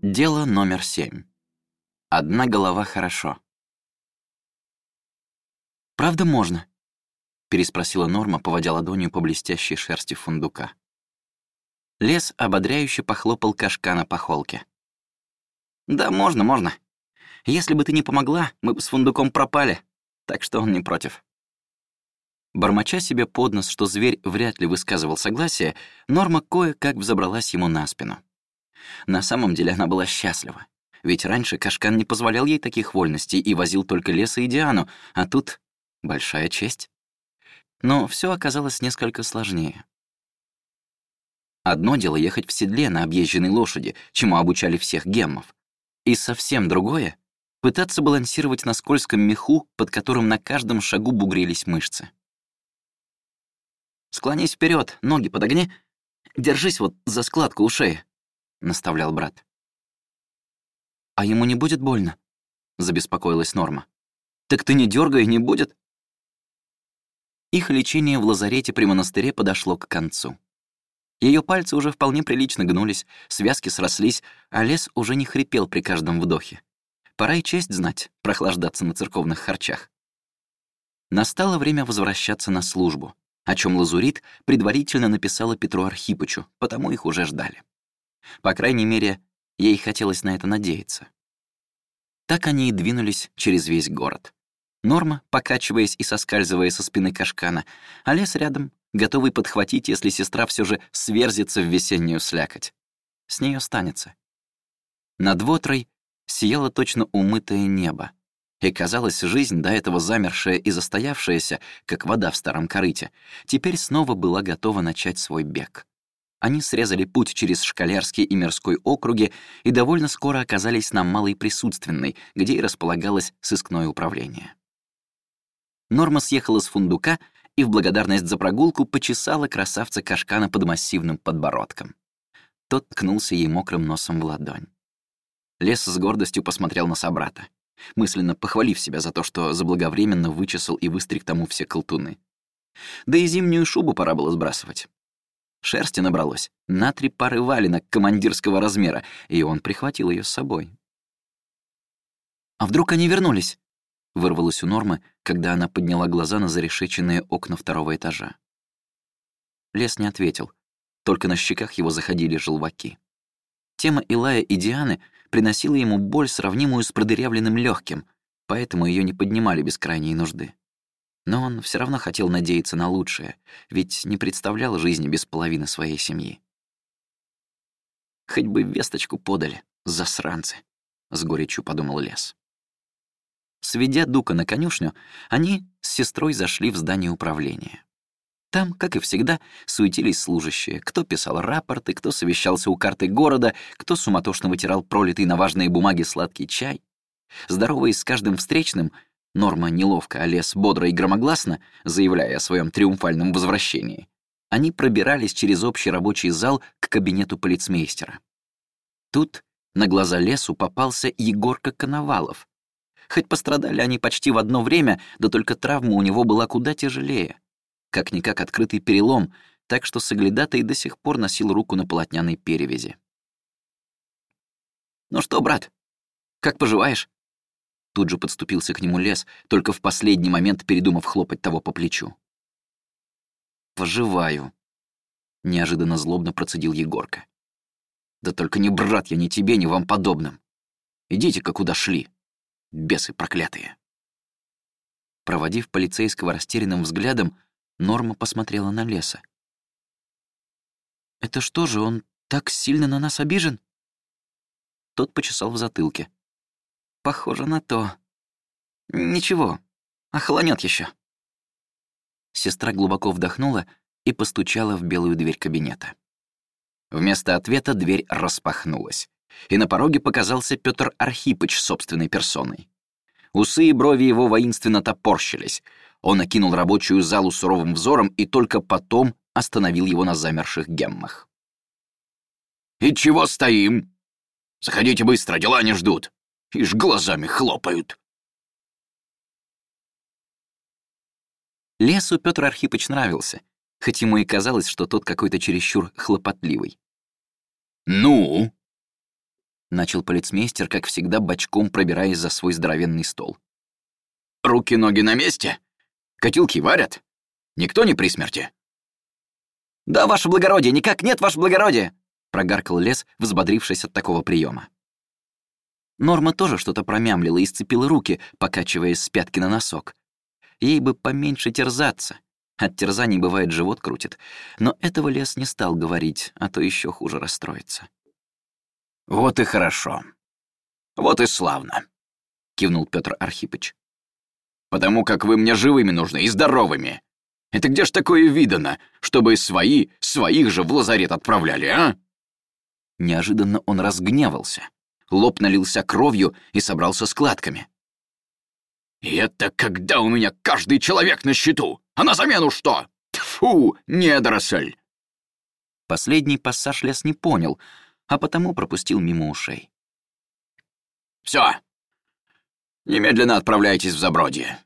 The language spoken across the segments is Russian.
Дело номер семь. Одна голова хорошо. «Правда можно?» — переспросила Норма, поводя ладонью по блестящей шерсти фундука. Лес ободряюще похлопал кашкана по холке. «Да, можно, можно. Если бы ты не помогла, мы бы с фундуком пропали, так что он не против». Бормоча себе под нос, что зверь вряд ли высказывал согласие, Норма кое-как взобралась ему на спину. На самом деле она была счастлива. Ведь раньше Кашкан не позволял ей таких вольностей и возил только Леса и Диану, а тут большая честь. Но все оказалось несколько сложнее. Одно дело ехать в седле на объезженной лошади, чему обучали всех геммов. И совсем другое — пытаться балансировать на скользком меху, под которым на каждом шагу бугрились мышцы. «Склонись вперед, ноги подогни. Держись вот за складку у шеи», — наставлял брат. «А ему не будет больно?» — забеспокоилась Норма. «Так ты не дергай, не будет?» Их лечение в лазарете при монастыре подошло к концу. Ее пальцы уже вполне прилично гнулись, связки срослись, а лес уже не хрипел при каждом вдохе. Пора и честь знать, прохлаждаться на церковных харчах. Настало время возвращаться на службу, о чем Лазурит предварительно написала Петру Архипычу, потому их уже ждали. По крайней мере, ей хотелось на это надеяться. Так они и двинулись через весь город. Норма, покачиваясь и соскальзывая со спины кашкана, а лес рядом, готовый подхватить, если сестра все же сверзится в весеннюю слякоть. С нее станется. Над Вотрой сияло точно умытое небо, и, казалось, жизнь, до этого замершая и застоявшаяся, как вода в старом корыте, теперь снова была готова начать свой бег. Они срезали путь через Шкалярский и Мирской округи и довольно скоро оказались на Малой Присутственной, где и располагалось сыскное управление. Норма съехала с фундука и в благодарность за прогулку почесала красавца Кашкана под массивным подбородком. Тот ткнулся ей мокрым носом в ладонь. Лес с гордостью посмотрел на собрата, мысленно похвалив себя за то, что заблаговременно вычесал и выстриг тому все колтуны. Да и зимнюю шубу пора было сбрасывать. Шерсти набралось на три пары валенок командирского размера, и он прихватил ее с собой. «А вдруг они вернулись?» — вырвалось у Нормы, когда она подняла глаза на зарешеченные окна второго этажа. Лес не ответил, только на щеках его заходили желваки. Тема Илая и Дианы приносила ему боль, сравнимую с продырявленным легким, поэтому ее не поднимали без крайней нужды. Но он все равно хотел надеяться на лучшее, ведь не представлял жизни без половины своей семьи. «Хоть бы весточку подали, засранцы», — с горечью подумал Лес. Сведя Дука на конюшню, они с сестрой зашли в здание управления. Там, как и всегда, суетились служащие. Кто писал рапорты, кто совещался у карты города, кто суматошно вытирал пролитый на важные бумаги сладкий чай. Здороваясь с каждым встречным, Норма неловко, а лес бодро и громогласно, заявляя о своем триумфальном возвращении. Они пробирались через общий рабочий зал к кабинету полицмейстера. Тут на глаза лесу попался Егорка Коновалов. Хоть пострадали они почти в одно время, да только травма у него была куда тяжелее. Как-никак открытый перелом, так что Саглядатый до сих пор носил руку на полотняной перевязи. «Ну что, брат, как поживаешь?» Тут же подступился к нему лес, только в последний момент передумав хлопать того по плечу. «Поживаю», — неожиданно злобно процедил Егорка. «Да только не брат я ни тебе, ни вам подобным. Идите-ка куда шли, бесы проклятые». Проводив полицейского растерянным взглядом, Норма посмотрела на леса. «Это что же, он так сильно на нас обижен?» Тот почесал в затылке. Похоже на то. Ничего, охолонет еще. Сестра глубоко вдохнула и постучала в белую дверь кабинета. Вместо ответа дверь распахнулась, и на пороге показался Петр Архипыч собственной персоной. Усы и брови его воинственно топорщились. Он окинул рабочую залу суровым взором и только потом остановил его на замерших геммах. «И чего стоим? Заходите быстро, дела не ждут!» Ишь глазами хлопают. Лесу Петр Архипыч нравился, хоть ему и казалось, что тот какой-то чересчур хлопотливый. «Ну?» Начал полицмейстер, как всегда, бочком пробираясь за свой здоровенный стол. «Руки-ноги на месте? Котелки варят? Никто не при смерти?» «Да, ваше благородие, никак нет, ваше благородие!» Прогаркал лес, взбодрившись от такого приема. Норма тоже что-то промямлила и сцепила руки, покачиваясь с пятки на носок. Ей бы поменьше терзаться. От терзаний бывает живот крутит. Но этого лес не стал говорить, а то еще хуже расстроится. «Вот и хорошо. Вот и славно», — кивнул Петр Архипыч. «Потому как вы мне живыми нужны и здоровыми. Это где ж такое видано, чтобы свои своих же в лазарет отправляли, а?» Неожиданно он разгневался. Лоб налился кровью и собрался складками. «И это когда у меня каждый человек на счету? А на замену что? Тьфу, недоросль!» Последний пассаж лес не понял, а потому пропустил мимо ушей. «Все! Немедленно отправляйтесь в Забродье.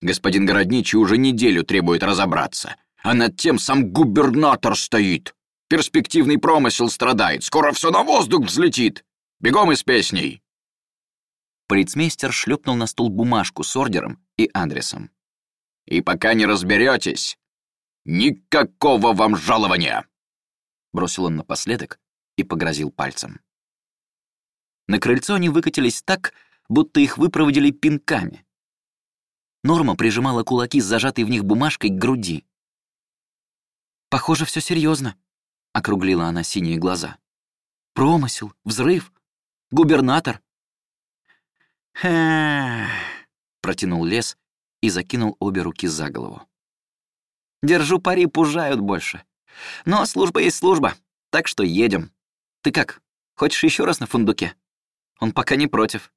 Господин Городничий уже неделю требует разобраться, а над тем сам губернатор стоит. Перспективный промысел страдает, скоро все на воздух взлетит. Бегом из песней!» Полицмейстер шлепнул на стол бумажку с ордером и адресом. «И пока не разберетесь, никакого вам жалования!» Бросил он напоследок и погрозил пальцем. На крыльцо они выкатились так, будто их выпроводили пинками. Норма прижимала кулаки с зажатой в них бумажкой к груди. «Похоже, все серьезно, округлила она синие глаза. «Промысел, взрыв, губернатор». «Ха!» — протянул лес и закинул обе руки за голову. «Держу пари, пужают больше. Но служба есть служба, так что едем. Ты как, хочешь еще раз на фундуке? Он пока не против».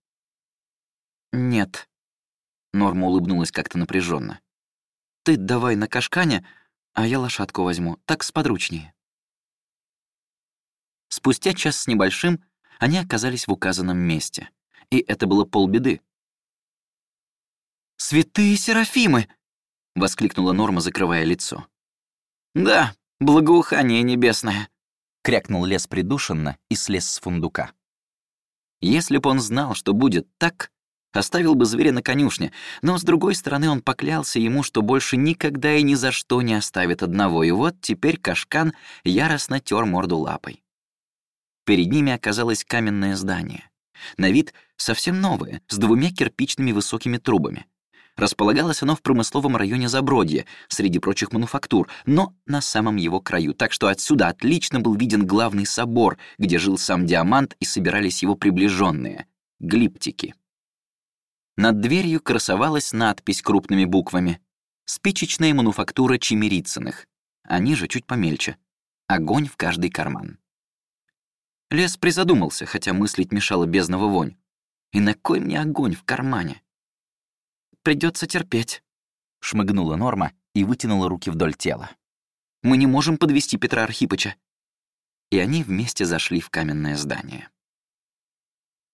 «Нет», — Норма улыбнулась как-то напряженно. «Ты давай на кашкане, а я лошадку возьму, так сподручнее». Спустя час с небольшим они оказались в указанном месте. И это было полбеды. «Святые Серафимы!» — воскликнула Норма, закрывая лицо. «Да, благоухание небесное!» — крякнул лес придушенно и слез с фундука. Если бы он знал, что будет так, оставил бы зверя на конюшне, но, с другой стороны, он поклялся ему, что больше никогда и ни за что не оставит одного, и вот теперь Кашкан яростно тер морду лапой. Перед ними оказалось каменное здание. На вид совсем новое, с двумя кирпичными высокими трубами. Располагалось оно в промысловом районе Забродья, среди прочих мануфактур, но на самом его краю, так что отсюда отлично был виден главный собор, где жил сам Диамант и собирались его приближенные — глиптики. Над дверью красовалась надпись крупными буквами «Спичечная мануфактура Чемерицыных», а ниже чуть помельче «Огонь в каждый карман». Лес призадумался, хотя мыслить мешала бездного вонь. И на кой мне огонь в кармане? Придется терпеть, шмыгнула Норма и вытянула руки вдоль тела. Мы не можем подвести Петра Архипыча. И они вместе зашли в каменное здание.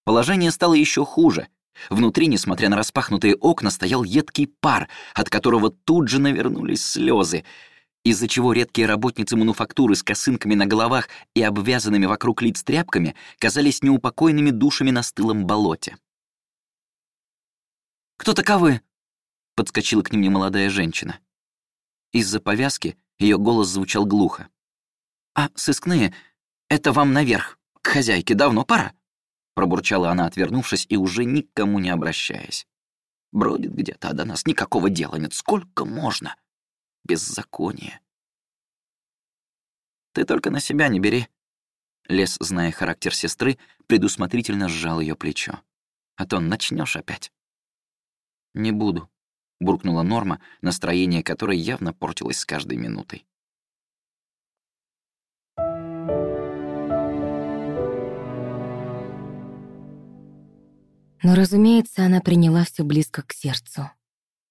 Положение стало еще хуже. Внутри, несмотря на распахнутые окна, стоял едкий пар, от которого тут же навернулись слезы из-за чего редкие работницы мануфактуры с косынками на головах и обвязанными вокруг лиц тряпками казались неупокойными душами на стылом болоте. «Кто таковы?» — подскочила к ним немолодая женщина. Из-за повязки ее голос звучал глухо. «А, сыскные, это вам наверх, к хозяйке, давно пора?» Пробурчала она, отвернувшись и уже никому не обращаясь. «Бродит где-то, а до нас никакого дела нет. Сколько можно?» Беззаконие. Ты только на себя не бери. Лес, зная характер сестры, предусмотрительно сжал ее плечо. А то начнешь опять. Не буду, буркнула Норма, настроение которой явно портилось с каждой минутой. Но, разумеется, она приняла все близко к сердцу.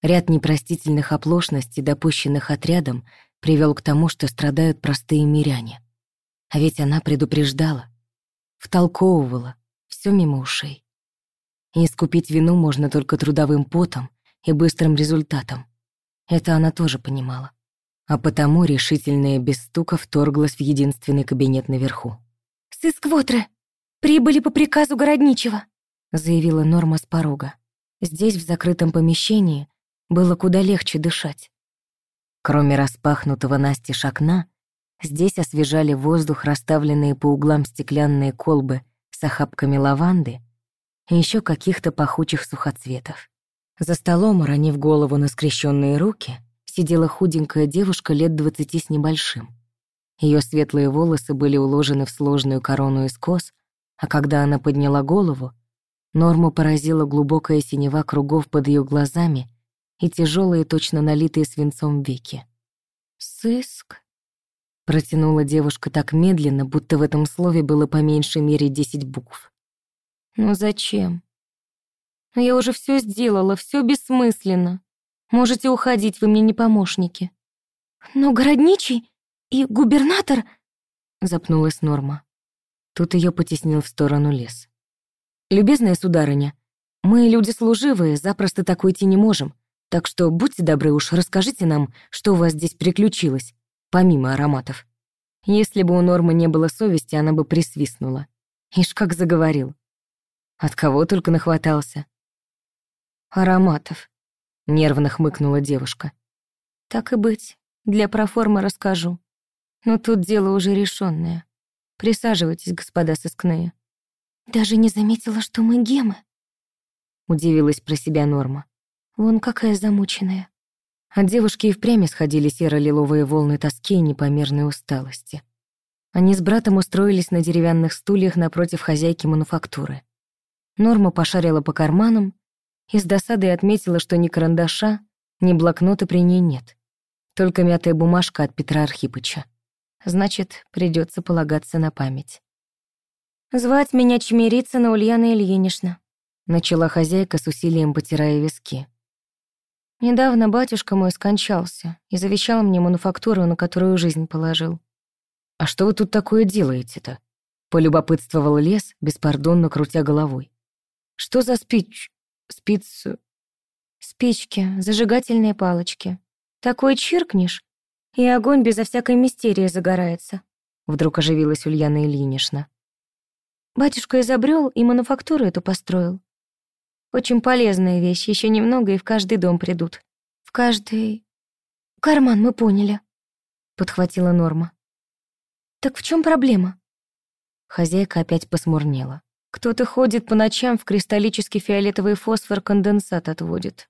Ряд непростительных оплошностей, допущенных отрядом, привел к тому, что страдают простые миряне. А ведь она предупреждала, втолковывала, все мимо ушей. И искупить вину можно только трудовым потом и быстрым результатом. Это она тоже понимала. А потому решительная без стука вторглась в единственный кабинет наверху. «Сысквотре! «Прибыли по приказу городничего», — заявила Норма с порога. Здесь, в закрытом помещении, было куда легче дышать. Кроме распахнутого настежь окна, здесь освежали воздух расставленные по углам стеклянные колбы с охапками лаванды и еще каких-то пахучих сухоцветов. За столом, уронив голову на скрещенные руки, сидела худенькая девушка лет двадцати с небольшим. Ее светлые волосы были уложены в сложную корону из кос, а когда она подняла голову, Норму поразила глубокая синева кругов под ее глазами и тяжелые, точно налитые свинцом веки. «Сыск?» — протянула девушка так медленно, будто в этом слове было по меньшей мере десять букв. «Ну зачем? Но я уже все сделала, все бессмысленно. Можете уходить, вы мне не помощники». «Но городничий и губернатор...» — запнулась Норма. Тут ее потеснил в сторону лес. «Любезная сударыня, мы люди служивые, запросто так уйти не можем. Так что будьте добры уж, расскажите нам, что у вас здесь приключилось, помимо ароматов. Если бы у Нормы не было совести, она бы присвистнула. Ишь, как заговорил. От кого только нахватался. Ароматов, нервно хмыкнула девушка. Так и быть, для проформы расскажу. Но тут дело уже решенное. Присаживайтесь, господа сыскные. Даже не заметила, что мы гемы. Удивилась про себя Норма. Вон какая замученная. От девушки и впрямь сходили серо-лиловые волны тоски и непомерной усталости. Они с братом устроились на деревянных стульях напротив хозяйки мануфактуры. Норма пошарила по карманам и с досадой отметила, что ни карандаша, ни блокнота при ней нет. Только мятая бумажка от Петра Архипыча. Значит, придется полагаться на память. «Звать меня Чемерицына Ульяна Ильинична», — начала хозяйка с усилием потирая виски. Недавно батюшка мой скончался и завещал мне мануфактуру, на которую жизнь положил. «А что вы тут такое делаете-то?» — полюбопытствовал лес, беспардонно крутя головой. «Что за спич... спиц...» «Спички, зажигательные палочки. Такой чиркнешь, и огонь безо всякой мистерии загорается», — вдруг оживилась Ульяна Ильинична. «Батюшка изобрел и мануфактуру эту построил. Очень полезная вещь, еще немного и в каждый дом придут. В каждый... Карман, мы поняли, подхватила Норма. Так в чем проблема? Хозяйка опять посмурнела. Кто-то ходит по ночам в кристаллический фиолетовый фосфор конденсат отводит.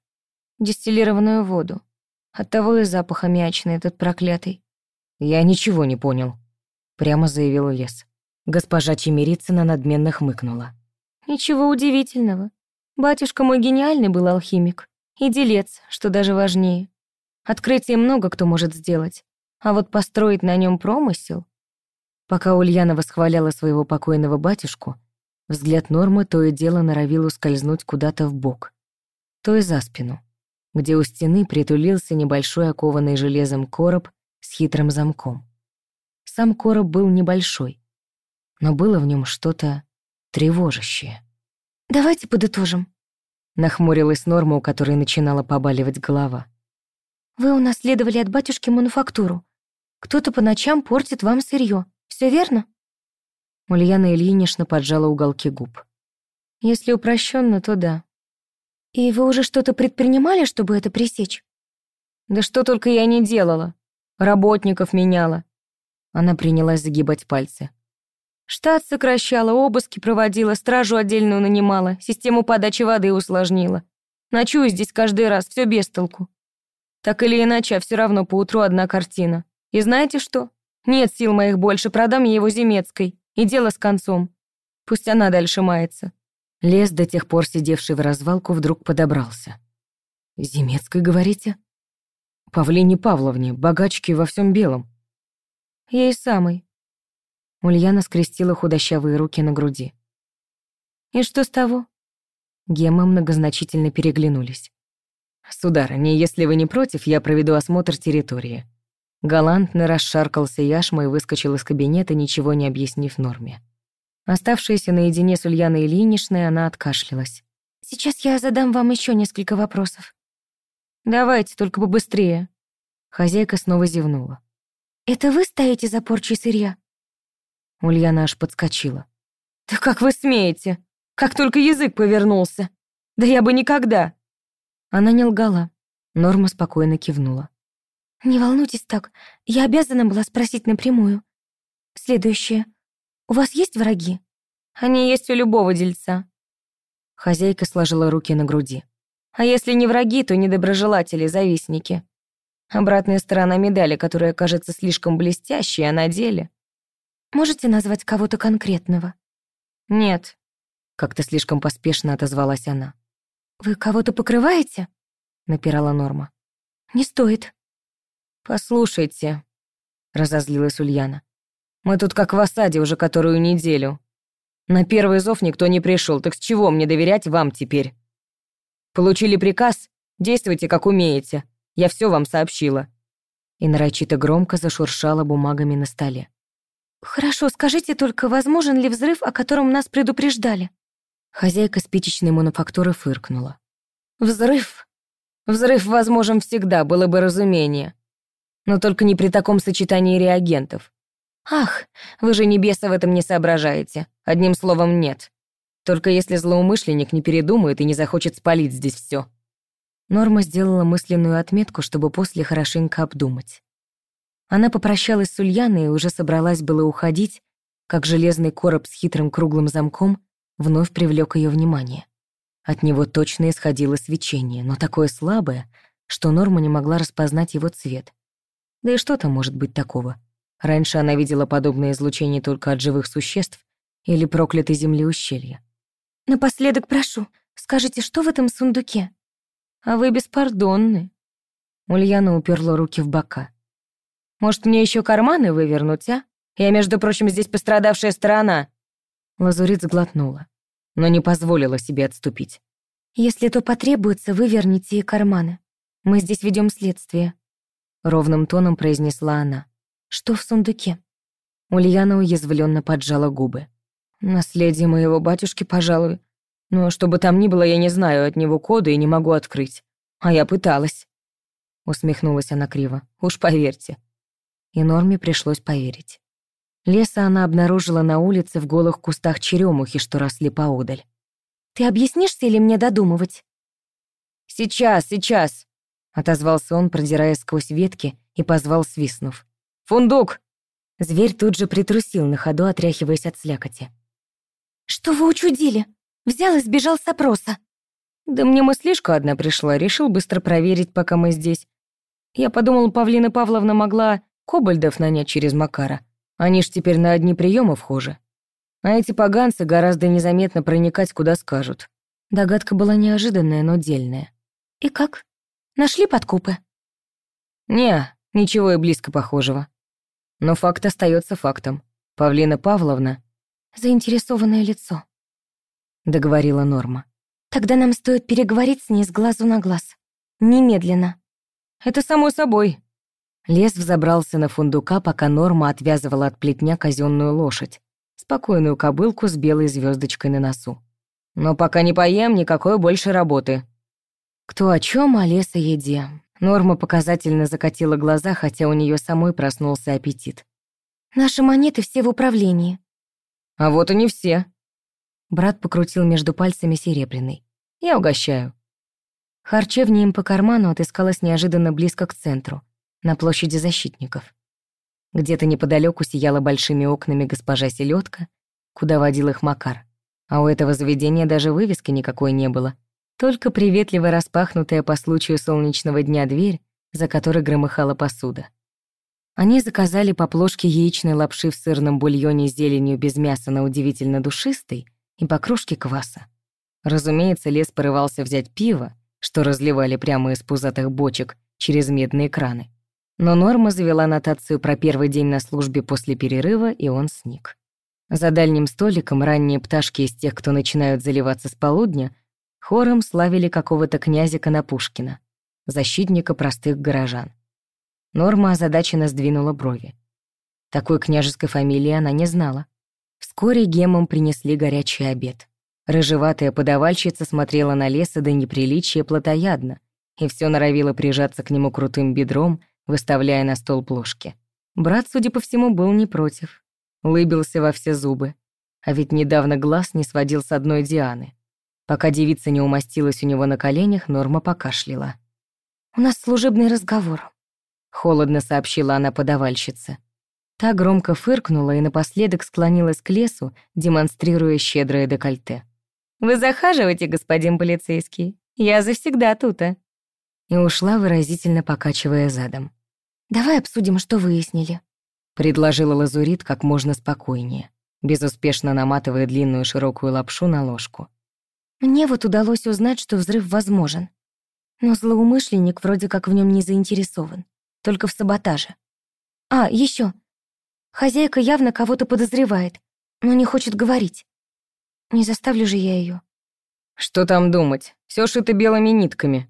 Дистиллированную воду. Оттого и запах аммиачный этот проклятый. Я ничего не понял, прямо заявил Лес. Госпожа Чемерицына надменно хмыкнула. Ничего удивительного. Батюшка мой гениальный был алхимик. И делец, что даже важнее. Открытие много кто может сделать. А вот построить на нем промысел... Пока Ульяна восхваляла своего покойного батюшку, взгляд Нормы то и дело норовил ускользнуть куда-то в бок, то и за спину, где у стены притулился небольшой окованный железом короб с хитрым замком. Сам короб был небольшой, но было в нем что-то тревожащее. «Давайте подытожим», — нахмурилась Норма, у которой начинала побаливать голова. «Вы унаследовали от батюшки мануфактуру. Кто-то по ночам портит вам сырье. Все верно?» Ульяна Ильинична поджала уголки губ. «Если упрощенно, то да». «И вы уже что-то предпринимали, чтобы это пресечь?» «Да что только я не делала. Работников меняла». Она принялась загибать пальцы. Штат сокращала, обыски проводила, стражу отдельную нанимала, систему подачи воды усложнила. Ночую здесь каждый раз, все без толку. Так или иначе, а все равно поутру одна картина. И знаете что? Нет сил моих больше, продам я его Земецкой. И дело с концом. Пусть она дальше мается. Лес, до тех пор сидевший в развалку, вдруг подобрался. «Земецкой, говорите?» «Павлине Павловне, богачки во всем белом». «Ей самой. Ульяна скрестила худощавые руки на груди. «И что с того?» Геммы многозначительно переглянулись. «Сударыня, если вы не против, я проведу осмотр территории». Галантно расшаркался яшма и выскочил из кабинета, ничего не объяснив норме. Оставшаяся наедине с Ульяной Ильиничной, она откашлялась. «Сейчас я задам вам еще несколько вопросов». «Давайте, только побыстрее». Хозяйка снова зевнула. «Это вы стоите за порчей сырья?» Ульяна аж подскочила. «Да как вы смеете? Как только язык повернулся! Да я бы никогда!» Она не лгала. Норма спокойно кивнула. «Не волнуйтесь так, я обязана была спросить напрямую. Следующее. У вас есть враги?» «Они есть у любого дельца». Хозяйка сложила руки на груди. «А если не враги, то недоброжелатели, завистники. Обратная сторона медали, которая кажется слишком блестящей, а на деле...» «Можете назвать кого-то конкретного?» «Нет», — как-то слишком поспешно отозвалась она. «Вы кого-то покрываете?» — напирала Норма. «Не стоит». «Послушайте», — разозлилась Ульяна. «Мы тут как в осаде уже которую неделю. На первый зов никто не пришел, так с чего мне доверять вам теперь? Получили приказ? Действуйте, как умеете. Я все вам сообщила». И нарочито громко зашуршала бумагами на столе. «Хорошо, скажите только, возможен ли взрыв, о котором нас предупреждали?» Хозяйка спичечной мануфактуры фыркнула. «Взрыв? Взрыв возможен всегда, было бы разумение. Но только не при таком сочетании реагентов. Ах, вы же небеса в этом не соображаете. Одним словом, нет. Только если злоумышленник не передумает и не захочет спалить здесь все. Норма сделала мысленную отметку, чтобы после хорошенько обдумать. Она попрощалась с Ульяной и уже собралась было уходить, как железный короб с хитрым круглым замком вновь привлек ее внимание. От него точно исходило свечение, но такое слабое, что Норма не могла распознать его цвет. Да и что там может быть такого? Раньше она видела подобное излучение только от живых существ или проклятой земли ущелья. «Напоследок прошу, скажите, что в этом сундуке?» «А вы беспардонны». Ульяна уперла руки в бока. «Может, мне еще карманы вывернуть, а? Я, между прочим, здесь пострадавшая сторона». Лазурит сглотнула, но не позволила себе отступить. «Если то потребуется, выверните и карманы. Мы здесь ведем следствие», — ровным тоном произнесла она. «Что в сундуке?» Ульяна уязвленно поджала губы. «Наследие моего батюшки, пожалуй. Но что бы там ни было, я не знаю от него кода и не могу открыть. А я пыталась». Усмехнулась она криво. «Уж поверьте». И Норме пришлось поверить. Леса она обнаружила на улице в голых кустах черемухи, что росли поодаль. «Ты объяснишься или мне додумывать?» «Сейчас, сейчас!» — отозвался он, продирая сквозь ветки, и позвал, свистнув. «Фундук!» Зверь тут же притрусил на ходу, отряхиваясь от слякоти. «Что вы учудили? Взял и сбежал с опроса». «Да мне мыслишка одна пришла, решил быстро проверить, пока мы здесь. Я подумал, Павлина Павловна могла кобальдов нанять через Макара. Они ж теперь на одни приемы вхожи. А эти поганцы гораздо незаметно проникать, куда скажут». Догадка была неожиданная, но дельная. «И как? Нашли подкупы?» «Не, ничего и близко похожего. Но факт остается фактом. Павлина Павловна — заинтересованное лицо, — договорила Норма. Тогда нам стоит переговорить с ней с глазу на глаз. Немедленно. Это само собой. Лес взобрался на фундука, пока Норма отвязывала от плетня казенную лошадь, спокойную кобылку с белой звездочкой на носу. Но пока не поем, никакой больше работы. Кто о чем, а лес о еде. Норма показательно закатила глаза, хотя у нее самой проснулся аппетит. «Наши монеты все в управлении». «А вот и не все». Брат покрутил между пальцами серебряный. «Я угощаю». Харчевня им по карману отыскалась неожиданно близко к центру, на площади защитников. Где-то неподалеку сияла большими окнами госпожа Селедка, куда водил их Макар. А у этого заведения даже вывески никакой не было, только приветливо распахнутая по случаю солнечного дня дверь, за которой громыхала посуда. Они заказали по плошке яичной лапши в сырном бульоне с зеленью без мяса на удивительно душистой и по кружке кваса. Разумеется, лес порывался взять пиво, что разливали прямо из пузатых бочек через медные краны. Но Норма завела нотацию про первый день на службе после перерыва, и он сник. За дальним столиком ранние пташки из тех, кто начинают заливаться с полудня, хором славили какого-то князя Конопушкина, защитника простых горожан. Норма озадаченно сдвинула брови. Такой княжеской фамилии она не знала. Вскоре гемам принесли горячий обед. Рыжеватая подавальщица смотрела на леса до неприличия плотоядно и все норовила прижаться к нему крутым бедром, выставляя на стол плошки. Брат, судя по всему, был не против. Улыбился во все зубы. А ведь недавно глаз не сводил с одной Дианы. Пока девица не умостилась у него на коленях, Норма покашляла. «У нас служебный разговор», — холодно сообщила она подавальщице. Та громко фыркнула и напоследок склонилась к лесу, демонстрируя щедрое декольте. «Вы захаживаете, господин полицейский? Я завсегда тута». И ушла, выразительно покачивая задом. «Давай обсудим, что выяснили», — предложила Лазурит как можно спокойнее, безуспешно наматывая длинную широкую лапшу на ложку. «Мне вот удалось узнать, что взрыв возможен. Но злоумышленник вроде как в нем не заинтересован, только в саботаже. А, еще. Хозяйка явно кого-то подозревает, но не хочет говорить. Не заставлю же я ее. Что там думать? Все шито белыми нитками.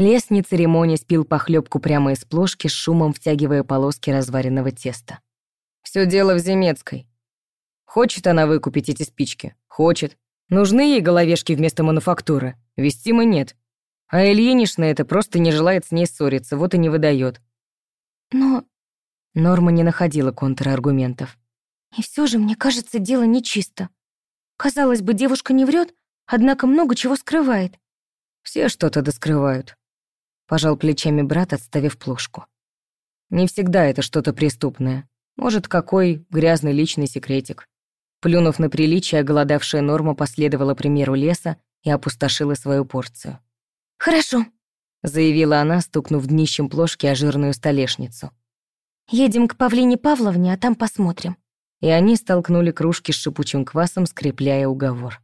Лес, не церемония, спил похлебку прямо из плошки, с шумом втягивая полоски разваренного теста. Все дело в Земецкой. Хочет она выкупить эти спички? Хочет. Нужны ей головешки вместо мануфактуры? Вестимы нет. А Ильинична это просто не желает с ней ссориться, вот и не выдает. Но Норма не находила контраргументов. «И все же, мне кажется, дело нечисто. Казалось бы, девушка не врет, однако много чего скрывает». «Все что-то доскрывают», — пожал плечами брат, отставив плошку. «Не всегда это что-то преступное. Может, какой грязный личный секретик». Плюнув на приличие, голодавшая Норма последовала примеру леса и опустошила свою порцию. «Хорошо», — заявила она, стукнув днищем плошки о жирную столешницу. Едем к Павлине Павловне, а там посмотрим». И они столкнули кружки с шипучим квасом, скрепляя уговор.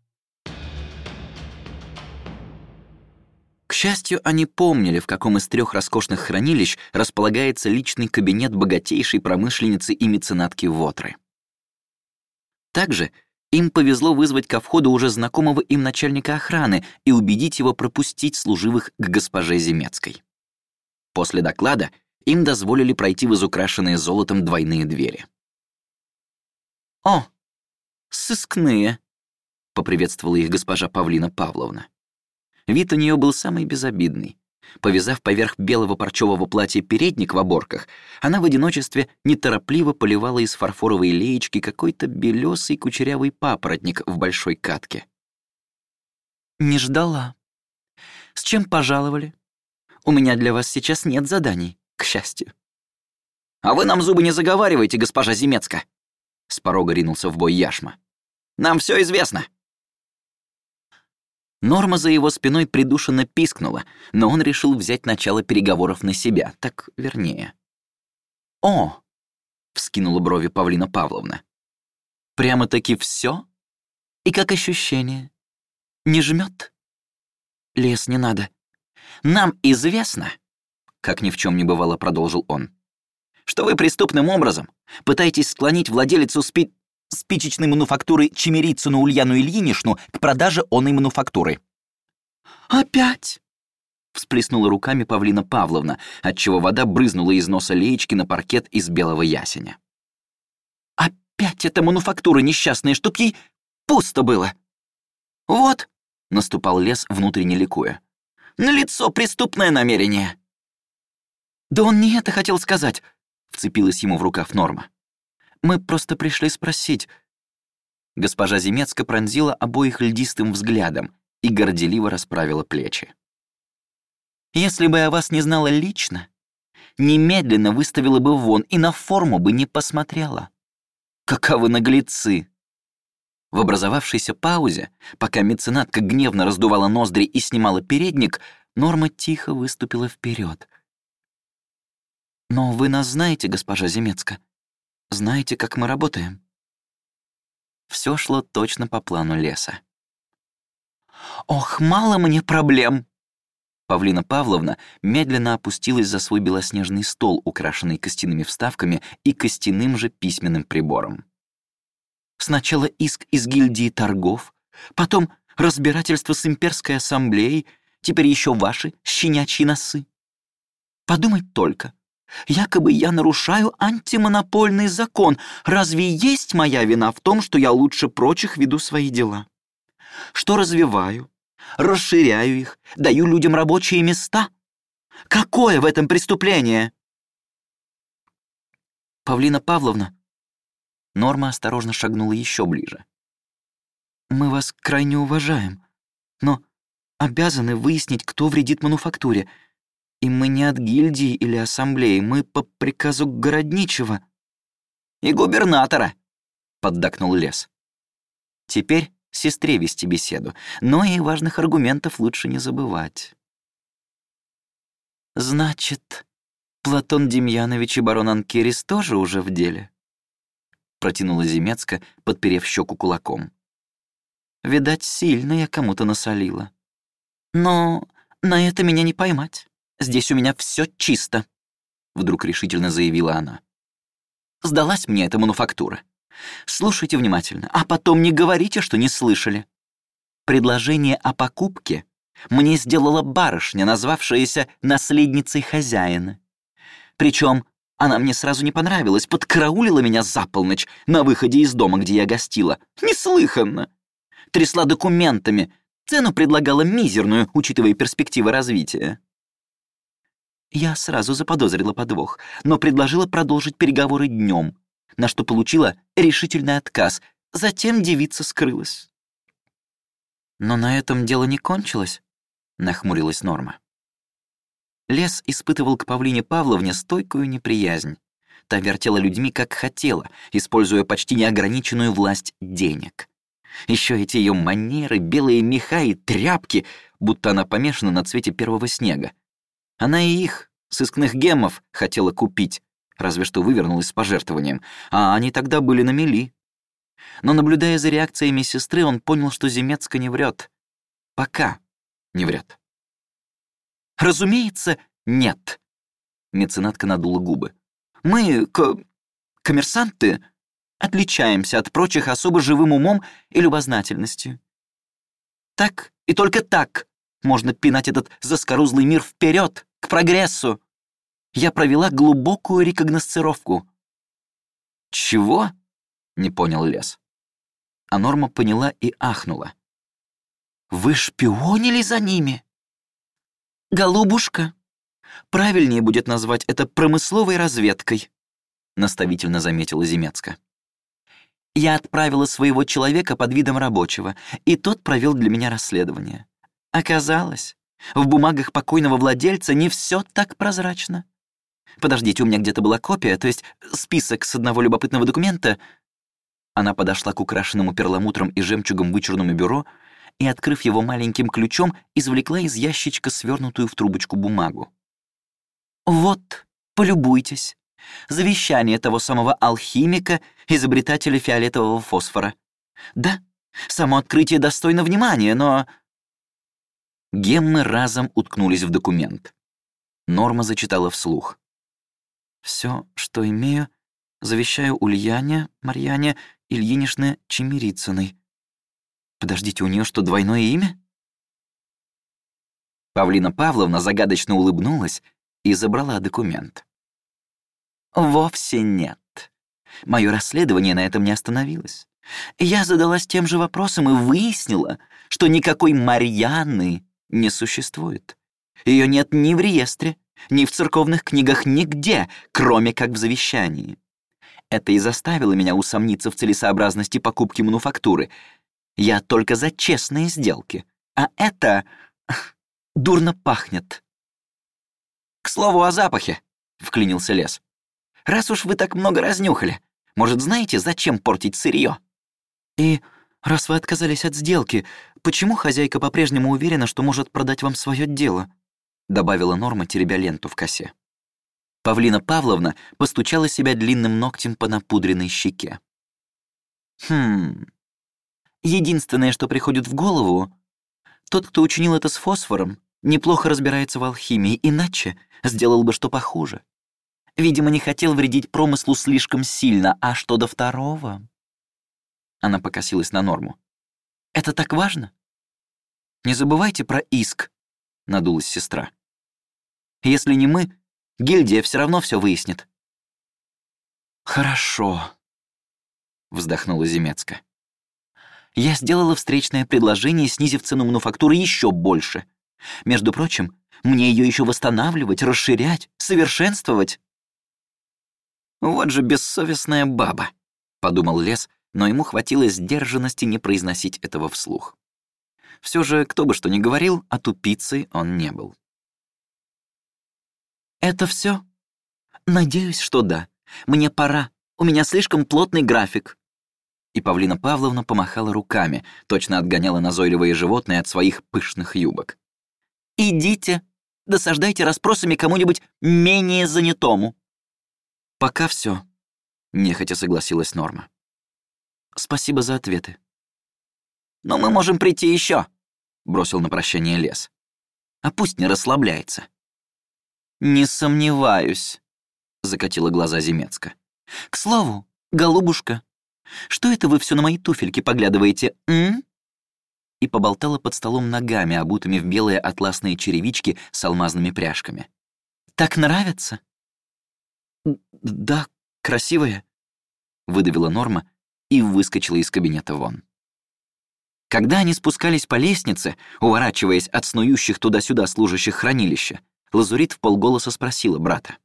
Счастью, они помнили, в каком из трех роскошных хранилищ располагается личный кабинет богатейшей промышленницы и меценатки Вотры. Также им повезло вызвать ко входу уже знакомого им начальника охраны и убедить его пропустить служивых к госпоже Земецкой. После доклада им дозволили пройти в изукрашенные золотом двойные двери. «О, сыскные!» — поприветствовала их госпожа Павлина Павловна. Вид у нее был самый безобидный. Повязав поверх белого парчевого платья передник в оборках, она в одиночестве неторопливо поливала из фарфоровой леечки какой-то белесый кучерявый папоротник в большой катке. «Не ждала. С чем пожаловали? У меня для вас сейчас нет заданий к счастью. «А вы нам зубы не заговаривайте, госпожа Земецка!» С порога ринулся в бой Яшма. «Нам все известно!» Норма за его спиной придушенно пискнула, но он решил взять начало переговоров на себя, так вернее. «О!» — вскинула брови Павлина Павловна. «Прямо-таки все? И как ощущение? Не жмет? Лес не надо. Нам известно, как ни в чем не бывало, продолжил он, что вы преступным образом пытаетесь склонить владелицу спи... спичечной мануфактуры Чемерицыну Ульяну Ильинишну к продаже оной мануфактуры. «Опять?» — всплеснула руками Павлина Павловна, отчего вода брызнула из носа леечки на паркет из белого ясеня. «Опять эта мануфактура несчастная, чтоб ей пусто было!» «Вот!» — наступал лес, внутренне ликуя. «На лицо преступное намерение!» «Да он не это хотел сказать», — вцепилась ему в рукав Норма. «Мы просто пришли спросить». Госпожа Земецка пронзила обоих льдистым взглядом и горделиво расправила плечи. «Если бы я вас не знала лично, немедленно выставила бы вон и на форму бы не посмотрела. Каковы наглецы!» В образовавшейся паузе, пока меценатка гневно раздувала ноздри и снимала передник, Норма тихо выступила вперед, но вы нас знаете, госпожа Земецка. Знаете, как мы работаем. Все шло точно по плану леса. «Ох, мало мне проблем!» Павлина Павловна медленно опустилась за свой белоснежный стол, украшенный костяными вставками и костяным же письменным прибором. Сначала иск из гильдии торгов, потом разбирательство с имперской ассамблеей, теперь еще ваши щенячьи носы. Подумать только, Якобы я нарушаю антимонопольный закон. Разве есть моя вина в том, что я лучше прочих веду свои дела? Что развиваю, расширяю их, даю людям рабочие места? Какое в этом преступление? Павлина Павловна. Норма осторожно шагнула еще ближе. мы вас крайне уважаем, но обязаны выяснить, кто вредит мануфактуре. И мы не от гильдии или ассамблеи, мы по приказу городничего». «И губернатора», — поддакнул Лес. «Теперь сестре вести беседу, но и важных аргументов лучше не забывать». «Значит, Платон Демьянович и барон Анкерис тоже уже в деле?» Протянула Земецка, подперев щеку кулаком. «Видать, сильно я кому-то насолила. Но на это меня не поймать. Здесь у меня все чисто», — вдруг решительно заявила она. «Сдалась мне эта мануфактура. Слушайте внимательно, а потом не говорите, что не слышали. Предложение о покупке мне сделала барышня, назвавшаяся наследницей хозяина. Причем она мне сразу не понравилась, подкараулила меня за полночь на выходе из дома, где я гостила. Неслыханно. Трясла документами, цену предлагала мизерную, учитывая перспективы развития. Я сразу заподозрила подвох, но предложила продолжить переговоры днем, на что получила решительный отказ. Затем девица скрылась. «Но на этом дело не кончилось», — нахмурилась Норма. Лес испытывал к Павлине Павловне стойкую неприязнь. Та вертела людьми как хотела, используя почти неограниченную власть денег. Еще эти ее манеры, белые меха и тряпки, будто она помешана на цвете первого снега. Она и их, сыскных гемов, хотела купить, разве что вывернулась с пожертвованием, а они тогда были на мели. Но, наблюдая за реакциями сестры, он понял, что Земецка не врет. Пока не врет. «Разумеется, нет», — меценатка надула губы. «Мы, к... коммерсанты, отличаемся от прочих особо живым умом и любознательностью. Так и только так можно пинать этот заскорузлый мир вперед, к прогрессу я провела глубокую рекогносцировку». «Чего?» — не понял Лес. А Норма поняла и ахнула. «Вы шпионили за ними?» «Голубушка, правильнее будет назвать это промысловой разведкой», — наставительно заметила Земецка. «Я отправила своего человека под видом рабочего, и тот провел для меня расследование. Оказалось, в бумагах покойного владельца не все так прозрачно. Подождите, у меня где-то была копия, то есть список с одного любопытного документа». Она подошла к украшенному перламутром и жемчугом вычурному бюро и, открыв его маленьким ключом, извлекла из ящичка свернутую в трубочку бумагу. «Вот, полюбуйтесь. Завещание того самого алхимика, изобретателя фиолетового фосфора. Да, само открытие достойно внимания, но...» Геммы разом уткнулись в документ. Норма зачитала вслух. Все, что имею, завещаю Ульяне, Марьяне, Ильинишне Чемерицыной. Подождите, у нее что, двойное имя? Павлина Павловна загадочно улыбнулась и забрала документ. Вовсе нет. Мое расследование на этом не остановилось. Я задалась тем же вопросом и выяснила, что никакой Марьяны не существует. Ее нет ни в реестре, ни в церковных книгах, нигде, кроме как в завещании. Это и заставило меня усомниться в целесообразности покупки мануфактуры. Я только за честные сделки. А это... дурно пахнет. «К слову о запахе», — вклинился лес. «Раз уж вы так много разнюхали, может, знаете, зачем портить сырье? И раз вы отказались от сделки, почему хозяйка по-прежнему уверена, что может продать вам свое дело?» — добавила Норма, теребя ленту в косе. Павлина Павловна постучала себя длинным ногтем по напудренной щеке. «Хм... Единственное, что приходит в голову, тот, кто учинил это с фосфором, неплохо разбирается в алхимии, иначе сделал бы что похуже. Видимо, не хотел вредить промыслу слишком сильно, а что до второго...» Она покосилась на Норму. «Это так важно? Не забывайте про иск», — надулась сестра. Если не мы, гильдия все равно все выяснит». «Хорошо», — вздохнула Земецка. «Я сделала встречное предложение, снизив цену мануфактуры еще больше. Между прочим, мне ее еще восстанавливать, расширять, совершенствовать». «Вот же бессовестная баба», — подумал Лес, но ему хватило сдержанности не произносить этого вслух. Все же, кто бы что ни говорил, а тупицей он не был. «Это все? Надеюсь, что да. Мне пора. У меня слишком плотный график». И Павлина Павловна помахала руками, точно отгоняла назойливые животные от своих пышных юбок. «Идите, досаждайте расспросами кому-нибудь менее занятому». «Пока все, нехотя согласилась Норма. «Спасибо за ответы». «Но мы можем прийти еще, бросил на прощание лес. «А пусть не расслабляется». «Не сомневаюсь», — закатила глаза Земецка. «К слову, голубушка, что это вы все на мои туфельки поглядываете, м?» И поболтала под столом ногами, обутыми в белые атласные черевички с алмазными пряжками. «Так нравится?» «Да, красивая», — выдавила Норма и выскочила из кабинета вон. Когда они спускались по лестнице, уворачиваясь от снующих туда-сюда служащих хранилища, Лазурит в полголоса спросила брата.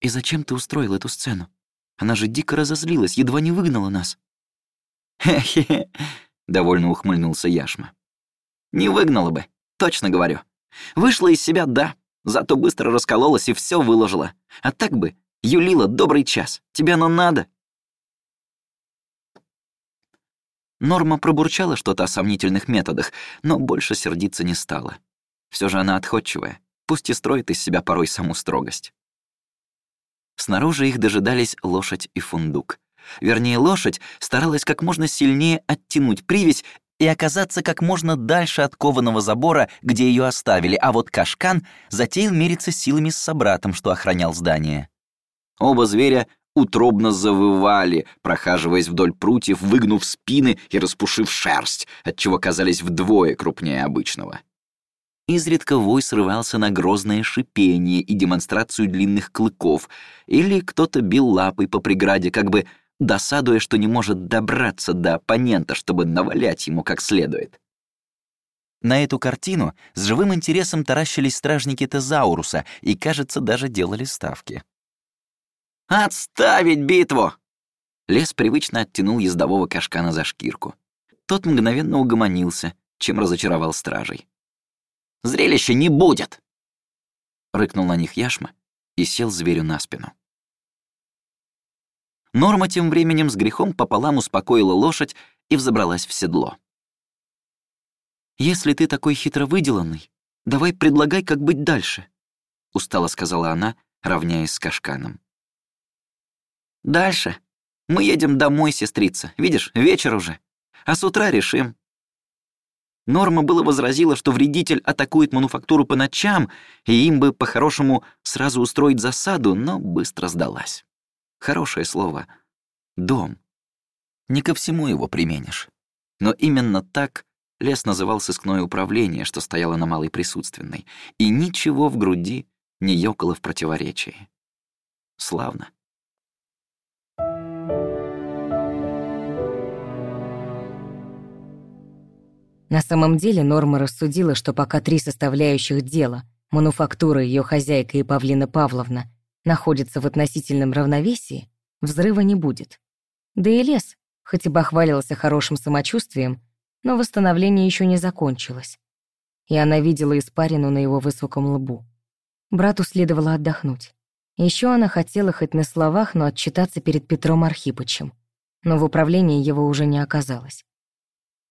«И зачем ты устроил эту сцену? Она же дико разозлилась, едва не выгнала нас». «Хе-хе», — довольно ухмыльнулся Яшма. «Не выгнала бы, точно говорю. Вышла из себя, да, зато быстро раскололась и все выложила. А так бы, юлила добрый час. Тебе оно надо?» Норма пробурчала что-то о сомнительных методах, но больше сердиться не стала. Все же она отходчивая, пусть и строит из себя порой саму строгость. Снаружи их дожидались лошадь и фундук. Вернее, лошадь старалась как можно сильнее оттянуть привязь и оказаться как можно дальше от кованого забора, где ее оставили, а вот Кашкан затеял мериться силами с собратом, что охранял здание. Оба зверя утробно завывали, прохаживаясь вдоль прутьев, выгнув спины и распушив шерсть, отчего казались вдвое крупнее обычного. Изредка вой срывался на грозное шипение и демонстрацию длинных клыков, или кто-то бил лапой по преграде, как бы досадуя, что не может добраться до оппонента, чтобы навалять ему как следует. На эту картину с живым интересом таращились стражники Тезауруса и, кажется, даже делали ставки. «Отставить битву!» Лес привычно оттянул ездового кашкана за шкирку. Тот мгновенно угомонился, чем разочаровал стражей. Зрелища не будет!» Рыкнул на них Яшма и сел зверю на спину. Норма тем временем с грехом пополам успокоила лошадь и взобралась в седло. «Если ты такой хитро выделанный, давай предлагай, как быть дальше», — устало сказала она, равняясь с Кашканом. «Дальше? Мы едем домой, сестрица. Видишь, вечер уже. А с утра решим, Норма было возразила, что вредитель атакует мануфактуру по ночам, и им бы, по-хорошему, сразу устроить засаду, но быстро сдалась. Хорошее слово — дом. Не ко всему его применишь. Но именно так лес называл сыскное управление, что стояло на малой присутственной, и ничего в груди не ёкало в противоречии. Славно. На самом деле Норма рассудила, что пока три составляющих дела — мануфактура, ее хозяйка и Павлина Павловна — находятся в относительном равновесии, взрыва не будет. Да и лес, хоть и бахвалился хорошим самочувствием, но восстановление еще не закончилось. И она видела испарину на его высоком лбу. Брату следовало отдохнуть. Еще она хотела хоть на словах, но отчитаться перед Петром Архипычем. Но в управлении его уже не оказалось.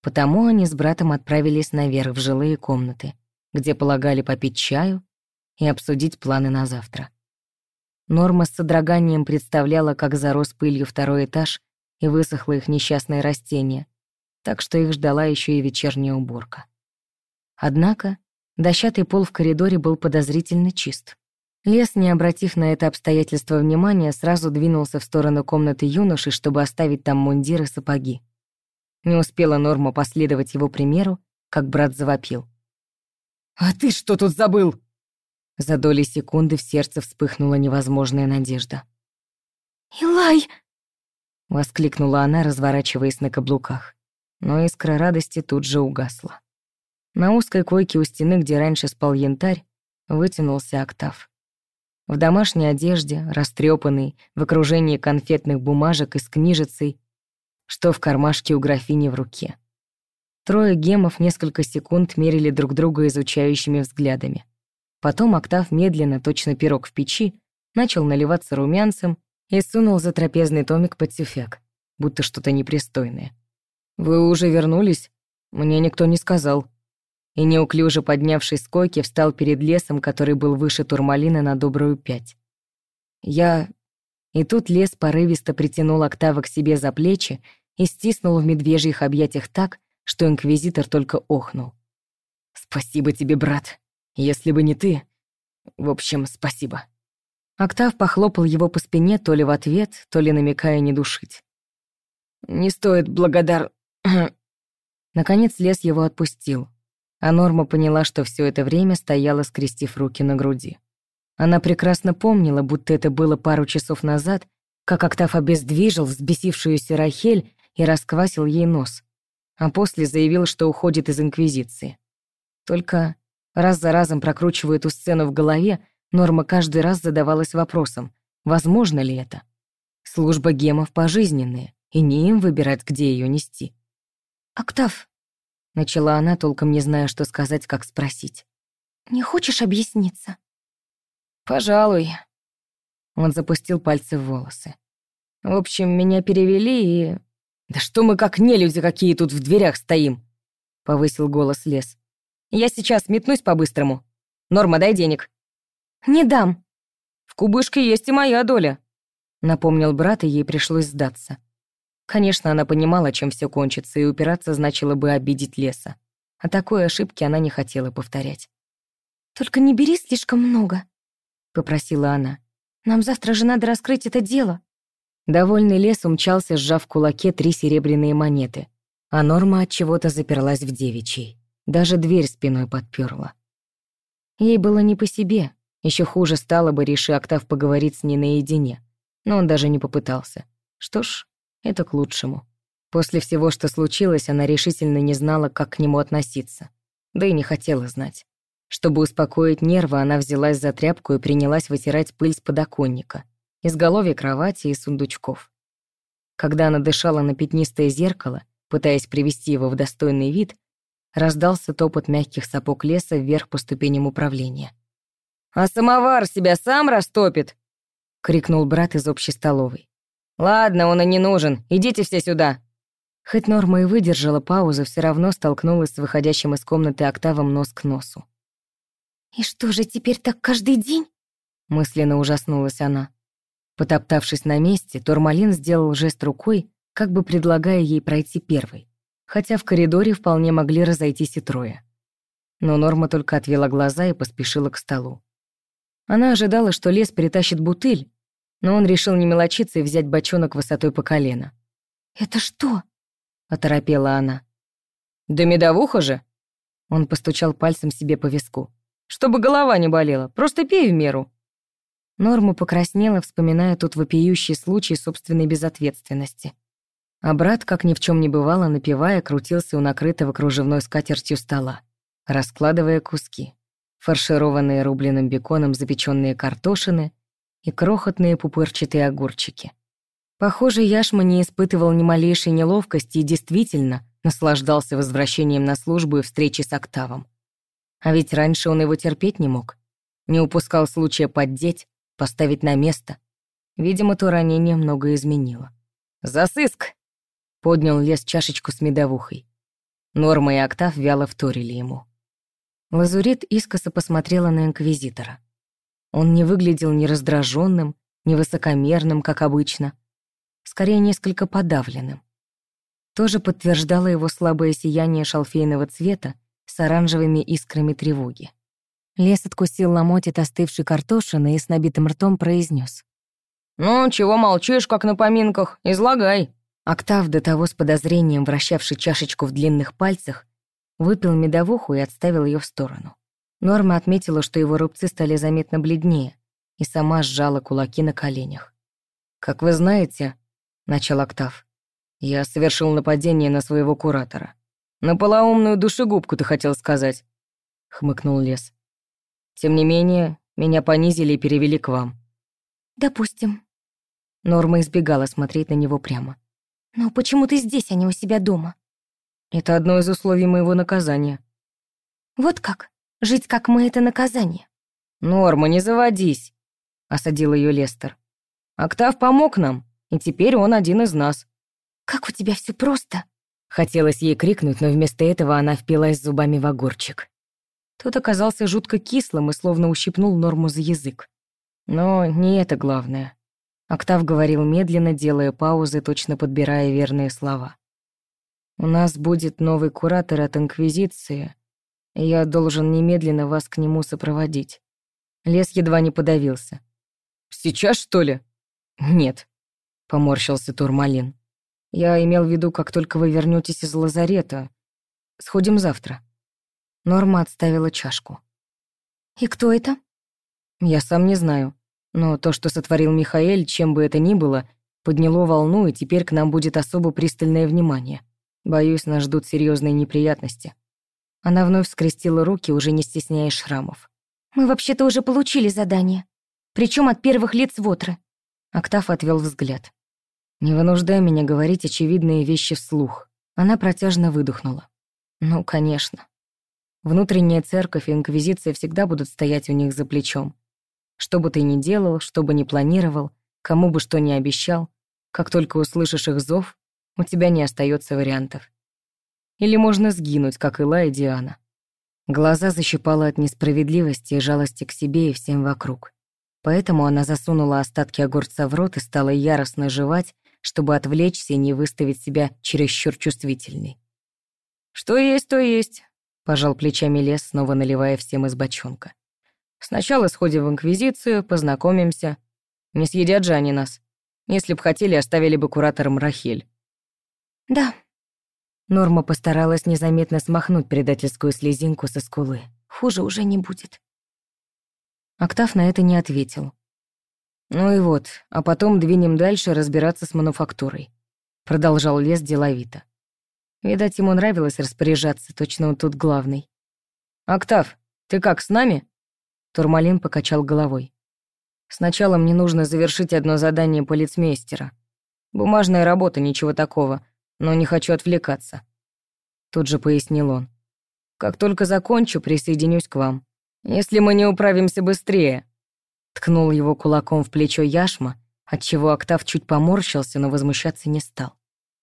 Потому они с братом отправились наверх в жилые комнаты, где полагали попить чаю и обсудить планы на завтра. Норма с содроганием представляла, как зарос пылью второй этаж и высохло их несчастное растение, так что их ждала еще и вечерняя уборка. Однако дощатый пол в коридоре был подозрительно чист. Лес, не обратив на это обстоятельство внимания, сразу двинулся в сторону комнаты юноши, чтобы оставить там мундир и сапоги. Не успела Норма последовать его примеру, как брат завопил. «А ты что тут забыл?» За доли секунды в сердце вспыхнула невозможная надежда. «Илай!» — воскликнула она, разворачиваясь на каблуках. Но искра радости тут же угасла. На узкой койке у стены, где раньше спал янтарь, вытянулся октав. В домашней одежде, растрепанный, в окружении конфетных бумажек и с книжицей, что в кармашке у графини в руке. Трое гемов несколько секунд мерили друг друга изучающими взглядами. Потом Октав медленно, точно пирог в печи, начал наливаться румянцем и сунул за трапезный томик под тюфяк, будто что-то непристойное. «Вы уже вернулись? Мне никто не сказал». И неуклюже поднявшись с койки, встал перед лесом, который был выше турмалина на добрую пять. «Я...» И тут лес порывисто притянул Октава к себе за плечи и стиснул в медвежьих объятиях так, что инквизитор только охнул. «Спасибо тебе, брат. Если бы не ты... В общем, спасибо». Октав похлопал его по спине то ли в ответ, то ли намекая не душить. «Не стоит благодар...» Наконец лес его отпустил, а Норма поняла, что все это время стояла, скрестив руки на груди. Она прекрасно помнила, будто это было пару часов назад, как Октав обездвижил взбесившуюся Рахель и расквасил ей нос, а после заявил, что уходит из Инквизиции. Только раз за разом прокручивая эту сцену в голове, Норма каждый раз задавалась вопросом, возможно ли это? Служба гемов пожизненная, и не им выбирать, где ее нести. «Октав», — начала она, толком не зная, что сказать, как спросить. «Не хочешь объясниться?» «Пожалуй». Он запустил пальцы в волосы. «В общем, меня перевели и «Да что мы как нелюди какие тут в дверях стоим?» — повысил голос Лес. «Я сейчас метнусь по-быстрому. Норма, дай денег». «Не дам». «В кубышке есть и моя доля», — напомнил брат, и ей пришлось сдаться. Конечно, она понимала, чем все кончится, и упираться значило бы обидеть Леса. А такой ошибки она не хотела повторять. «Только не бери слишком много», — попросила она. «Нам завтра же надо раскрыть это дело». Довольный лес умчался, сжав в кулаке три серебряные монеты, а Норма от чего-то заперлась в девичьей. Даже дверь спиной подперла. Ей было не по себе. Еще хуже стало бы, реши Октав поговорить с ней наедине. Но он даже не попытался. Что ж, это к лучшему. После всего, что случилось, она решительно не знала, как к нему относиться. Да и не хотела знать. Чтобы успокоить нервы, она взялась за тряпку и принялась вытирать пыль с подоконника — изголовье кровати и сундучков. Когда она дышала на пятнистое зеркало, пытаясь привести его в достойный вид, раздался топот мягких сапог леса вверх по ступеням управления. «А самовар себя сам растопит!» — крикнул брат из общей столовой. «Ладно, он и не нужен, идите все сюда!» Хоть Норма и выдержала паузу, все равно столкнулась с выходящим из комнаты октавом нос к носу. «И что же, теперь так каждый день?» Мысленно ужаснулась она. Потоптавшись на месте, Турмалин сделал жест рукой, как бы предлагая ей пройти первой, хотя в коридоре вполне могли разойтись и трое. Но Норма только отвела глаза и поспешила к столу. Она ожидала, что лес перетащит бутыль, но он решил не мелочиться и взять бочонок высотой по колено. «Это что?» — оторопела она. «Да медовуха же!» Он постучал пальцем себе по виску. «Чтобы голова не болела, просто пей в меру». Норма покраснела, вспоминая тот вопиющий случай собственной безответственности. А брат, как ни в чем не бывало, напивая, крутился у накрытого кружевной скатертью стола, раскладывая куски. Фаршированные рубленым беконом запеченные картошины и крохотные пупырчатые огурчики. Похоже, Яшма не испытывал ни малейшей неловкости и действительно наслаждался возвращением на службу и встречей с Октавом. А ведь раньше он его терпеть не мог. Не упускал случая поддеть, поставить на место. Видимо, то ранение много изменило. «Засыск!» — поднял лес чашечку с медовухой. Норма и Октав вяло вторили ему. Лазурит искоса посмотрела на Инквизитора. Он не выглядел ни раздраженным, ни высокомерным, как обычно, скорее несколько подавленным. Тоже подтверждало его слабое сияние шалфейного цвета с оранжевыми искрами тревоги. Лес откусил ломоть остывшей картошины и с набитым ртом произнес: «Ну, чего молчишь, как на поминках? Излагай!» Октав, до того с подозрением вращавший чашечку в длинных пальцах, выпил медовуху и отставил ее в сторону. Норма отметила, что его рубцы стали заметно бледнее, и сама сжала кулаки на коленях. «Как вы знаете», — начал Октав, — «я совершил нападение на своего куратора. На полоумную душегубку, ты хотел сказать», — хмыкнул Лес. Тем не менее, меня понизили и перевели к вам». «Допустим». Норма избегала смотреть на него прямо. «Но почему ты здесь, а не у себя дома?» «Это одно из условий моего наказания». «Вот как? Жить как мы — это наказание». «Норма, не заводись», — осадил ее Лестер. «Октав помог нам, и теперь он один из нас». «Как у тебя все просто!» Хотелось ей крикнуть, но вместо этого она впилась зубами в огурчик. Тот оказался жутко кислым и словно ущипнул Норму за язык. Но не это главное. Октав говорил медленно, делая паузы, точно подбирая верные слова. «У нас будет новый куратор от Инквизиции, и я должен немедленно вас к нему сопроводить». Лес едва не подавился. «Сейчас, что ли?» «Нет», — поморщился Турмалин. «Я имел в виду, как только вы вернетесь из лазарета. Сходим завтра». Норма отставила чашку. «И кто это?» «Я сам не знаю. Но то, что сотворил Михаэль, чем бы это ни было, подняло волну, и теперь к нам будет особо пристальное внимание. Боюсь, нас ждут серьезные неприятности». Она вновь скрестила руки, уже не стесняясь шрамов. «Мы вообще-то уже получили задание. Причем от первых лиц Вотры». Октав отвел взгляд. «Не вынуждай меня говорить очевидные вещи вслух». Она протяжно выдохнула. «Ну, конечно. Внутренняя церковь и инквизиция всегда будут стоять у них за плечом. Что бы ты ни делал, что бы ни планировал, кому бы что ни обещал, как только услышишь их зов, у тебя не остается вариантов. Или можно сгинуть, как Ила и Диана. Глаза защипала от несправедливости и жалости к себе и всем вокруг. Поэтому она засунула остатки огурца в рот и стала яростно жевать, чтобы отвлечься и не выставить себя чересчур чувствительной. «Что есть, то есть», Пожал плечами лес, снова наливая всем из бочонка. Сначала сходим в Инквизицию, познакомимся. Не съедят же они нас. Если б хотели, оставили бы куратором Рахель. Да. Норма постаралась незаметно смахнуть предательскую слезинку со скулы. Хуже уже не будет. Октав на это не ответил. Ну и вот, а потом двинем дальше разбираться с мануфактурой. Продолжал лес деловито. Видать, ему нравилось распоряжаться, точно он тут главный. «Октав, ты как, с нами?» Турмалин покачал головой. «Сначала мне нужно завершить одно задание полицмейстера. Бумажная работа, ничего такого, но не хочу отвлекаться». Тут же пояснил он. «Как только закончу, присоединюсь к вам. Если мы не управимся быстрее». Ткнул его кулаком в плечо Яшма, отчего Октав чуть поморщился, но возмущаться не стал.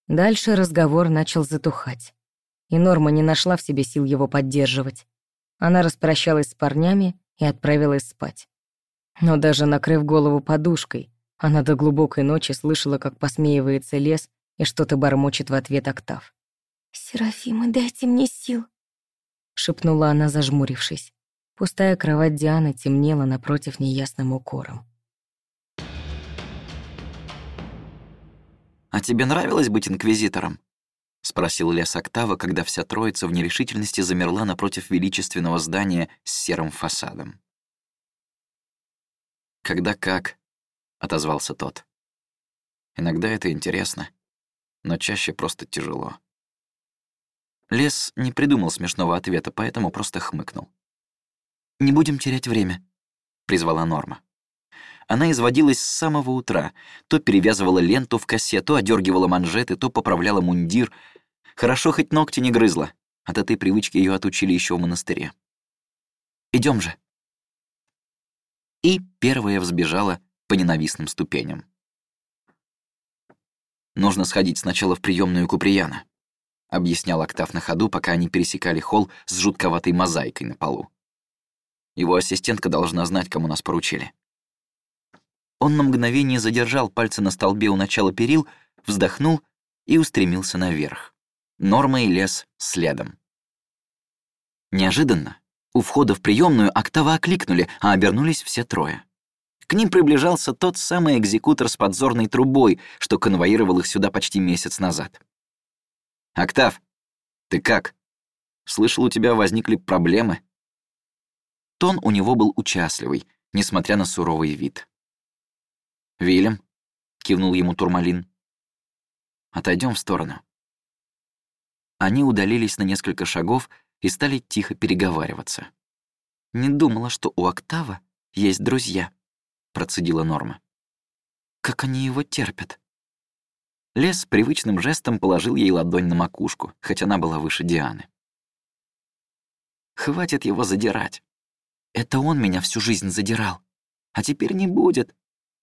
Дальше разговор начал затухать. И Норма не нашла в себе сил его поддерживать. Она распрощалась с парнями и отправилась спать. Но даже накрыв голову подушкой, она до глубокой ночи слышала, как посмеивается лес и что-то бормочет в ответ октав. «Серафима, дайте мне сил», — шепнула она, зажмурившись. Пустая кровать Дианы темнела напротив неясным укором. «А тебе нравилось быть инквизитором?» — спросил Лес Октава, когда вся троица в нерешительности замерла напротив величественного здания с серым фасадом. «Когда как?» — отозвался тот. «Иногда это интересно, но чаще просто тяжело». Лес не придумал смешного ответа, поэтому просто хмыкнул. «Не будем терять время», — призвала Норма. Она изводилась с самого утра. То перевязывала ленту в косе, то одергивала манжеты, то поправляла мундир. Хорошо хоть ногти не грызла. От этой привычки ее отучили еще в монастыре. Идем же. И первая взбежала по ненавистным ступеням. «Нужно сходить сначала в приемную Куприяна», — объяснял Октав на ходу, пока они пересекали холл с жутковатой мозаикой на полу. Его ассистентка должна знать, кому нас поручили. Он на мгновение задержал пальцы на столбе у начала перил, вздохнул и устремился наверх. Норма и лес следом. Неожиданно у входа в приемную Октава окликнули, а обернулись все трое. К ним приближался тот самый экзекутор с подзорной трубой, что конвоировал их сюда почти месяц назад. «Октав, ты как? Слышал, у тебя возникли проблемы?» Тон у него был участливый, несмотря на суровый вид. «Вильям», — кивнул ему Турмалин. Отойдем в сторону». Они удалились на несколько шагов и стали тихо переговариваться. «Не думала, что у Октава есть друзья», — процедила Норма. «Как они его терпят?» Лес привычным жестом положил ей ладонь на макушку, хоть она была выше Дианы. «Хватит его задирать. Это он меня всю жизнь задирал. А теперь не будет.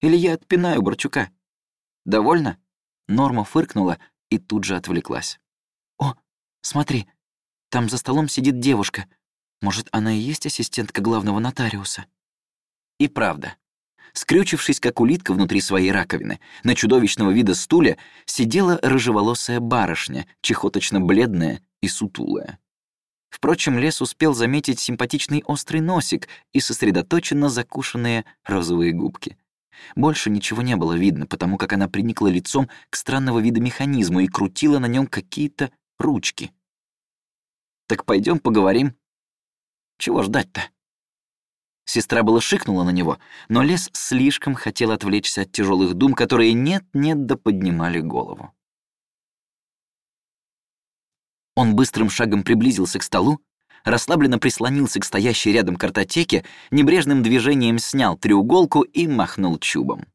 Или я отпинаю Борчука. Довольно?» Норма фыркнула и тут же отвлеклась. «О, смотри, там за столом сидит девушка. Может, она и есть ассистентка главного нотариуса?» И правда. Скрючившись, как улитка внутри своей раковины, на чудовищного вида стуле сидела рыжеволосая барышня, чехоточно-бледная и сутулая. Впрочем, Лес успел заметить симпатичный острый носик и сосредоточенно закушенные розовые губки. Больше ничего не было видно, потому как она приникла лицом к странного вида механизму и крутила на нем какие-то ручки. «Так пойдем поговорим. Чего ждать-то?» Сестра было шикнула на него, но лес слишком хотел отвлечься от тяжелых дум, которые нет-нет да поднимали голову. Он быстрым шагом приблизился к столу, расслабленно прислонился к стоящей рядом картотеке, небрежным движением снял треуголку и махнул чубом.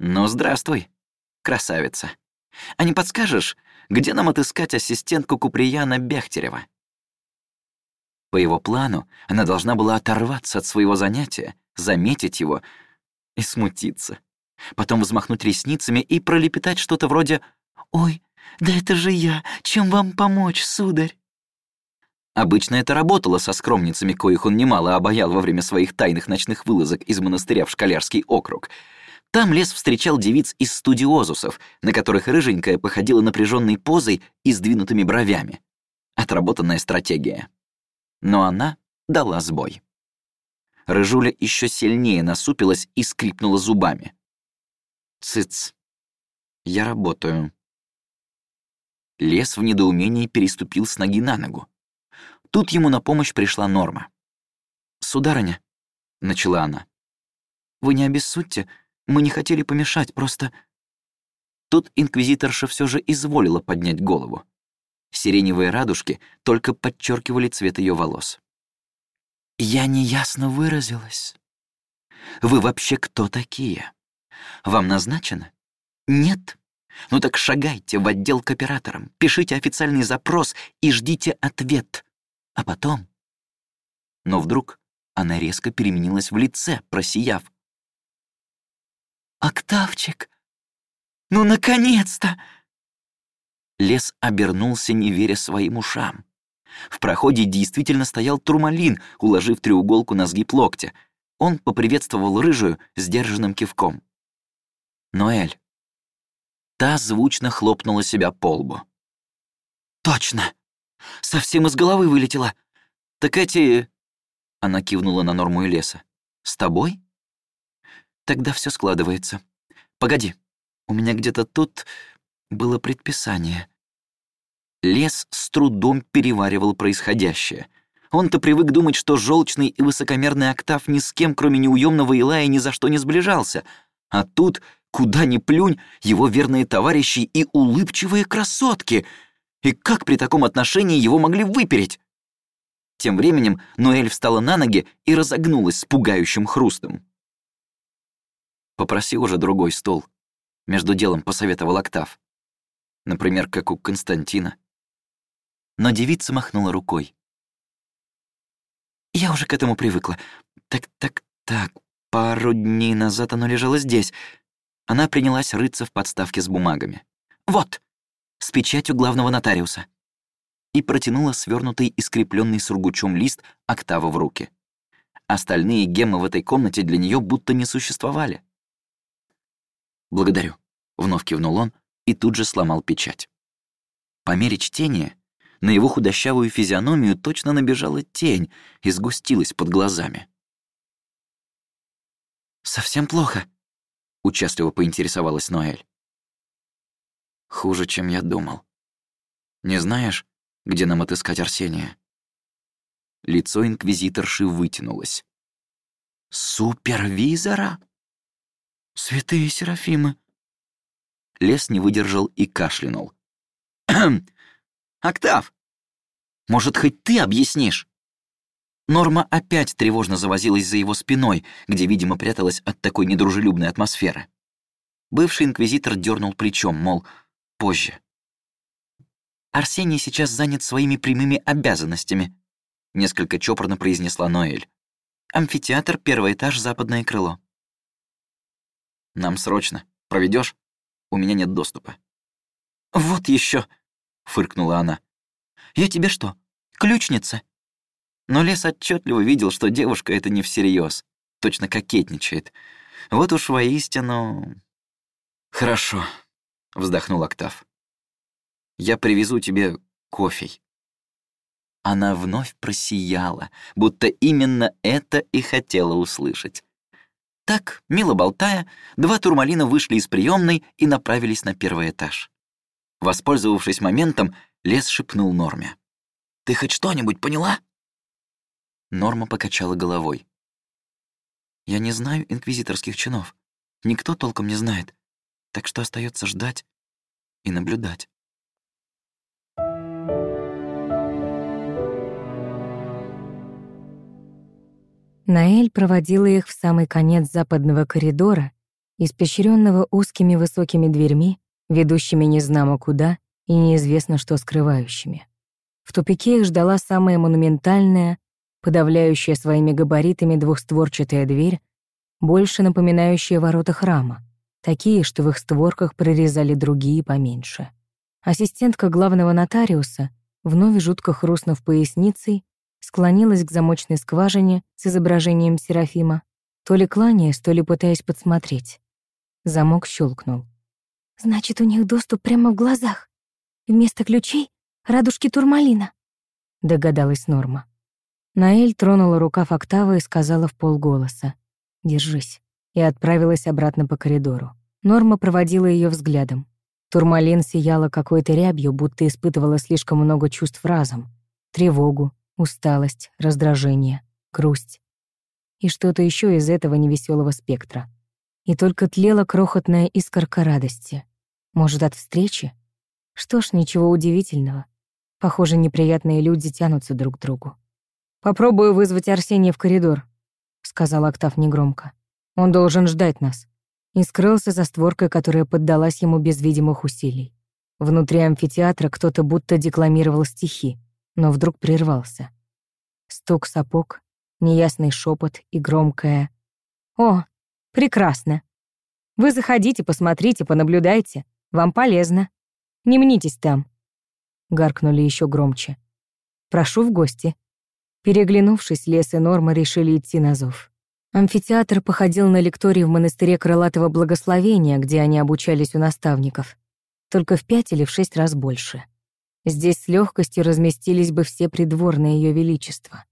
«Ну, здравствуй, красавица. А не подскажешь, где нам отыскать ассистентку Куприяна Бехтерева?» По его плану она должна была оторваться от своего занятия, заметить его и смутиться. Потом взмахнуть ресницами и пролепетать что-то вроде «Ой, да это же я! Чем вам помочь, сударь?» Обычно это работало со скромницами, коих он немало обаял во время своих тайных ночных вылазок из монастыря в Шкалярский округ. Там лес встречал девиц из студиозусов, на которых рыженькая походила напряженной позой и сдвинутыми бровями. Отработанная стратегия но она дала сбой. Рыжуля еще сильнее насупилась и скрипнула зубами. «Цыц, я работаю». Лес в недоумении переступил с ноги на ногу. Тут ему на помощь пришла Норма. «Сударыня», — начала она, — «вы не обессудьте, мы не хотели помешать, просто...» Тут инквизиторша все же изволила поднять голову. Сиреневые радужки только подчеркивали цвет ее волос. «Я неясно выразилась. Вы вообще кто такие? Вам назначено? Нет? Ну так шагайте в отдел к операторам, пишите официальный запрос и ждите ответ. А потом...» Но вдруг она резко переменилась в лице, просияв. «Октавчик! Ну, наконец-то!» Лес обернулся, не веря своим ушам. В проходе действительно стоял турмалин, уложив треуголку на сгиб локтя. Он поприветствовал рыжую сдержанным кивком. «Ноэль». Та звучно хлопнула себя по лбу. «Точно! Совсем из головы вылетела. Так эти...» Она кивнула на норму и леса. «С тобой?» «Тогда все складывается. Погоди, у меня где-то тут было предписание. Лес с трудом переваривал происходящее. Он-то привык думать, что желчный и высокомерный октав ни с кем, кроме неуемного Илая, ни за что не сближался. А тут, куда ни плюнь, его верные товарищи и улыбчивые красотки. И как при таком отношении его могли выпереть? Тем временем Ноэль встала на ноги и разогнулась с пугающим хрустом. «Попроси уже другой стол», — между делом посоветовал Октав. Например, как у Константина. Но девица махнула рукой. «Я уже к этому привыкла. Так, так, так, пару дней назад оно лежало здесь». Она принялась рыться в подставке с бумагами. «Вот, с печатью главного нотариуса». И протянула свернутый и скрепленный сургучом лист октаву в руки. Остальные геммы в этой комнате для нее будто не существовали. «Благодарю», — вновь кивнул он, и тут же сломал печать. По мере чтения на его худощавую физиономию точно набежала тень и сгустилась под глазами. «Совсем плохо?» — участливо поинтересовалась Ноэль. «Хуже, чем я думал. Не знаешь, где нам отыскать Арсения?» Лицо инквизиторши вытянулось. «Супервизора? Святые Серафимы, Лес не выдержал и кашлянул. «Октав! Может, хоть ты объяснишь?» Норма опять тревожно завозилась за его спиной, где, видимо, пряталась от такой недружелюбной атмосферы. Бывший инквизитор дернул плечом, мол, позже. «Арсений сейчас занят своими прямыми обязанностями», — несколько чопорно произнесла Ноэль. «Амфитеатр, первый этаж, западное крыло». «Нам срочно. Проведешь? У меня нет доступа». «Вот еще, фыркнула она. «Я тебе что, ключница?» Но Лес отчетливо видел, что девушка это не всерьез, точно кокетничает. Вот уж воистину... «Хорошо», — вздохнул Октав. «Я привезу тебе кофе». Она вновь просияла, будто именно это и хотела услышать. Так, мило болтая, два турмалина вышли из приемной и направились на первый этаж. Воспользовавшись моментом, Лес шепнул Норме. «Ты хоть что-нибудь поняла?» Норма покачала головой. «Я не знаю инквизиторских чинов. Никто толком не знает. Так что остается ждать и наблюдать». Наэль проводила их в самый конец западного коридора, испещренного узкими высокими дверьми, ведущими незнамо куда и неизвестно что скрывающими. В тупике их ждала самая монументальная, подавляющая своими габаритами двухстворчатая дверь, больше напоминающая ворота храма, такие, что в их створках прорезали другие поменьше. Ассистентка главного нотариуса, вновь жутко хрустнув поясницей, склонилась к замочной скважине с изображением Серафима, то ли кланяясь, то ли пытаясь подсмотреть. Замок щелкнул. «Значит, у них доступ прямо в глазах. Вместо ключей — радужки турмалина», — догадалась Норма. Наэль тронула рукав Октавы и сказала в полголоса «Держись», и отправилась обратно по коридору. Норма проводила ее взглядом. Турмалин сияла какой-то рябью, будто испытывала слишком много чувств разом. Тревогу, усталость, раздражение, грусть. И что-то еще из этого невеселого спектра. И только тлела крохотная искорка радости. Может, от встречи? Что ж, ничего удивительного. Похоже, неприятные люди тянутся друг к другу. «Попробую вызвать Арсения в коридор», — сказал Октав негромко. «Он должен ждать нас». И скрылся за створкой, которая поддалась ему без видимых усилий. Внутри амфитеатра кто-то будто декламировал стихи, но вдруг прервался. Стук сапог, неясный шепот и громкое «О, прекрасно! Вы заходите, посмотрите, понаблюдайте, вам полезно. Не мнитесь там!» Гаркнули еще громче. «Прошу в гости». Переглянувшись, Лес и Норма решили идти на зов. Амфитеатр походил на лекторий в монастыре Крылатого Благословения, где они обучались у наставников, только в пять или в шесть раз больше. Здесь с легкостью разместились бы все придворные Ее Величества.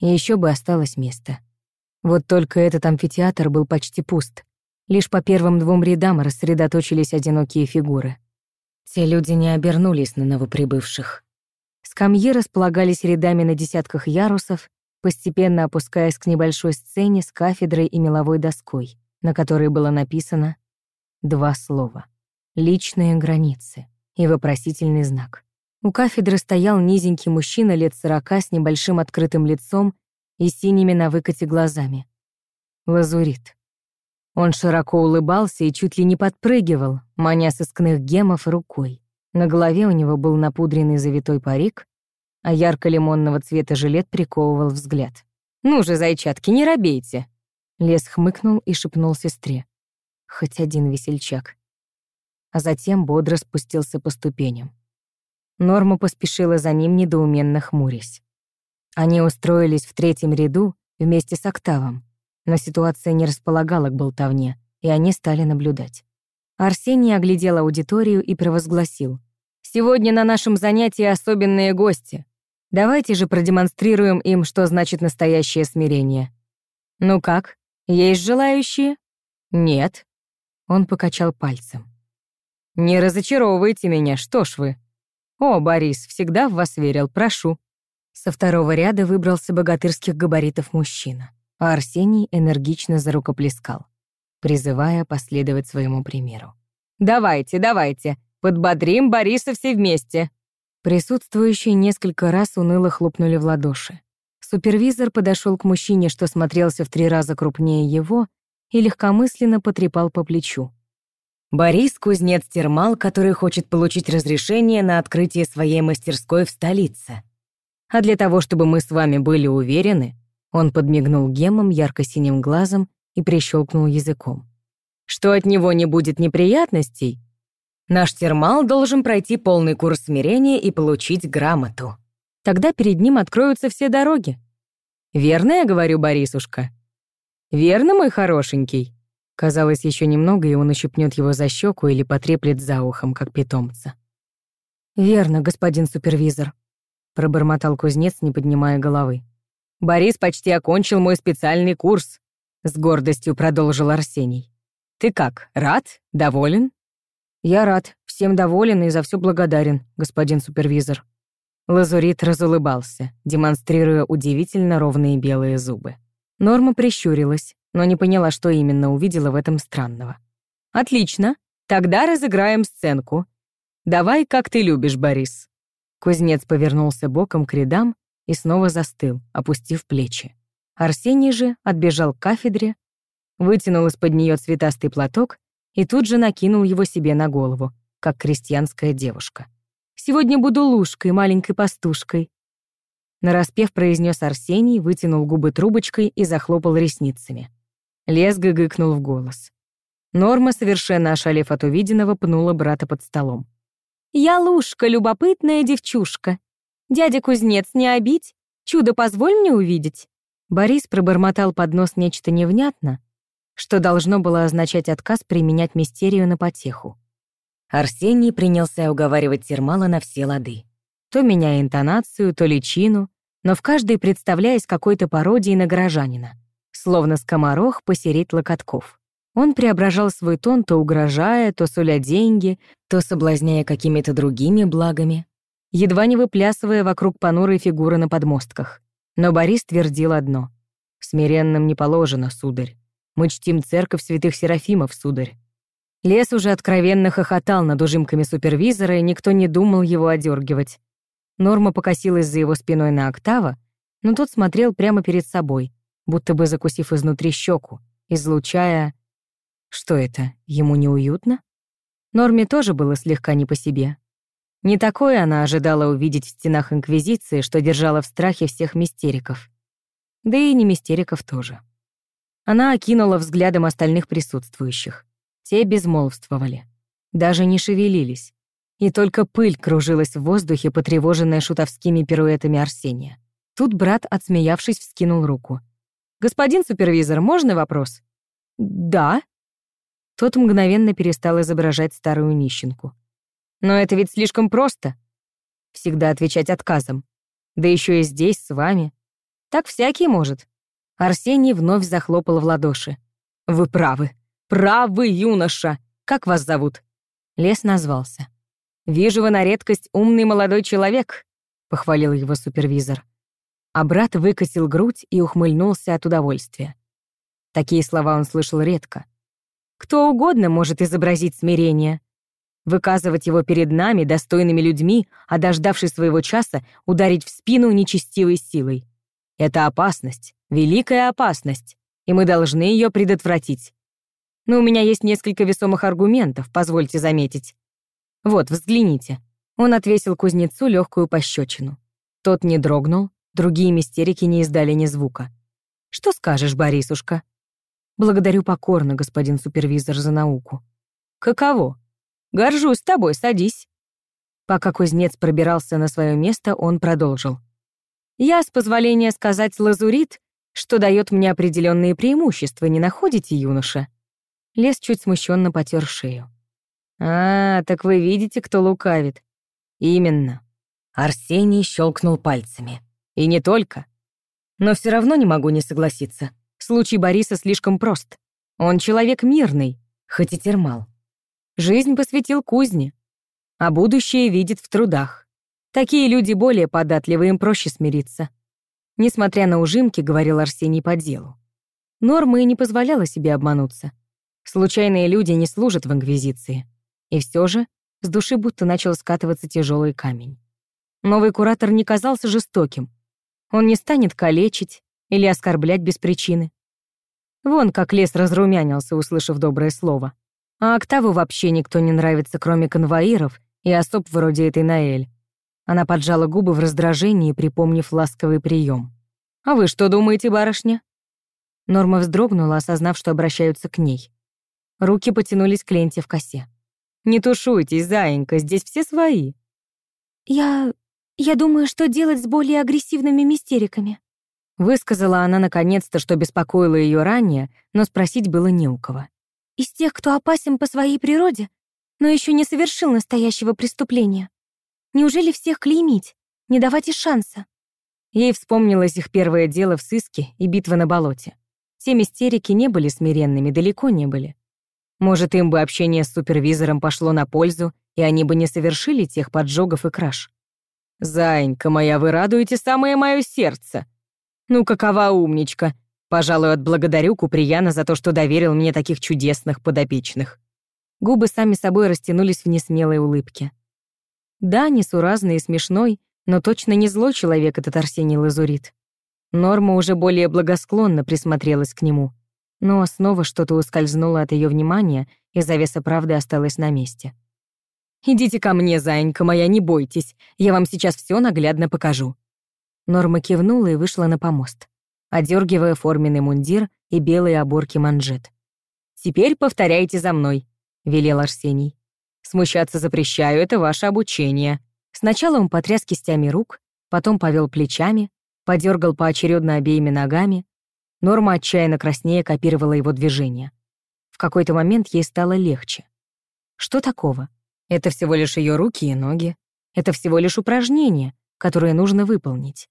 И еще бы осталось место. Вот только этот амфитеатр был почти пуст. Лишь по первым двум рядам рассредоточились одинокие фигуры. Те люди не обернулись на новоприбывших. Скамьи располагались рядами на десятках ярусов, постепенно опускаясь к небольшой сцене с кафедрой и меловой доской, на которой было написано два слова «Личные границы» и вопросительный знак. У кафедры стоял низенький мужчина лет сорока с небольшим открытым лицом и синими на выкате глазами. Лазурит. Он широко улыбался и чуть ли не подпрыгивал, маня сыскных гемов рукой. На голове у него был напудренный завитой парик, а ярко-лимонного цвета жилет приковывал взгляд. «Ну же, зайчатки, не робейте!» Лес хмыкнул и шепнул сестре. Хоть один весельчак. А затем бодро спустился по ступеням. Норма поспешила за ним, недоуменно хмурясь. Они устроились в третьем ряду вместе с Октавом, но ситуация не располагала к болтовне, и они стали наблюдать. Арсений оглядел аудиторию и провозгласил. Сегодня на нашем занятии особенные гости. Давайте же продемонстрируем им, что значит настоящее смирение. Ну как, есть желающие? Нет. Он покачал пальцем. Не разочаровывайте меня, что ж вы. О, Борис, всегда в вас верил, прошу. Со второго ряда выбрался богатырских габаритов мужчина, а Арсений энергично зарукоплескал, призывая последовать своему примеру. «Давайте, давайте, Подбодрим Бориса все вместе!» Присутствующие несколько раз уныло хлопнули в ладоши. Супервизор подошел к мужчине, что смотрелся в три раза крупнее его, и легкомысленно потрепал по плечу. Борис — кузнец-термал, который хочет получить разрешение на открытие своей мастерской в столице. А для того, чтобы мы с вами были уверены, он подмигнул гемом ярко-синим глазом и прищелкнул языком. Что от него не будет неприятностей, наш термал должен пройти полный курс смирения и получить грамоту. Тогда перед ним откроются все дороги. Верно я говорю, Борисушка? Верно, мой хорошенький? Казалось, еще немного, и он ущипнет его за щеку или потреплет за ухом, как питомца. «Верно, господин супервизор», — пробормотал кузнец, не поднимая головы. «Борис почти окончил мой специальный курс», — с гордостью продолжил Арсений. «Ты как, рад? Доволен?» «Я рад, всем доволен и за все благодарен, господин супервизор». Лазурит разулыбался, демонстрируя удивительно ровные белые зубы. Норма прищурилась, но не поняла, что именно увидела в этом странного. «Отлично. Тогда разыграем сценку. Давай, как ты любишь, Борис». Кузнец повернулся боком к рядам и снова застыл, опустив плечи. Арсений же отбежал к кафедре, вытянул из-под нее цветастый платок и тут же накинул его себе на голову, как крестьянская девушка. «Сегодня буду лужкой, маленькой пастушкой», нараспев произнес Арсений, вытянул губы трубочкой и захлопал ресницами. Лес гыгыкнул в голос. Норма, совершенно ошалев от увиденного, пнула брата под столом. «Я Лушка, любопытная девчушка. Дядя кузнец, не обидь. Чудо позволь мне увидеть». Борис пробормотал под нос нечто невнятно, что должно было означать отказ применять мистерию на потеху. Арсений принялся уговаривать Термала на все лады. То меняя интонацию, то личину, но в каждой представляясь какой-то пародией на горожанина — словно скоморох посереть локотков. Он преображал свой тон, то угрожая, то суля деньги, то соблазняя какими-то другими благами, едва не выплясывая вокруг понурой фигуры на подмостках. Но Борис твердил одно. «Смиренным не положено, сударь. Мы чтим церковь святых Серафимов, сударь». Лес уже откровенно хохотал над ужимками супервизора, и никто не думал его одергивать. Норма покосилась за его спиной на октава, но тот смотрел прямо перед собой, будто бы закусив изнутри щеку, излучая... Что это, ему неуютно? Норме тоже было слегка не по себе. Не такое она ожидала увидеть в стенах Инквизиции, что держала в страхе всех мистериков. Да и не мистериков тоже. Она окинула взглядом остальных присутствующих. Те безмолвствовали. Даже не шевелились. И только пыль кружилась в воздухе, потревоженная шутовскими пируэтами Арсения. Тут брат, отсмеявшись, вскинул руку. «Господин супервизор, можно вопрос?» «Да». Тот мгновенно перестал изображать старую нищенку. «Но это ведь слишком просто. Всегда отвечать отказом. Да еще и здесь, с вами. Так всякий может». Арсений вновь захлопал в ладоши. «Вы правы. Правы, юноша. Как вас зовут?» Лес назвался. «Вижу, вы на редкость умный молодой человек», — похвалил его супервизор а брат выкатил грудь и ухмыльнулся от удовольствия. Такие слова он слышал редко. Кто угодно может изобразить смирение. Выказывать его перед нами, достойными людьми, а дождавшись своего часа, ударить в спину нечестивой силой. Это опасность, великая опасность, и мы должны ее предотвратить. Но у меня есть несколько весомых аргументов, позвольте заметить. Вот, взгляните. Он отвесил кузнецу легкую пощечину. Тот не дрогнул, Другие мистерики не издали ни звука. «Что скажешь, Борисушка?» «Благодарю покорно, господин супервизор, за науку». «Каково? Горжусь тобой, садись». Пока кузнец пробирался на свое место, он продолжил. «Я, с позволения сказать, лазурит, что дает мне определенные преимущества, не находите, юноша?» Лес чуть смущенно потер шею. «А, так вы видите, кто лукавит?» «Именно». Арсений щелкнул пальцами. И не только. Но все равно не могу не согласиться. Случай Бориса слишком прост. Он человек мирный, хоть и термал. Жизнь посвятил кузне, а будущее видит в трудах. Такие люди более податливы, им проще смириться. Несмотря на ужимки, говорил Арсений по делу. Норма и не позволяла себе обмануться. Случайные люди не служат в Инквизиции. И все же с души будто начал скатываться тяжелый камень. Новый куратор не казался жестоким, он не станет калечить или оскорблять без причины. Вон как лес разрумянился, услышав доброе слово. А Октаву вообще никто не нравится, кроме конвоиров и особ вроде этой Наэль. Она поджала губы в раздражении, припомнив ласковый прием. «А вы что думаете, барышня?» Норма вздрогнула, осознав, что обращаются к ней. Руки потянулись к ленте в косе. «Не тушуйтесь, заинька, здесь все свои». «Я... я думаю, что делать с более агрессивными мистериками», Высказала она наконец-то, что беспокоило ее ранее, но спросить было не у кого. «Из тех, кто опасен по своей природе, но еще не совершил настоящего преступления. Неужели всех клеймить, не давать и шанса?» Ей вспомнилось их первое дело в сыске и битва на болоте. Те мистерики не были смиренными, далеко не были. Может, им бы общение с супервизором пошло на пользу, и они бы не совершили тех поджогов и краж. «Заинька моя, вы радуете самое мое сердце!» «Ну, какова умничка!» Пожалуй, отблагодарю Куприяна за то, что доверил мне таких чудесных подопечных. Губы сами собой растянулись в несмелой улыбке. Да, несуразный и смешной, но точно не злой человек этот Арсений Лазурит. Норма уже более благосклонно присмотрелась к нему, но снова что-то ускользнуло от ее внимания, и завеса правды осталась на месте. «Идите ко мне, зайенька моя, не бойтесь, я вам сейчас все наглядно покажу». Норма кивнула и вышла на помост, одергивая форменный мундир и белые оборки манжет. «Теперь повторяйте за мной», — велел Арсений. «Смущаться запрещаю, это ваше обучение». Сначала он потряс кистями рук, потом повел плечами, подергал поочередно обеими ногами. Норма отчаянно краснее копировала его движения. В какой-то момент ей стало легче. Что такого? Это всего лишь ее руки и ноги. Это всего лишь упражнение, которое нужно выполнить.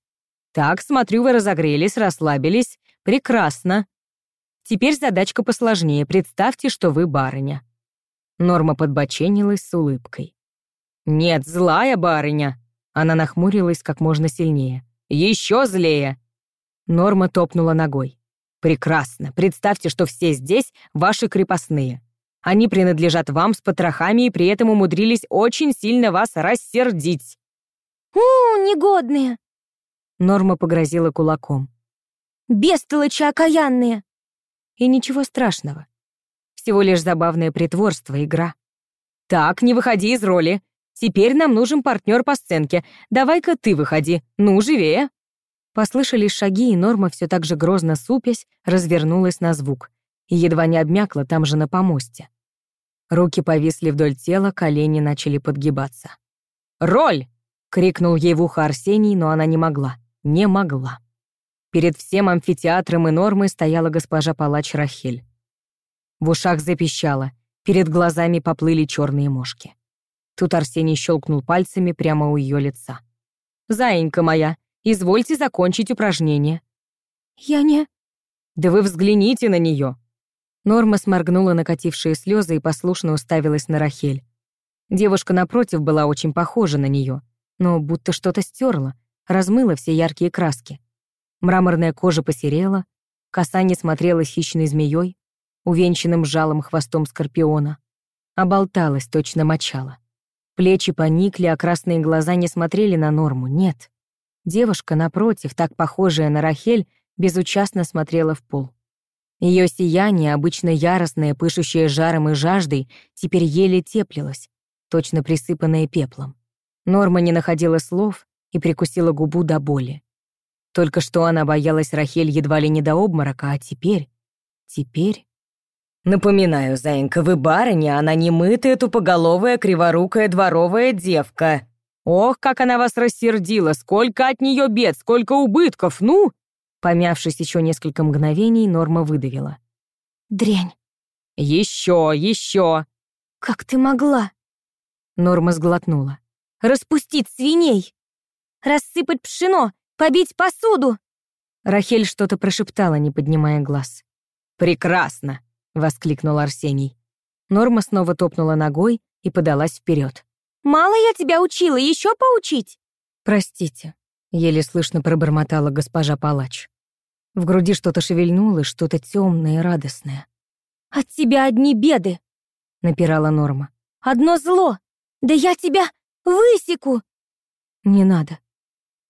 Так, смотрю, вы разогрелись, расслабились. Прекрасно. Теперь задачка посложнее. Представьте, что вы барыня. Норма подбоченилась с улыбкой. «Нет, злая барыня!» Она нахмурилась как можно сильнее. «Еще злее!» Норма топнула ногой. «Прекрасно. Представьте, что все здесь ваши крепостные. Они принадлежат вам с потрохами и при этом умудрились очень сильно вас рассердить». «У, негодные!» Норма погрозила кулаком. «Бестолочи окаянные!» И ничего страшного. Всего лишь забавное притворство, игра. «Так, не выходи из роли. Теперь нам нужен партнер по сценке. Давай-ка ты выходи. Ну, живее!» Послышались шаги, и Норма, все так же грозно супясь, развернулась на звук и едва не обмякла там же на помосте. Руки повисли вдоль тела, колени начали подгибаться. «Роль!» — крикнул ей в ухо Арсений, но она не могла. Не могла. Перед всем амфитеатром и Нормой стояла госпожа палач Рахель. В ушах запищало, перед глазами поплыли черные мошки. Тут Арсений щелкнул пальцами прямо у ее лица. «Заинька моя, извольте закончить упражнение». «Я не...» «Да вы взгляните на нее. Норма сморгнула накатившие слезы и послушно уставилась на Рахель. Девушка напротив была очень похожа на нее, но будто что-то стерла, размыла все яркие краски. Мраморная кожа посерела, коса не смотрела хищной змеей, увенчанным жалом хвостом скорпиона, а болталась, точно мочала. Плечи поникли, а красные глаза не смотрели на Норму, нет. Девушка, напротив, так похожая на Рахель, безучастно смотрела в пол. Ее сияние, обычно яростное, пышущее жаром и жаждой, теперь еле теплилось, точно присыпанное пеплом. Норма не находила слов и прикусила губу до боли. Только что она боялась Рахель едва ли не до обморока, а теперь... Теперь... «Напоминаю, Заинька, вы барыня, она не мытая, тупоголовая, криворукая дворовая девка. Ох, как она вас рассердила, сколько от нее бед, сколько убытков, ну!» Помявшись еще несколько мгновений, Норма выдавила. «Дрянь». «Еще, еще!» «Как ты могла?» Норма сглотнула. «Распустить свиней! Рассыпать пшено! Побить посуду!» Рахель что-то прошептала, не поднимая глаз. «Прекрасно!» Воскликнул Арсений. Норма снова топнула ногой и подалась вперед. «Мало я тебя учила, еще поучить?» «Простите», — еле слышно пробормотала госпожа Палач. В груди что-то шевельнулось, что-то темное и радостное. «От тебя одни беды», — напирала Норма. «Одно зло! Да я тебя высеку!» «Не надо».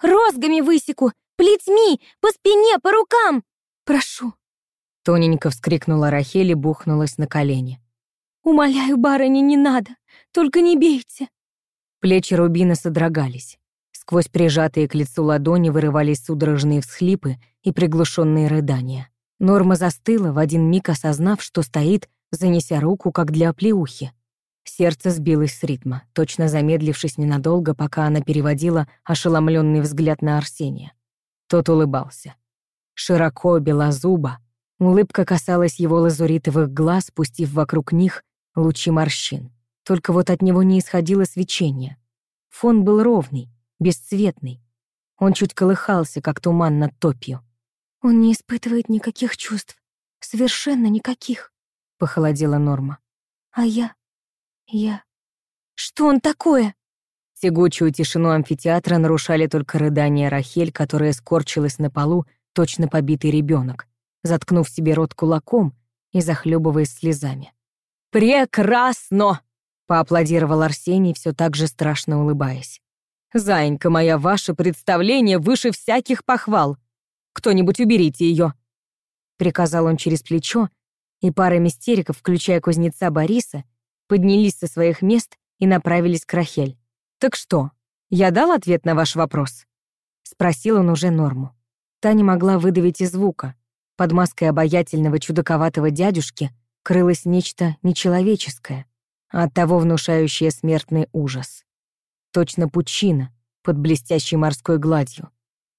«Розгами высеку! Плетьми! По спине, по рукам! Прошу, Тоненько вскрикнула Рахель и бухнулась на колени. Умоляю, барыня, не надо. Только не бейте. Плечи Рубина содрогались. Сквозь прижатые к лицу ладони вырывались судорожные всхлипы и приглушенные рыдания. Норма застыла, в один миг осознав, что стоит, занеся руку, как для оплеухи. Сердце сбилось с ритма, точно замедлившись ненадолго, пока она переводила ошеломленный взгляд на Арсения. Тот улыбался. Широко, белозубо. Улыбка касалась его лазуритовых глаз, пустив вокруг них лучи морщин. Только вот от него не исходило свечение. Фон был ровный, бесцветный. Он чуть колыхался, как туман над топью. «Он не испытывает никаких чувств. Совершенно никаких», — похолодела Норма. «А я... я... Что он такое?» Тягучую тишину амфитеатра нарушали только рыдания Рахель, которая скорчилась на полу, точно побитый ребенок, заткнув себе рот кулаком и захлебываясь слезами. «Прекрасно!» — поаплодировал Арсений, все так же страшно улыбаясь. «Заинька моя, ваше представление выше всяких похвал. Кто-нибудь уберите ее!» Приказал он через плечо, и пара мистериков, включая кузнеца Бориса, поднялись со своих мест и направились к Рахель. «Так что, я дал ответ на ваш вопрос?» Спросил он уже Норму. Та не могла выдавить и звука. Под маской обаятельного чудаковатого дядюшки крылось нечто нечеловеческое, а оттого внушающее смертный ужас. Точно пучина под блестящей морской гладью.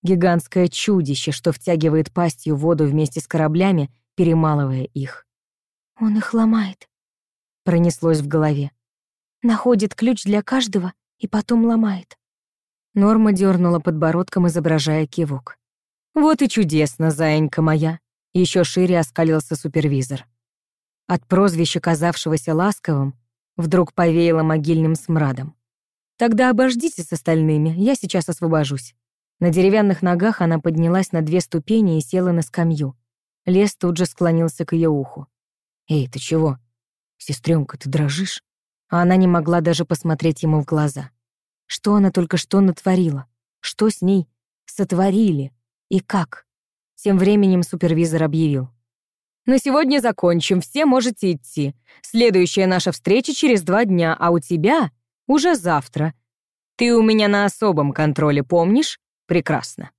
Гигантское чудище, что втягивает пастью воду вместе с кораблями, перемалывая их. «Он их ломает», — пронеслось в голове. «Находит ключ для каждого и потом ломает». Норма дернула подбородком, изображая кивок. «Вот и чудесно, заинька моя!» Еще шире оскалился супервизор. От прозвища, казавшегося ласковым, вдруг повеяло могильным смрадом. «Тогда обождите с остальными, я сейчас освобожусь». На деревянных ногах она поднялась на две ступени и села на скамью. Лес тут же склонился к ее уху. «Эй, ты чего? Сестренка, ты дрожишь?» А она не могла даже посмотреть ему в глаза. Что она только что натворила? Что с ней сотворили? И как? Тем временем супервизор объявил. «На сегодня закончим, все можете идти. Следующая наша встреча через два дня, а у тебя уже завтра. Ты у меня на особом контроле, помнишь? Прекрасно».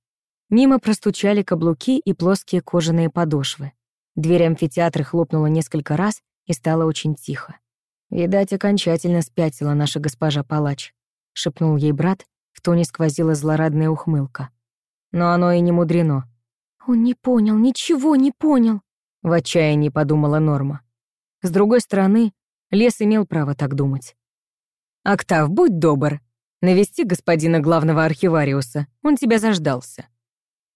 Мимо простучали каблуки и плоские кожаные подошвы. Дверь амфитеатра хлопнула несколько раз и стало очень тихо. «Видать, окончательно спятила наша госпожа палач», — шепнул ей брат, в тоне сквозила злорадная ухмылка. Но оно и не мудрено. «Он не понял, ничего не понял», — в отчаянии подумала Норма. С другой стороны, лес имел право так думать. «Октав, будь добр, навести господина главного архивариуса, он тебя заждался».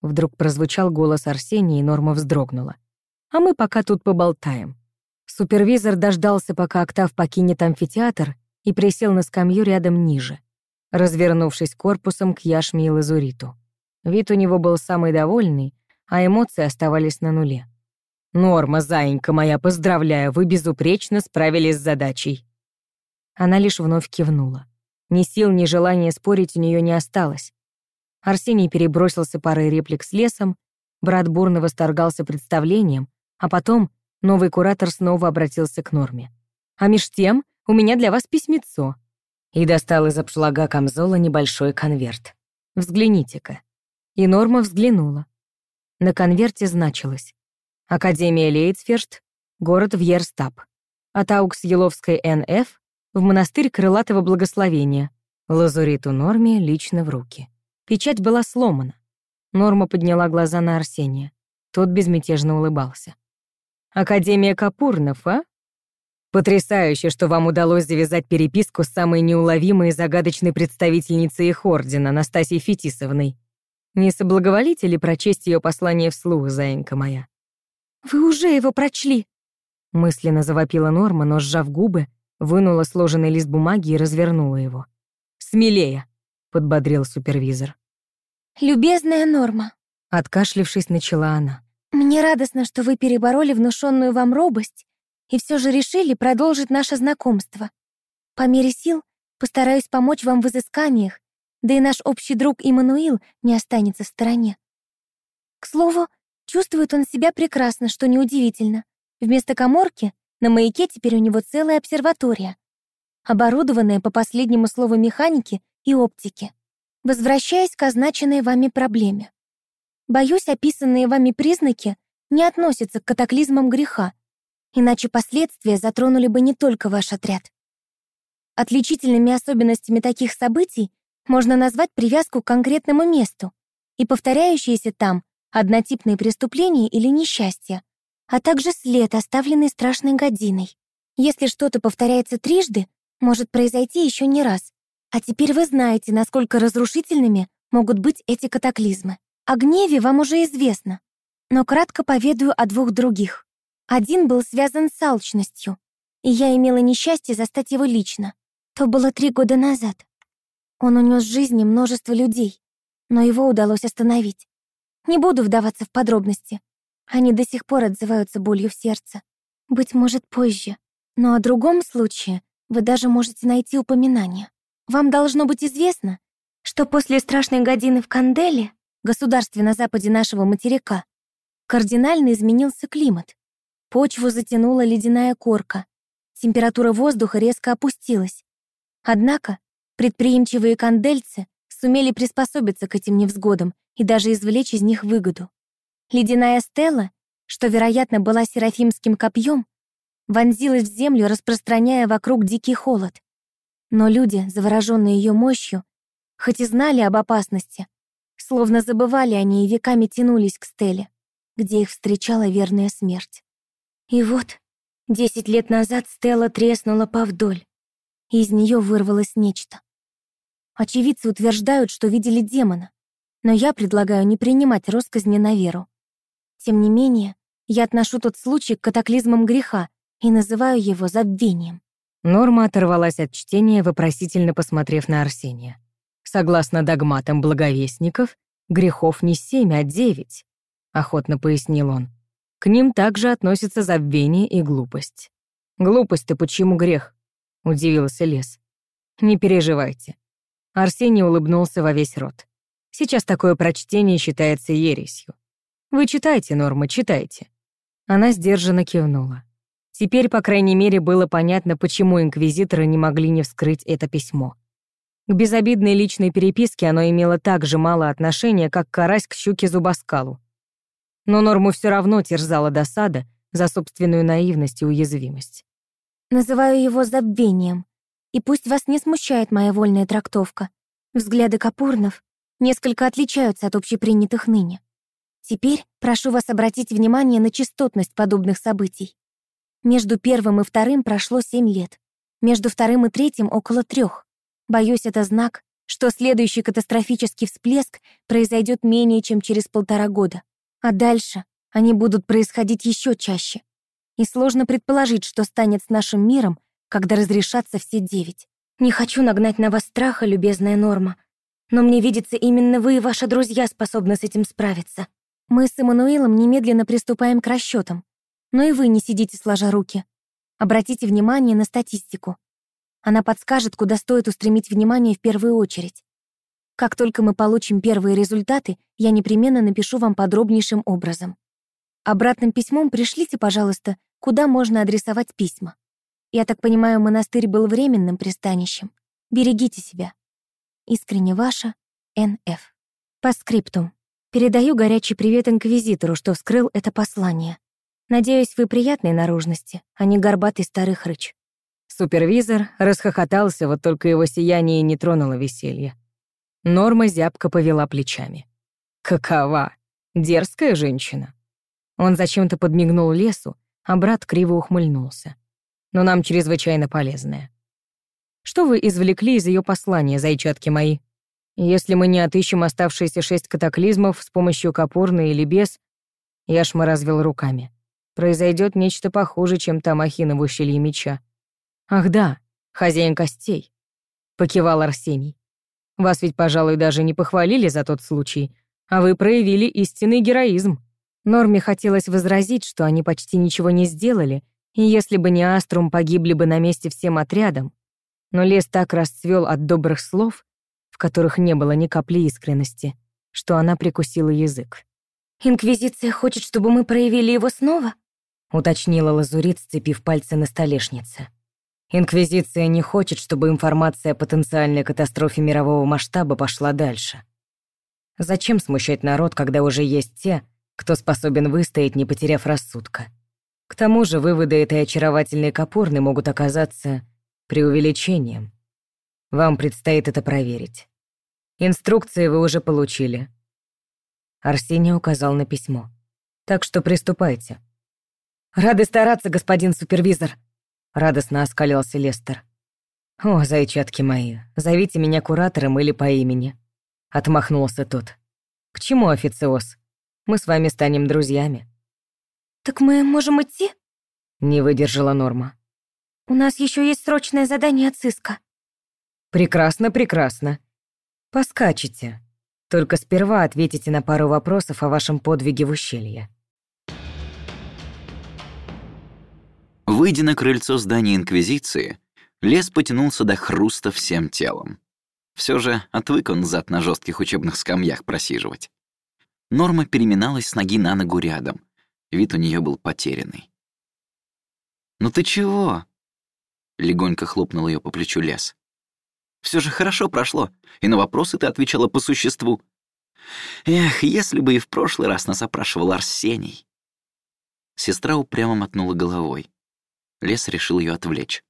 Вдруг прозвучал голос Арсения, и Норма вздрогнула. «А мы пока тут поболтаем». Супервизор дождался, пока Октав покинет амфитеатр, и присел на скамью рядом ниже, развернувшись корпусом к яшме и лазуриту. Вид у него был самый довольный, а эмоции оставались на нуле. «Норма, заинька моя, поздравляю, вы безупречно справились с задачей». Она лишь вновь кивнула. Ни сил, ни желания спорить у нее не осталось. Арсений перебросился парой реплик с лесом, брат бурно восторгался представлением, а потом новый куратор снова обратился к Норме. «А меж тем у меня для вас письмецо». И достал из обшлага камзола небольшой конверт. «Взгляните-ка». И Норма взглянула. На конверте значилось «Академия Лейцферст, город Вьерстап, от Аукс-Еловской НФ в монастырь Крылатого Благословения, лазуриту Норме лично в руки». Печать была сломана. Норма подняла глаза на Арсения. Тот безмятежно улыбался. «Академия Капурнов, а? Потрясающе, что вам удалось завязать переписку с самой неуловимой и загадочной представительницей их ордена, Настасьей Фетисовной. Не соблаговолите ли прочесть ее послание вслух, заинька моя?» «Вы уже его прочли!» Мысленно завопила Норма, но, сжав губы, вынула сложенный лист бумаги и развернула его. «Смелее!» — подбодрил супервизор. «Любезная Норма!» Откашлившись, начала она. «Мне радостно, что вы перебороли внушенную вам робость и все же решили продолжить наше знакомство. По мере сил постараюсь помочь вам в изысканиях да и наш общий друг Иммануил не останется в стороне. К слову, чувствует он себя прекрасно, что неудивительно. Вместо коморки На маяке теперь у него целая обсерватория, оборудованная по последнему слову механики и оптики. Возвращаясь к означенной вами проблеме. Боюсь, описанные вами признаки не относятся к катаклизмам греха, иначе последствия затронули бы не только ваш отряд. Отличительными особенностями таких событий можно назвать привязку к конкретному месту и повторяющиеся там однотипные преступления или несчастья, а также след, оставленный страшной годиной. Если что-то повторяется трижды, может произойти еще не раз. А теперь вы знаете, насколько разрушительными могут быть эти катаклизмы. О гневе вам уже известно, но кратко поведаю о двух других. Один был связан с алчностью, и я имела несчастье застать его лично. То было три года назад. Он унес жизни множество людей, но его удалось остановить. Не буду вдаваться в подробности. Они до сих пор отзываются болью в сердце. Быть может, позже. Но о другом случае вы даже можете найти упоминание. Вам должно быть известно, что после страшной годины в Канделе, государстве на западе нашего материка, кардинально изменился климат. Почву затянула ледяная корка. Температура воздуха резко опустилась. Однако предприимчивые кандельцы сумели приспособиться к этим невзгодам и даже извлечь из них выгоду. Ледяная стела, что, вероятно, была серафимским копьем, вонзилась в землю, распространяя вокруг дикий холод. Но люди, завороженные ее мощью, хоть и знали об опасности, словно забывали о ней и веками тянулись к стеле, где их встречала верная смерть. И вот, десять лет назад стела треснула повдоль, и из нее вырвалось нечто. Очевидцы утверждают, что видели демона, но я предлагаю не принимать росказни на веру. Тем не менее, я отношу тот случай к катаклизмам греха и называю его забвением. Норма оторвалась от чтения, вопросительно посмотрев на Арсения. Согласно догматам благовестников, грехов не семь, а девять, охотно пояснил он. К ним также относятся забвение и глупость. Глупость-то почему грех? Удивился Лес. Не переживайте. Арсений улыбнулся во весь рот. Сейчас такое прочтение считается ересью. Вы читайте, Норма, читайте. Она сдержанно кивнула. Теперь, по крайней мере, было понятно, почему инквизиторы не могли не вскрыть это письмо. К безобидной личной переписке оно имело так же мало отношения, как карась к щуке-зубоскалу. Но Норму все равно терзала досада за собственную наивность и уязвимость. «Называю его забвением», и пусть вас не смущает моя вольная трактовка. Взгляды Капурнов несколько отличаются от общепринятых ныне. Теперь прошу вас обратить внимание на частотность подобных событий. Между первым и вторым прошло семь лет. Между вторым и третьим — около трех. Боюсь, это знак, что следующий катастрофический всплеск произойдет менее чем через полтора года. А дальше они будут происходить еще чаще. И сложно предположить, что станет с нашим миром, когда разрешатся все девять. Не хочу нагнать на вас страха, любезная Норма, но мне видится, именно вы и ваши друзья способны с этим справиться. Мы с Эммануилом немедленно приступаем к расчетам, но и вы не сидите сложа руки. Обратите внимание на статистику. Она подскажет, куда стоит устремить внимание в первую очередь. Как только мы получим первые результаты, я непременно напишу вам подробнейшим образом. Обратным письмом пришлите, пожалуйста, куда можно адресовать письма. Я так понимаю, монастырь был временным пристанищем. Берегите себя. Искренне ваша, Н.Ф. По скриптум. Передаю горячий привет инквизитору, что вскрыл это послание. Надеюсь, вы приятной наружности, а не горбатый старый хрыч. Супервизор расхохотался, вот только его сияние не тронуло веселье. Норма зябко повела плечами. Какова? Дерзкая женщина. Он зачем-то подмигнул лесу, а брат криво ухмыльнулся но нам чрезвычайно полезное. Что вы извлекли из ее послания, зайчатки мои? Если мы не отыщем оставшиеся шесть катаклизмов с помощью Капурны или без, Яшма развел руками. Произойдет нечто похуже, чем та махина в ущелье меча. Ах да, хозяин костей. Покивал Арсений. Вас ведь, пожалуй, даже не похвалили за тот случай, а вы проявили истинный героизм. Норме хотелось возразить, что они почти ничего не сделали, и если бы не Аструм, погибли бы на месте всем отрядом. Но лес так расцвел от добрых слов, в которых не было ни капли искренности, что она прикусила язык. «Инквизиция хочет, чтобы мы проявили его снова?» уточнила Лазурит, сцепив пальцы на столешнице. Инквизиция не хочет, чтобы информация о потенциальной катастрофе мирового масштаба пошла дальше. Зачем смущать народ, когда уже есть те, кто способен выстоять, не потеряв рассудка? К тому же выводы этой очаровательной Капурны могут оказаться преувеличением. Вам предстоит это проверить. Инструкции вы уже получили. Арсений указал на письмо. Так что приступайте. Рады стараться, господин супервизор, радостно оскалился Лестер. О, зайчатки мои, зовите меня куратором или по имени. Отмахнулся тот. К чему официоз? Мы с вами станем друзьями. Так мы можем идти? Не выдержала Норма. У нас еще есть срочное задание от сыска. Прекрасно, прекрасно. Поскачете. Только сперва ответите на пару вопросов о вашем подвиге в ущелье. Выйдя на крыльцо здания Инквизиции, лес потянулся до хруста всем телом. Все же отвык он зад на жестких учебных скамьях просиживать. Норма переминалась с ноги на ногу рядом. Вид у нее был потерянный. «Ну ты чего?» — легонько хлопнул ее по плечу лес. Все же хорошо прошло, и на вопросы ты отвечала по существу. Эх, если бы и в прошлый раз нас опрашивал Арсений. Сестра упрямо мотнула головой. Лес решил ее отвлечь.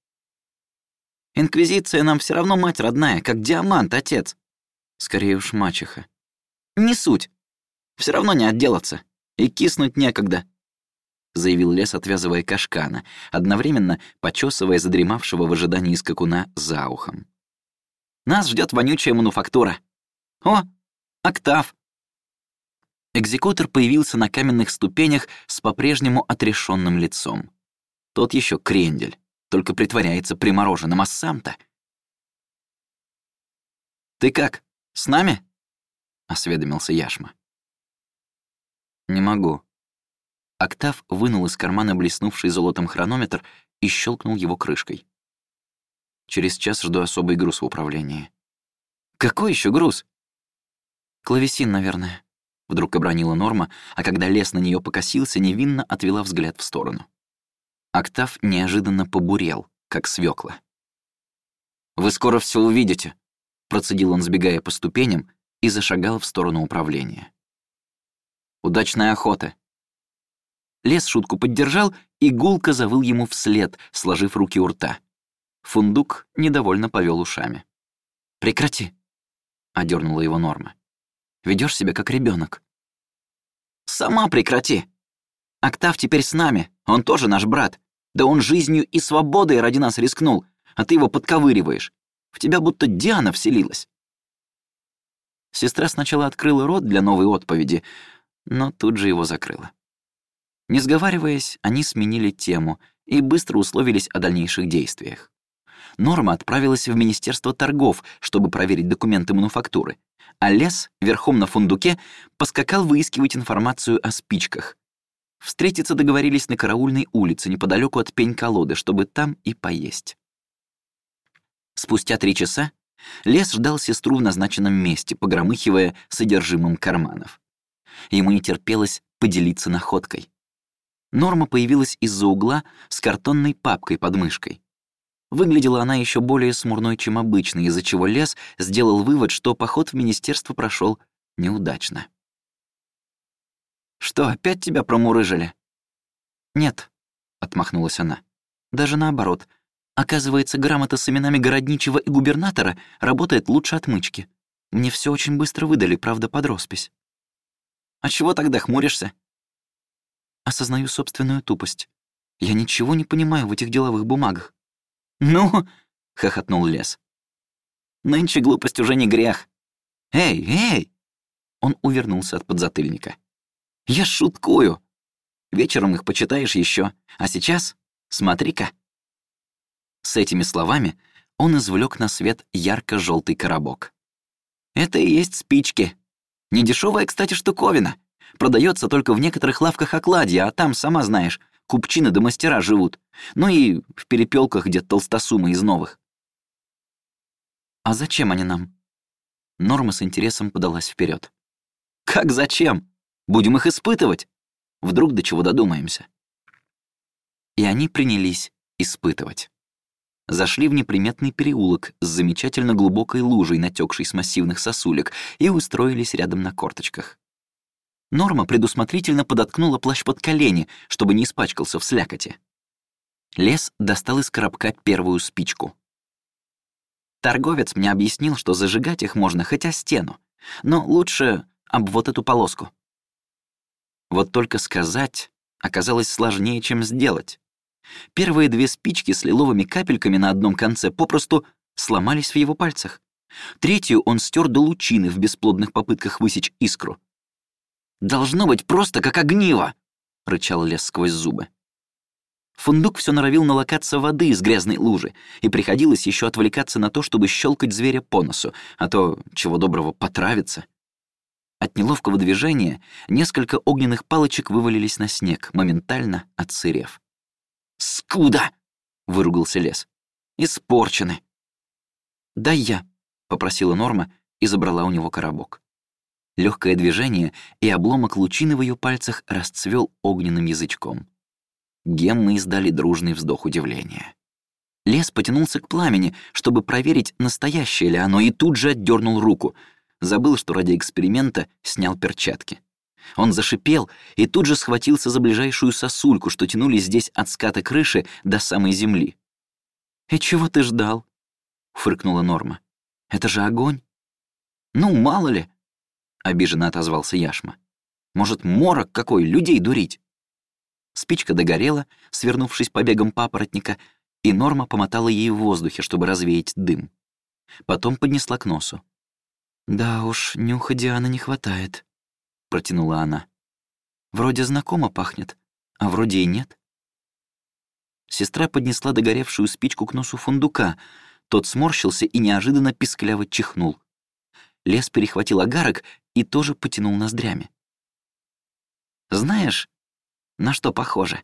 «Инквизиция нам все равно мать родная, как диамант, отец». Скорее уж мачеха. «Не суть. Все равно не отделаться. И киснуть некогда», — заявил лес, отвязывая кашкана, одновременно почесывая задремавшего в ожидании скакуна за ухом. Нас ждет вонючая мануфактура. О, октав. Экзекутор появился на каменных ступенях с по-прежнему отрешенным лицом. Тот еще крендель, только притворяется примороженным, а сам-то... «Ты как, с нами?» — осведомился Яшма. «Не могу». Октав вынул из кармана блеснувший золотом хронометр и щелкнул его крышкой. Через час жду особый груз в управлении. Какой еще груз? Клавесин, наверное. Вдруг обронила Норма, а когда лес на нее покосился, невинно отвела взгляд в сторону. Октав неожиданно побурел, как свекла. «Вы скоро все увидите», — процедил он, сбегая по ступеням, и зашагал в сторону управления. «Удачная охота!» Лес шутку поддержал, и гулко завыл ему вслед, сложив руки у рта. Фундук недовольно повел ушами. «Прекрати», — одернула его Норма. Ведешь себя как ребенок. «Сама прекрати! Октав теперь с нами, он тоже наш брат. Да он жизнью и свободой ради нас рискнул, а ты его подковыриваешь. В тебя будто Диана вселилась». Сестра сначала открыла рот для новой отповеди, но тут же его закрыла. Не сговариваясь, они сменили тему и быстро условились о дальнейших действиях. Норма отправилась в Министерство торгов, чтобы проверить документы мануфактуры, а Лес, верхом на фундуке, поскакал выискивать информацию о спичках. Встретиться договорились на Караульной улице, неподалеку от пень-колоды, чтобы там и поесть. Спустя три часа Лес ждал сестру в назначенном месте, погромыхивая содержимым карманов. Ему не терпелось поделиться находкой. Норма появилась из-за угла с картонной папкой под мышкой. Выглядела она еще более смурной, чем обычно, из-за чего Лес сделал вывод, что поход в министерство прошел неудачно. «Что, опять тебя промурыжили?» «Нет», — отмахнулась она. «Даже наоборот. Оказывается, грамота с именами городничего и губернатора работает лучше отмычки. Мне все очень быстро выдали, правда, под роспись». «А чего тогда хмуришься?» Осознаю собственную тупость. Я ничего не понимаю в этих деловых бумагах. «Ну?» — хохотнул Лес. «Нынче глупость уже не грех. Эй, эй!» Он увернулся от подзатыльника. «Я шуткую. Вечером их почитаешь еще, а сейчас смотри-ка». С этими словами он извлек на свет ярко желтый коробок. «Это и есть спички. Недешевая, кстати, штуковина. Продается только в некоторых лавках окладья, а там, сама знаешь, купчины да мастера живут. Ну и в перепелках где толстосумы из новых. А зачем они нам? Норма с интересом подалась вперед. Как зачем? Будем их испытывать. Вдруг до чего додумаемся. И они принялись испытывать. Зашли в неприметный переулок с замечательно глубокой лужей, натекшей с массивных сосулек, и устроились рядом на корточках. Норма предусмотрительно подоткнула плащ под колени, чтобы не испачкался в слякоти. Лес достал из коробка первую спичку. Торговец мне объяснил, что зажигать их можно хоть о стену, но лучше об вот эту полоску. Вот только сказать оказалось сложнее, чем сделать. Первые две спички с лиловыми капельками на одном конце попросту сломались в его пальцах. Третью он стер до лучины в бесплодных попытках высечь искру. «Должно быть просто как огниво!» — рычал лес сквозь зубы. Фундук все норовил налокаться воды из грязной лужи, и приходилось еще отвлекаться на то, чтобы щелкать зверя по носу, а то, чего доброго, потравится. От неловкого движения несколько огненных палочек вывалились на снег, моментально отсырев. «Скуда!» — выругался лес. «Испорчены!» «Дай я», — попросила Норма и забрала у него коробок. Легкое движение, и обломок лучины в ее пальцах расцвел огненным язычком. Геммы издали дружный вздох удивления. Лес потянулся к пламени, чтобы проверить, настоящее ли оно, и тут же отдернул руку. Забыл, что ради эксперимента снял перчатки. Он зашипел и тут же схватился за ближайшую сосульку, что тянулись здесь от ската крыши до самой земли. «И чего ты ждал?» — фыркнула Норма. «Это же огонь». «Ну, мало ли», — обиженно отозвался Яшма. «Может, морок какой, людей дурить?» Спичка догорела, свернувшись побегом папоротника, и Норма помотала ей в воздухе, чтобы развеять дым. Потом поднесла к носу. «Да уж, нюха Дианы не хватает», — протянула она. «Вроде знакомо пахнет, а вроде и нет». Сестра поднесла догоревшую спичку к носу фундука. Тот сморщился и неожиданно пискляво чихнул. Лес перехватил агарок и тоже потянул ноздрями. «Знаешь, на что похоже.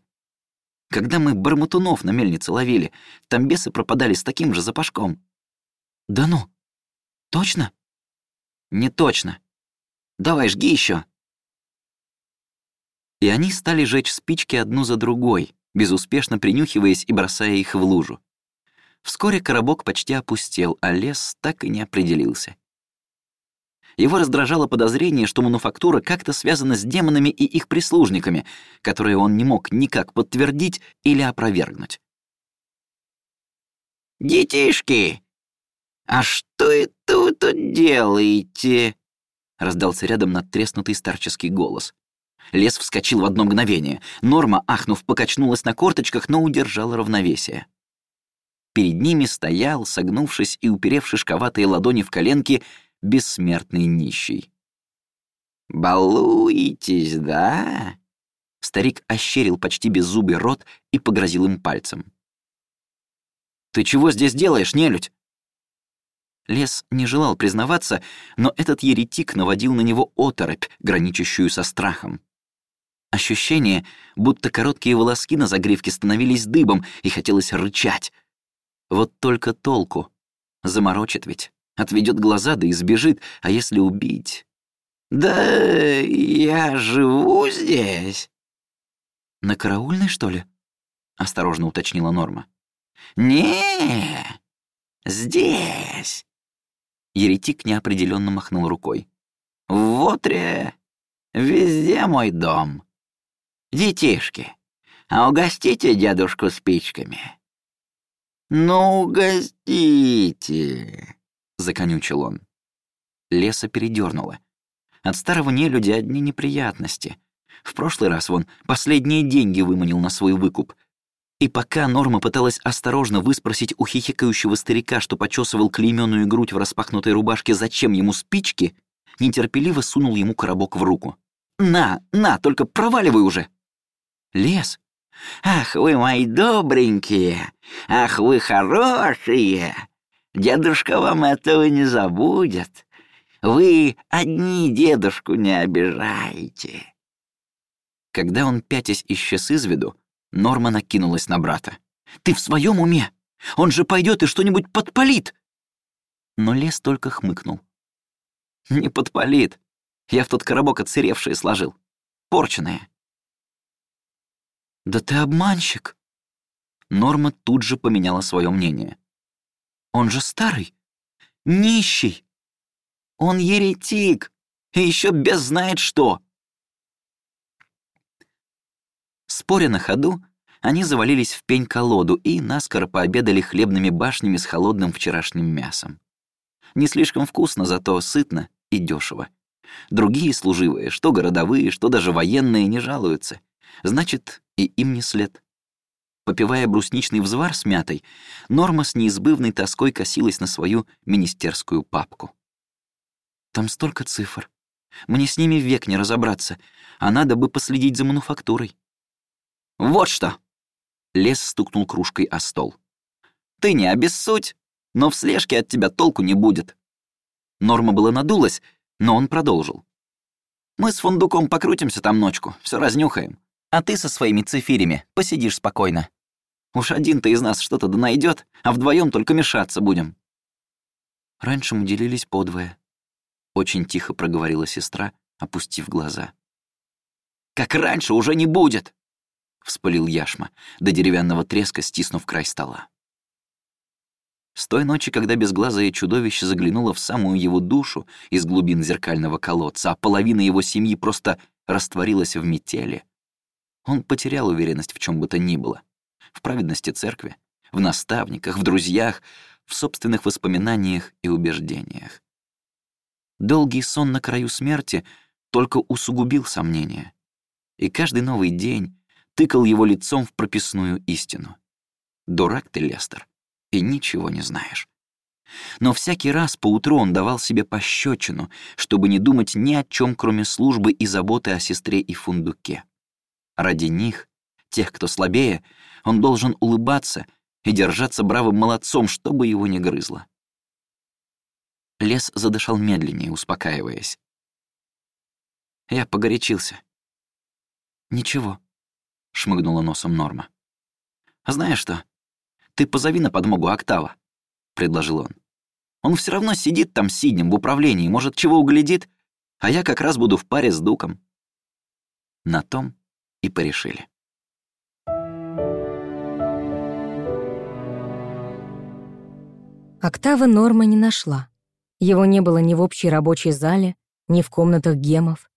Когда мы барматунов на мельнице ловили, там бесы пропадали с таким же запашком. Да ну? Точно? Не точно. Давай, жги еще. И они стали жечь спички одну за другой, безуспешно принюхиваясь и бросая их в лужу. Вскоре коробок почти опустел, а лес так и не определился. Его раздражало подозрение, что мануфактура как-то связана с демонами и их прислужниками, которые он не мог никак подтвердить или опровергнуть. «Детишки, а что это вы тут делаете?» — раздался рядом надтреснутый старческий голос. Лес вскочил в одно мгновение. Норма, ахнув, покачнулась на корточках, но удержала равновесие. Перед ними стоял, согнувшись и уперев шишковатые ладони в коленки, бессмертный нищий. «Балуетесь, да?» Старик ощерил почти беззубый рот и погрозил им пальцем. «Ты чего здесь делаешь, нелюдь?» Лес не желал признаваться, но этот еретик наводил на него оторопь, граничащую со страхом. Ощущение, будто короткие волоски на загривке становились дыбом, и хотелось рычать. Вот только толку. Заморочит ведь. Отведет глаза, да и сбежит, а если убить? «Да я живу здесь». «На караульной, что ли?» — осторожно уточнила Норма. не здесь». Еретик неопределенно махнул рукой. «В Отре везде мой дом. Детишки, а угостите дедушку спичками?» «Ну, угостите!» — законючил он. Леса передернула. От старого нелюдя одни неприятности. В прошлый раз вон последние деньги выманил на свой выкуп. И пока Норма пыталась осторожно выспросить у хихикающего старика, что почесывал клейменную грудь в распахнутой рубашке, зачем ему спички, нетерпеливо сунул ему коробок в руку. «На, на, только проваливай уже!» «Лес!» «Ах, вы мои добренькие! Ах, вы хорошие! Дедушка вам этого не забудет. Вы одни дедушку не обижаете». Когда он, пятясь, исчез из виду, Норма накинулась на брата. «Ты в своем уме? Он же пойдет и что-нибудь подпалит!» Но лес только хмыкнул. «Не подпалит. Я в тот коробок отсыревшие сложил. Порченые». «Да ты обманщик!» Норма тут же поменяла свое мнение. «Он же старый, нищий. Он еретик, и еще без знает что». Споря на ходу, они завалились в пень-колоду и наскоро пообедали хлебными башнями с холодным вчерашним мясом. Не слишком вкусно, зато сытно и дешево. Другие служивые, что городовые, что даже военные, не жалуются. Значит, и им не след. Попивая брусничный взвар с мятой, Норма с неизбывной тоской косилась на свою министерскую папку. Там столько цифр. Мне с ними век не разобраться, а надо бы последить за мануфактурой. «Вот что!» Лес стукнул кружкой о стол. «Ты не обессудь, но в слежке от тебя толку не будет». Норма была надулась, но он продолжил. «Мы с фундуком покрутимся там ночку, все разнюхаем. А ты со своими цифирями посидишь спокойно. Уж один-то из нас что-то да найдет, а вдвоем только мешаться будем». Раньше мы делились подвое. Очень тихо проговорила сестра, опустив глаза. «Как раньше уже не будет!» — вспылил Яшма, до деревянного треска стиснув край стола. С той ночи, когда безглазое чудовище заглянуло в самую его душу из глубин зеркального колодца, а половина его семьи просто растворилась в метели, он потерял уверенность в чем бы то ни было. В праведности церкви, в наставниках, в друзьях, в собственных воспоминаниях и убеждениях. Долгий сон на краю смерти только усугубил сомнения. И каждый новый день тыкал его лицом в прописную истину. Дурак ты, Лестер, и ничего не знаешь. Но всякий раз поутру он давал себе пощечину, чтобы не думать ни о чем, кроме службы и заботы о сестре и фундуке. Ради них, тех, кто слабее, он должен улыбаться и держаться бравым молодцом, чтобы его не грызло. Лес задышал медленнее, успокаиваясь. Я погорячился. «Ничего», шмыгнула носом Норма. «А знаешь что? Ты позови на подмогу Октава», — предложил он. «Он все равно сидит там сиднем в управлении, может, чего углядит, а я как раз буду в паре с Дуком». На том и порешили. Октава Норма не нашла. Его не было ни в общей рабочей зале, ни в комнатах гемов.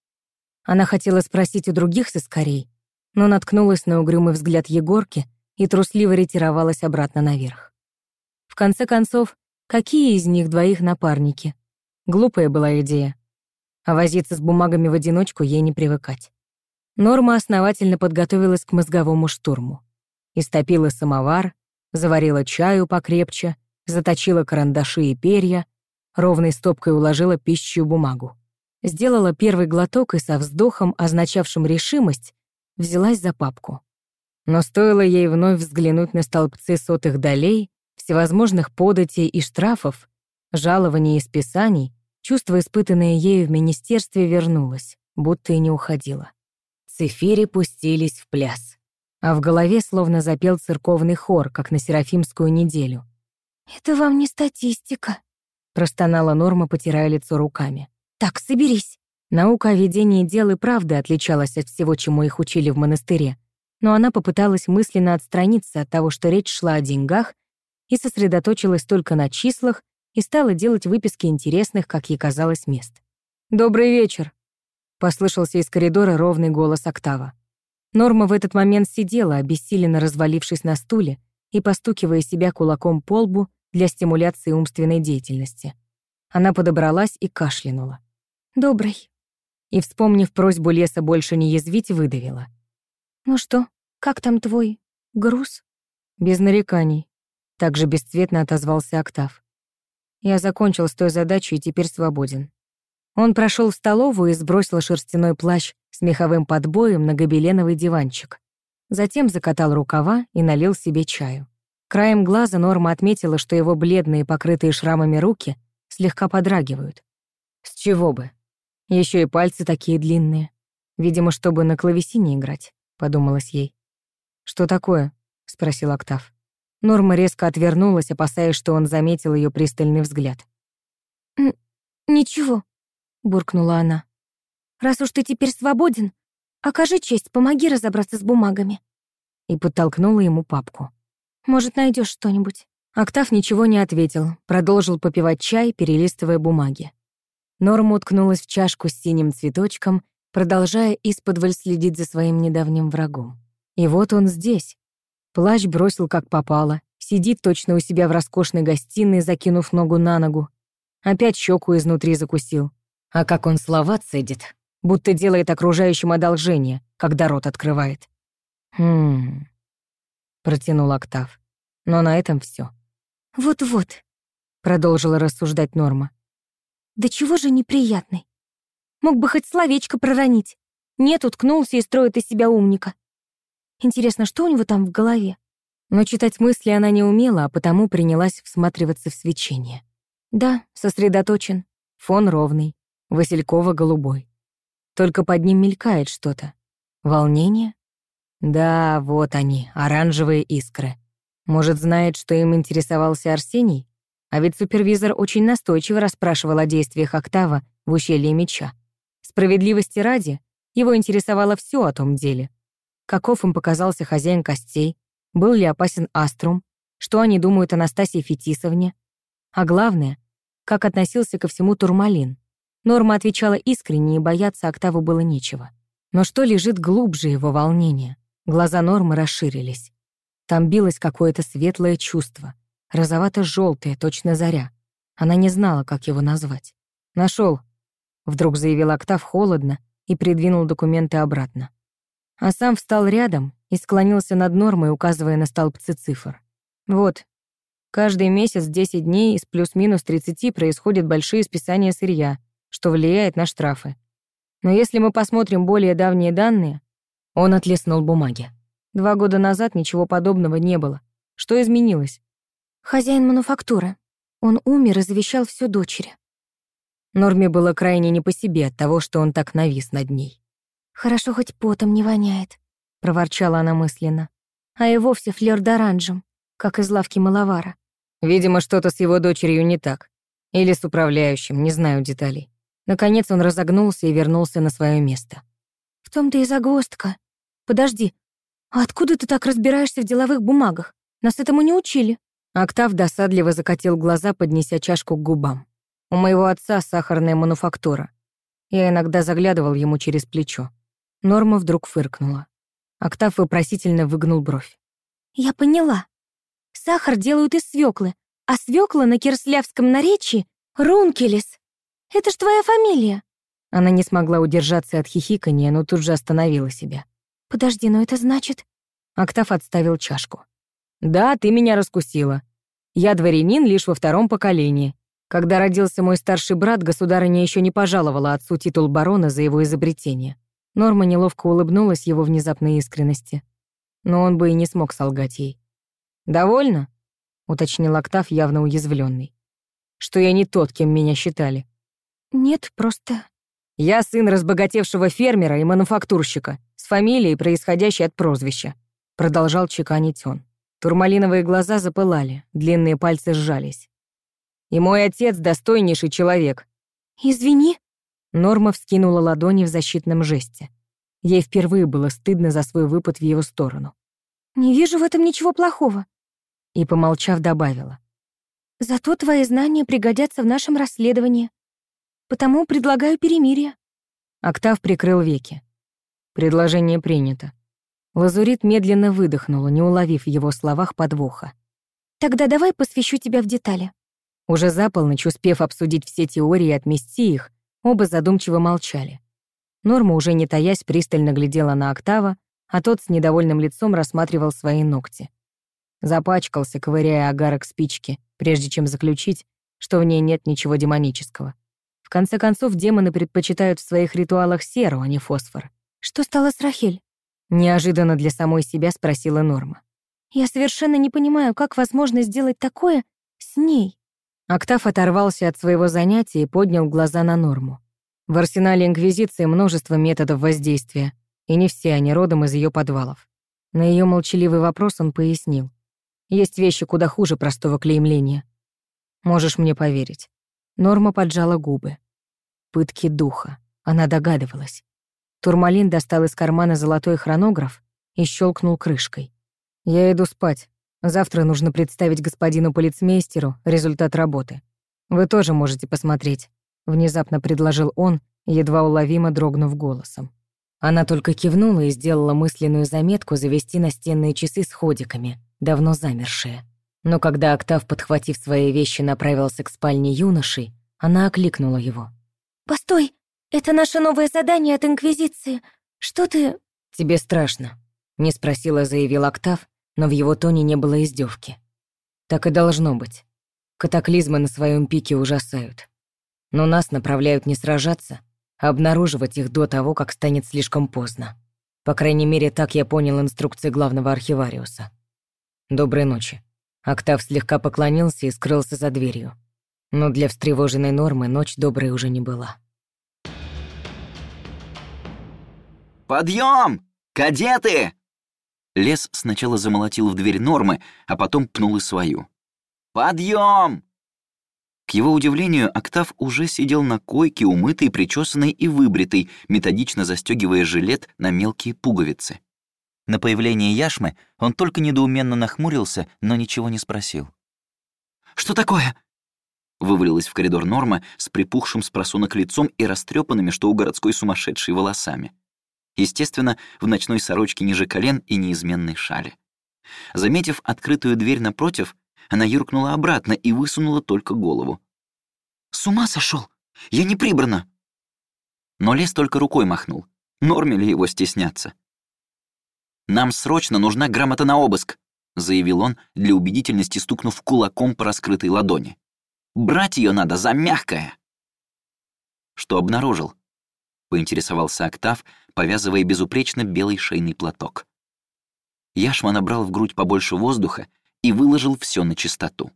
Она хотела спросить у других сыскарей, но наткнулась на угрюмый взгляд Егорки и трусливо ретировалась обратно наверх. В конце концов, какие из них двоих напарники? Глупая была идея. А возиться с бумагами в одиночку ей не привыкать. Норма основательно подготовилась к мозговому штурму. Истопила самовар, заварила чаю покрепче, заточила карандаши и перья, ровной стопкой уложила пищу бумагу. Сделала первый глоток и со вздохом, означавшим решимость, взялась за папку. Но стоило ей вновь взглянуть на столбцы сотых долей, всевозможных податей и штрафов, жалований и списаний, чувство, испытанное ею в министерстве, вернулось, будто и не уходило. Цифири пустились в пляс. А в голове словно запел церковный хор, как на Серафимскую неделю. «Это вам не статистика», — простонала Норма, потирая лицо руками. «Так, соберись. Наука о ведении дел и правды отличалась от всего, чему их учили в монастыре, но она попыталась мысленно отстраниться от того, что речь шла о деньгах, и сосредоточилась только на числах и стала делать выписки интересных, как ей казалось, мест. «Добрый вечер», — послышался из коридора ровный голос Октава. Норма в этот момент сидела, обессиленно развалившись на стуле и постукивая себя кулаком по лбу для стимуляции умственной деятельности. Она подобралась и кашлянула. «Добрый», и, вспомнив просьбу леса больше не язвить, выдавила. «Ну что, как там твой груз?» «Без нареканий», — также бесцветно отозвался Октав. «Я закончил с той задачей и теперь свободен». Он прошел в столовую и сбросил шерстяной плащ с меховым подбоем на гобеленовый диванчик. Затем закатал рукава и налил себе чаю. Краем глаза Норма отметила, что его бледные, покрытые шрамами руки слегка подрагивают. С чего бы? Еще и пальцы такие длинные. Видимо, чтобы на клавесине играть, подумалось ей. Что такое? спросил Октав. Норма резко отвернулась, опасаясь, что он заметил ее пристальный взгляд. «Ничего», — буркнула она. «Раз уж ты теперь свободен, окажи честь, помоги разобраться с бумагами». И подтолкнула ему папку. Может, найдешь что-нибудь?» Октав ничего не ответил, продолжил попивать чай, перелистывая бумаги. Норма уткнулась в чашку с синим цветочком, продолжая исподволь следить за своим недавним врагом. И вот он здесь. Плащ бросил как попало, сидит точно у себя в роскошной гостиной, закинув ногу на ногу. Опять щеку изнутри закусил. А как он слова цедит, будто делает окружающим одолжение, когда рот открывает. «Хм...» — протянул Октав. Но на этом все. «Вот-вот», — продолжила рассуждать Норма. «Да чего же неприятный? Мог бы хоть словечко проронить. Нет, уткнулся и строит из себя умника. Интересно, что у него там в голове?» Но читать мысли она не умела, а потому принялась всматриваться в свечение. Да, сосредоточен, фон ровный, Василькова голубой. Только под ним мелькает что-то. Волнение? Да, вот они, оранжевые искры. Может, знает, что им интересовался Арсений? А ведь супервизор очень настойчиво расспрашивал о действиях Октава в ущелье меча. Справедливости ради, его интересовало все о том деле. Каков им показался хозяин костей, был ли опасен Аструм, что они думают о Настасии Фетисовне. А главное, как относился ко всему Турмалин. Норма отвечала искренне, и бояться Октаву было нечего. Но что лежит глубже его волнения? Глаза Нормы расширились. Там билось какое-то светлое чувство, розовато желтое точно заря. Она не знала, как его назвать. Нашел, вдруг заявил Октав холодно и придвинул документы обратно. А сам встал рядом и склонился над Нормой, указывая на столбцы цифр. Вот, каждый месяц 10 дней из плюс-минус 30 происходят большие списания сырья — что влияет на штрафы. Но если мы посмотрим более давние данные, он отлеснул бумаги. Два года назад ничего подобного не было. Что изменилось? Хозяин мануфактуры. Он умер и завещал все дочери. Норме было крайне не по себе от того, что он так навис над ней. «Хорошо, хоть потом не воняет», — проворчала она мысленно. «А и вовсе флёр оранжем, как из лавки маловара». Видимо, что-то с его дочерью не так. Или с управляющим, не знаю деталей. Наконец он разогнулся и вернулся на свое место. «В том-то и загвоздка. Подожди, а откуда ты так разбираешься в деловых бумагах? Нас этому не учили». Октав досадливо закатил глаза, поднеся чашку к губам. «У моего отца сахарная мануфактура. Я иногда заглядывал ему через плечо. Норма вдруг фыркнула. Октав вопросительно выгнул бровь. «Я поняла. Сахар делают из свеклы, а свекла на кирслявском наречии — рункелес. Это ж твоя фамилия!» Она не смогла удержаться от хихикания, но тут же остановила себя. «Подожди, но это значит...» Октав отставил чашку. «Да, ты меня раскусила. Я дворянин лишь во втором поколении. Когда родился мой старший брат, государыня еще не пожаловала отцу титул барона за его изобретение. Норма неловко улыбнулась его внезапной искренности. Но он бы и не смог солгать ей. «Довольно?» — уточнил Октав, явно уязвленный. «Что я не тот, кем меня считали. «Нет, просто...» «Я сын разбогатевшего фермера и мануфактурщика, с фамилией, происходящей от прозвища», — продолжал чеканить он. Турмалиновые глаза запылали, длинные пальцы сжались. «И мой отец достойнейший человек». «Извини». Норма вскинула ладони в защитном жесте. Ей впервые было стыдно за свой выпад в его сторону. «Не вижу в этом ничего плохого». И, помолчав, добавила. «Зато твои знания пригодятся в нашем расследовании. Потому предлагаю перемирие». Октав прикрыл веки. Предложение принято. Лазурит медленно выдохнула, не уловив в его словах подвоха. «Тогда давай посвящу тебя в детали». Уже за полночь, успев обсудить все теории и отмести их, оба задумчиво молчали. Норма, уже не таясь, пристально глядела на Октава, а тот с недовольным лицом рассматривал свои ногти. Запачкался, ковыряя огарок спички, прежде чем заключить, что в ней нет ничего демонического конце концов, демоны предпочитают в своих ритуалах серу, а не фосфор. «Что стало с Рахель?» Неожиданно для самой себя спросила Норма. «Я совершенно не понимаю, как возможно сделать такое с ней». Октав оторвался от своего занятия и поднял глаза на Норму. В арсенале Инквизиции множество методов воздействия, и не все они родом из ее подвалов. На ее молчаливый вопрос он пояснил. Есть вещи куда хуже простого клеймления. Можешь мне поверить. Норма поджала губы. Пытки духа. Она догадывалась. Турмалин достал из кармана золотой хронограф и щелкнул крышкой. «Я иду спать. Завтра нужно представить господину полицмейстеру результат работы. Вы тоже можете посмотреть», — внезапно предложил он, едва уловимо дрогнув голосом. Она только кивнула и сделала мысленную заметку завести настенные часы с ходиками, давно замершие. Но когда Октав, подхватив свои вещи, направился к спальне юноши, она окликнула его. «Постой! Это наше новое задание от Инквизиции. Что ты...» «Тебе страшно», — не спросила, заявил Октав, но в его тоне не было издевки. «Так и должно быть. Катаклизмы на своем пике ужасают. Но нас направляют не сражаться, а обнаруживать их до того, как станет слишком поздно. По крайней мере, так я понял инструкции главного архивариуса. Доброй ночи. Октав слегка поклонился и скрылся за дверью. Но для встревоженной Нормы ночь доброй уже не была. «Подъем! Кадеты!» Лес сначала замолотил в дверь Нормы, а потом пнул и свою. «Подъем!» К его удивлению, Октав уже сидел на койке, умытый, причесанный и выбритый, методично застегивая жилет на мелкие пуговицы. На появление яшмы он только недоуменно нахмурился, но ничего не спросил. «Что такое?» Вывалилась в коридор Норма с припухшим с просунок лицом и растрепанными, что у городской сумасшедшей, волосами. Естественно, в ночной сорочке ниже колен и неизменной шали. Заметив открытую дверь напротив, она юркнула обратно и высунула только голову. «С ума сошел! Я не прибрана!» Но лес только рукой махнул. Норме ли его стесняться? «Нам срочно нужна грамота на обыск», — заявил он, для убедительности стукнув кулаком по раскрытой ладони. «Брать ее надо за мягкое». «Что обнаружил?» — поинтересовался Октав, повязывая безупречно белый шейный платок. Яшма набрал в грудь побольше воздуха и выложил все на чистоту.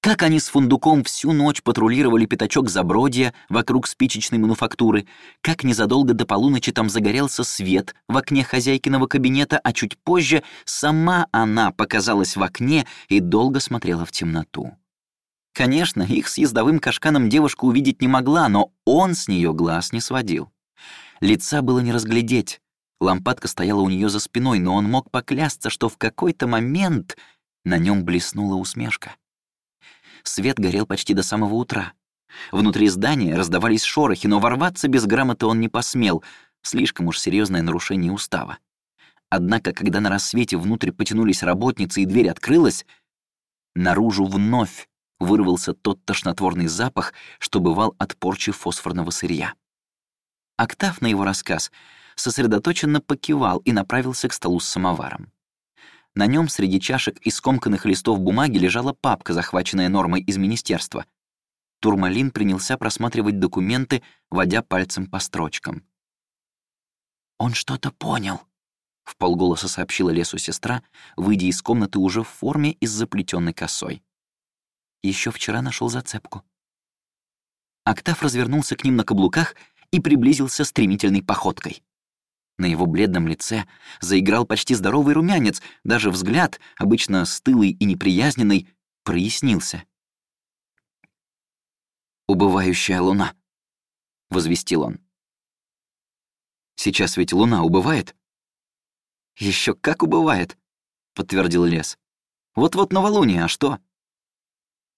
Как они с фундуком всю ночь патрулировали пятачок Забродья вокруг спичечной мануфактуры, как незадолго до полуночи там загорелся свет в окне хозяйкиного кабинета, а чуть позже сама она показалась в окне и долго смотрела в темноту. Конечно, их с ездовым кашканом девушка увидеть не могла, но он с нее глаз не сводил. Лица было не разглядеть, Лампадка стояла у нее за спиной, но он мог поклясться, что в какой-то момент на нем блеснула усмешка. Свет горел почти до самого утра. Внутри здания раздавались шорохи, но ворваться без грамоты он не посмел, слишком уж серьезное нарушение устава. Однако, когда на рассвете внутрь потянулись работницы и дверь открылась, наружу вновь вырвался тот тошнотворный запах, что бывал от порчи фосфорного сырья. Октав на его рассказ сосредоточенно покивал и направился к столу с самоваром. На нем среди чашек и скомканных листов бумаги лежала папка, захваченная нормой из министерства. Турмалин принялся просматривать документы, водя пальцем по строчкам. «Он что-то понял», — в полголоса сообщила лесу сестра, выйдя из комнаты уже в форме и с заплетенной косой. Еще вчера нашел зацепку. Октав развернулся к ним на каблуках и приблизился стремительной походкой. На его бледном лице заиграл почти здоровый румянец, даже взгляд, обычно стылый и неприязненный, прояснился. «Убывающая луна», — возвестил он. «Сейчас ведь луна убывает?» Еще как убывает», — подтвердил лес. «Вот-вот новолуние, а что?»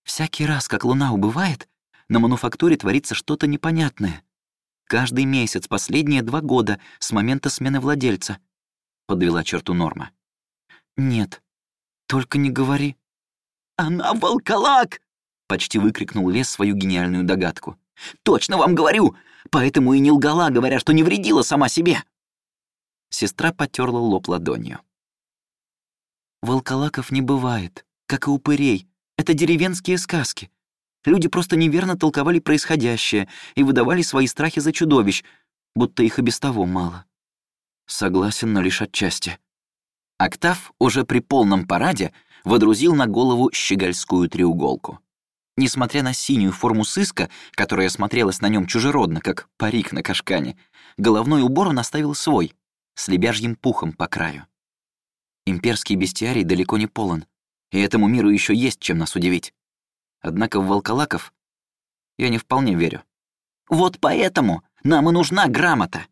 «Всякий раз, как луна убывает, на мануфактуре творится что-то непонятное. Каждый месяц последние два года с момента смены владельца», — подвела черту Норма. «Нет, только не говори». «Она волколак!» — почти выкрикнул Лес свою гениальную догадку. «Точно вам говорю! Поэтому и не лгала, говоря, что не вредила сама себе!» Сестра потерла лоб ладонью. «Волколаков не бывает, как и упырей. Это деревенские сказки. Люди просто неверно толковали происходящее и выдавали свои страхи за чудовищ, будто их и без того мало. Согласен, но лишь отчасти. Октав уже при полном параде водрузил на голову щегольскую треуголку. Несмотря на синюю форму сыска, которая смотрелась на нем чужеродно, как парик на кашкане, головной убор он оставил свой, с лебяжьим пухом по краю. Имперский бестиарий далеко не полон, и этому миру еще есть чем нас удивить. Однако в волколаков я не вполне верю. Вот поэтому нам и нужна грамота.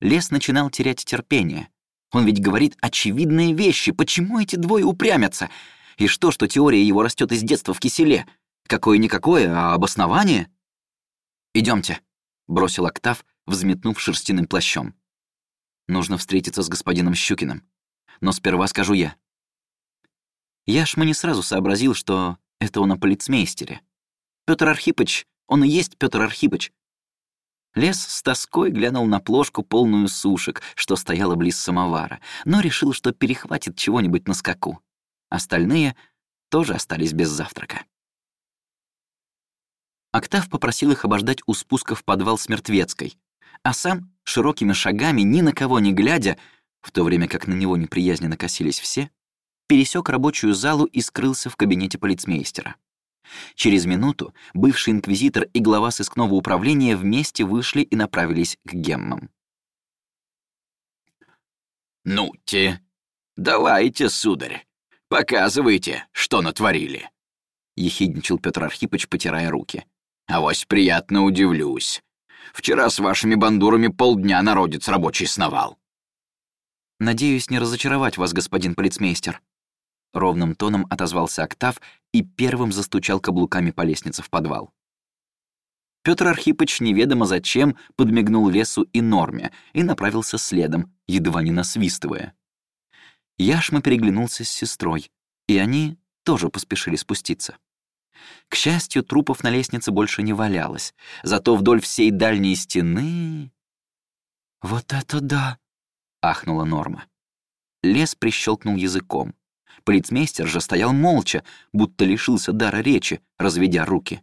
Лес начинал терять терпение. Он ведь говорит очевидные вещи. Почему эти двое упрямятся? И что, что теория его растет из детства в киселе? Какое-никакое, а обоснование? Идемте, бросил Октав, взметнув шерстяным плащом. Нужно встретиться с господином Щукиным. Но сперва скажу я. Яшма не сразу сообразил, что это он о полицмейстере. Петр Архипыч, он и есть Петр Архипыч. Лес с тоской глянул на плошку, полную сушек, что стояла близ самовара, но решил, что перехватит чего-нибудь на скаку. Остальные тоже остались без завтрака. Октав попросил их обождать у спуска в подвал с Мертвецкой, а сам, широкими шагами, ни на кого не глядя, в то время как на него неприязненно косились все, пересек рабочую залу и скрылся в кабинете полицмейстера. Через минуту бывший инквизитор и глава сыскного управления вместе вышли и направились к геммам. «Ну-те, давайте, сударь, показывайте, что натворили», — ехидничал Петр Архипович, потирая руки. «Авось приятно удивлюсь. Вчера с вашими бандурами полдня народец рабочий сновал». «Надеюсь не разочаровать вас, господин полицмейстер», — ровным тоном отозвался Октав и первым застучал каблуками по лестнице в подвал. Петр Архипыч неведомо зачем подмигнул лесу и норме и направился следом, едва не насвистывая. Яшма переглянулся с сестрой, и они тоже поспешили спуститься. К счастью, трупов на лестнице больше не валялось, зато вдоль всей дальней стены... «Вот это да!» — ахнула Норма. Лес прищелкнул языком. Полицмейстер же стоял молча, будто лишился дара речи, разведя руки.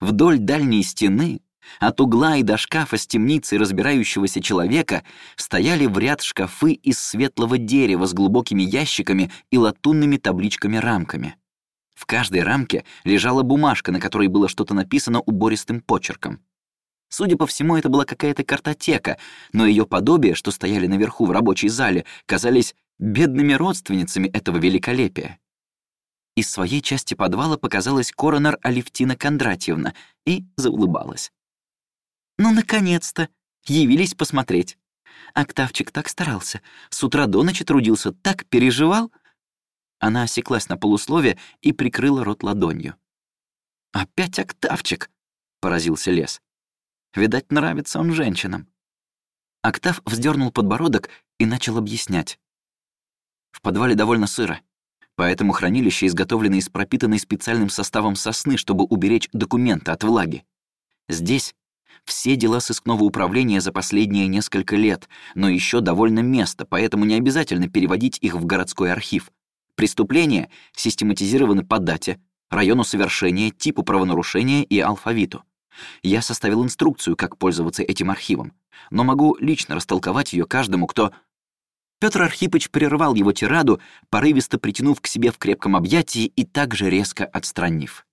Вдоль дальней стены, от угла и до шкафа с темницей разбирающегося человека, стояли в ряд шкафы из светлого дерева с глубокими ящиками и латунными табличками-рамками. В каждой рамке лежала бумажка, на которой было что-то написано убористым почерком. Судя по всему, это была какая-то картотека, но ее подобие, что стояли наверху в рабочей зале, казались бедными родственницами этого великолепия. Из своей части подвала показалась коронер Алевтина Кондратьевна и заулыбалась. «Ну, наконец-то! Явились посмотреть. Октавчик так старался, с утра до ночи трудился, так переживал». Она осеклась на полуслове и прикрыла рот ладонью. «Опять Октавчик!» — поразился Лес. «Видать, нравится он женщинам». Октав вздернул подбородок и начал объяснять. В подвале довольно сыро, поэтому хранилище изготовлено из пропитанной специальным составом сосны, чтобы уберечь документы от влаги. Здесь все дела сыскного управления за последние несколько лет, но еще довольно место, поэтому не обязательно переводить их в городской архив. Преступления систематизированы по дате, району совершения, типу правонарушения и алфавиту. Я составил инструкцию, как пользоваться этим архивом, но могу лично растолковать ее каждому, кто Петр Архипыч прервал его тираду, порывисто притянув к себе в крепком объятии и также резко отстранив.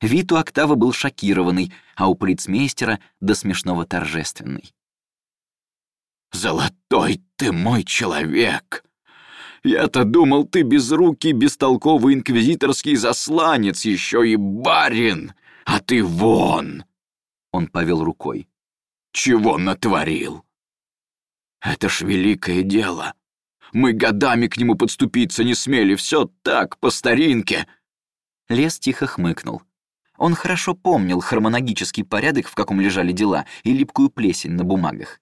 Вид у Октава был шокированный, а у полицмейстера до смешного торжественный. «Золотой ты мой человек! Я-то думал, ты безрукий, бестолковый инквизиторский засланец, еще и барин, а ты вон!» Он повел рукой. «Чего натворил?» Это ж великое дело. Мы годами к нему подступиться не смели, все так, по старинке. Лес тихо хмыкнул. Он хорошо помнил хронологический порядок, в каком лежали дела, и липкую плесень на бумагах.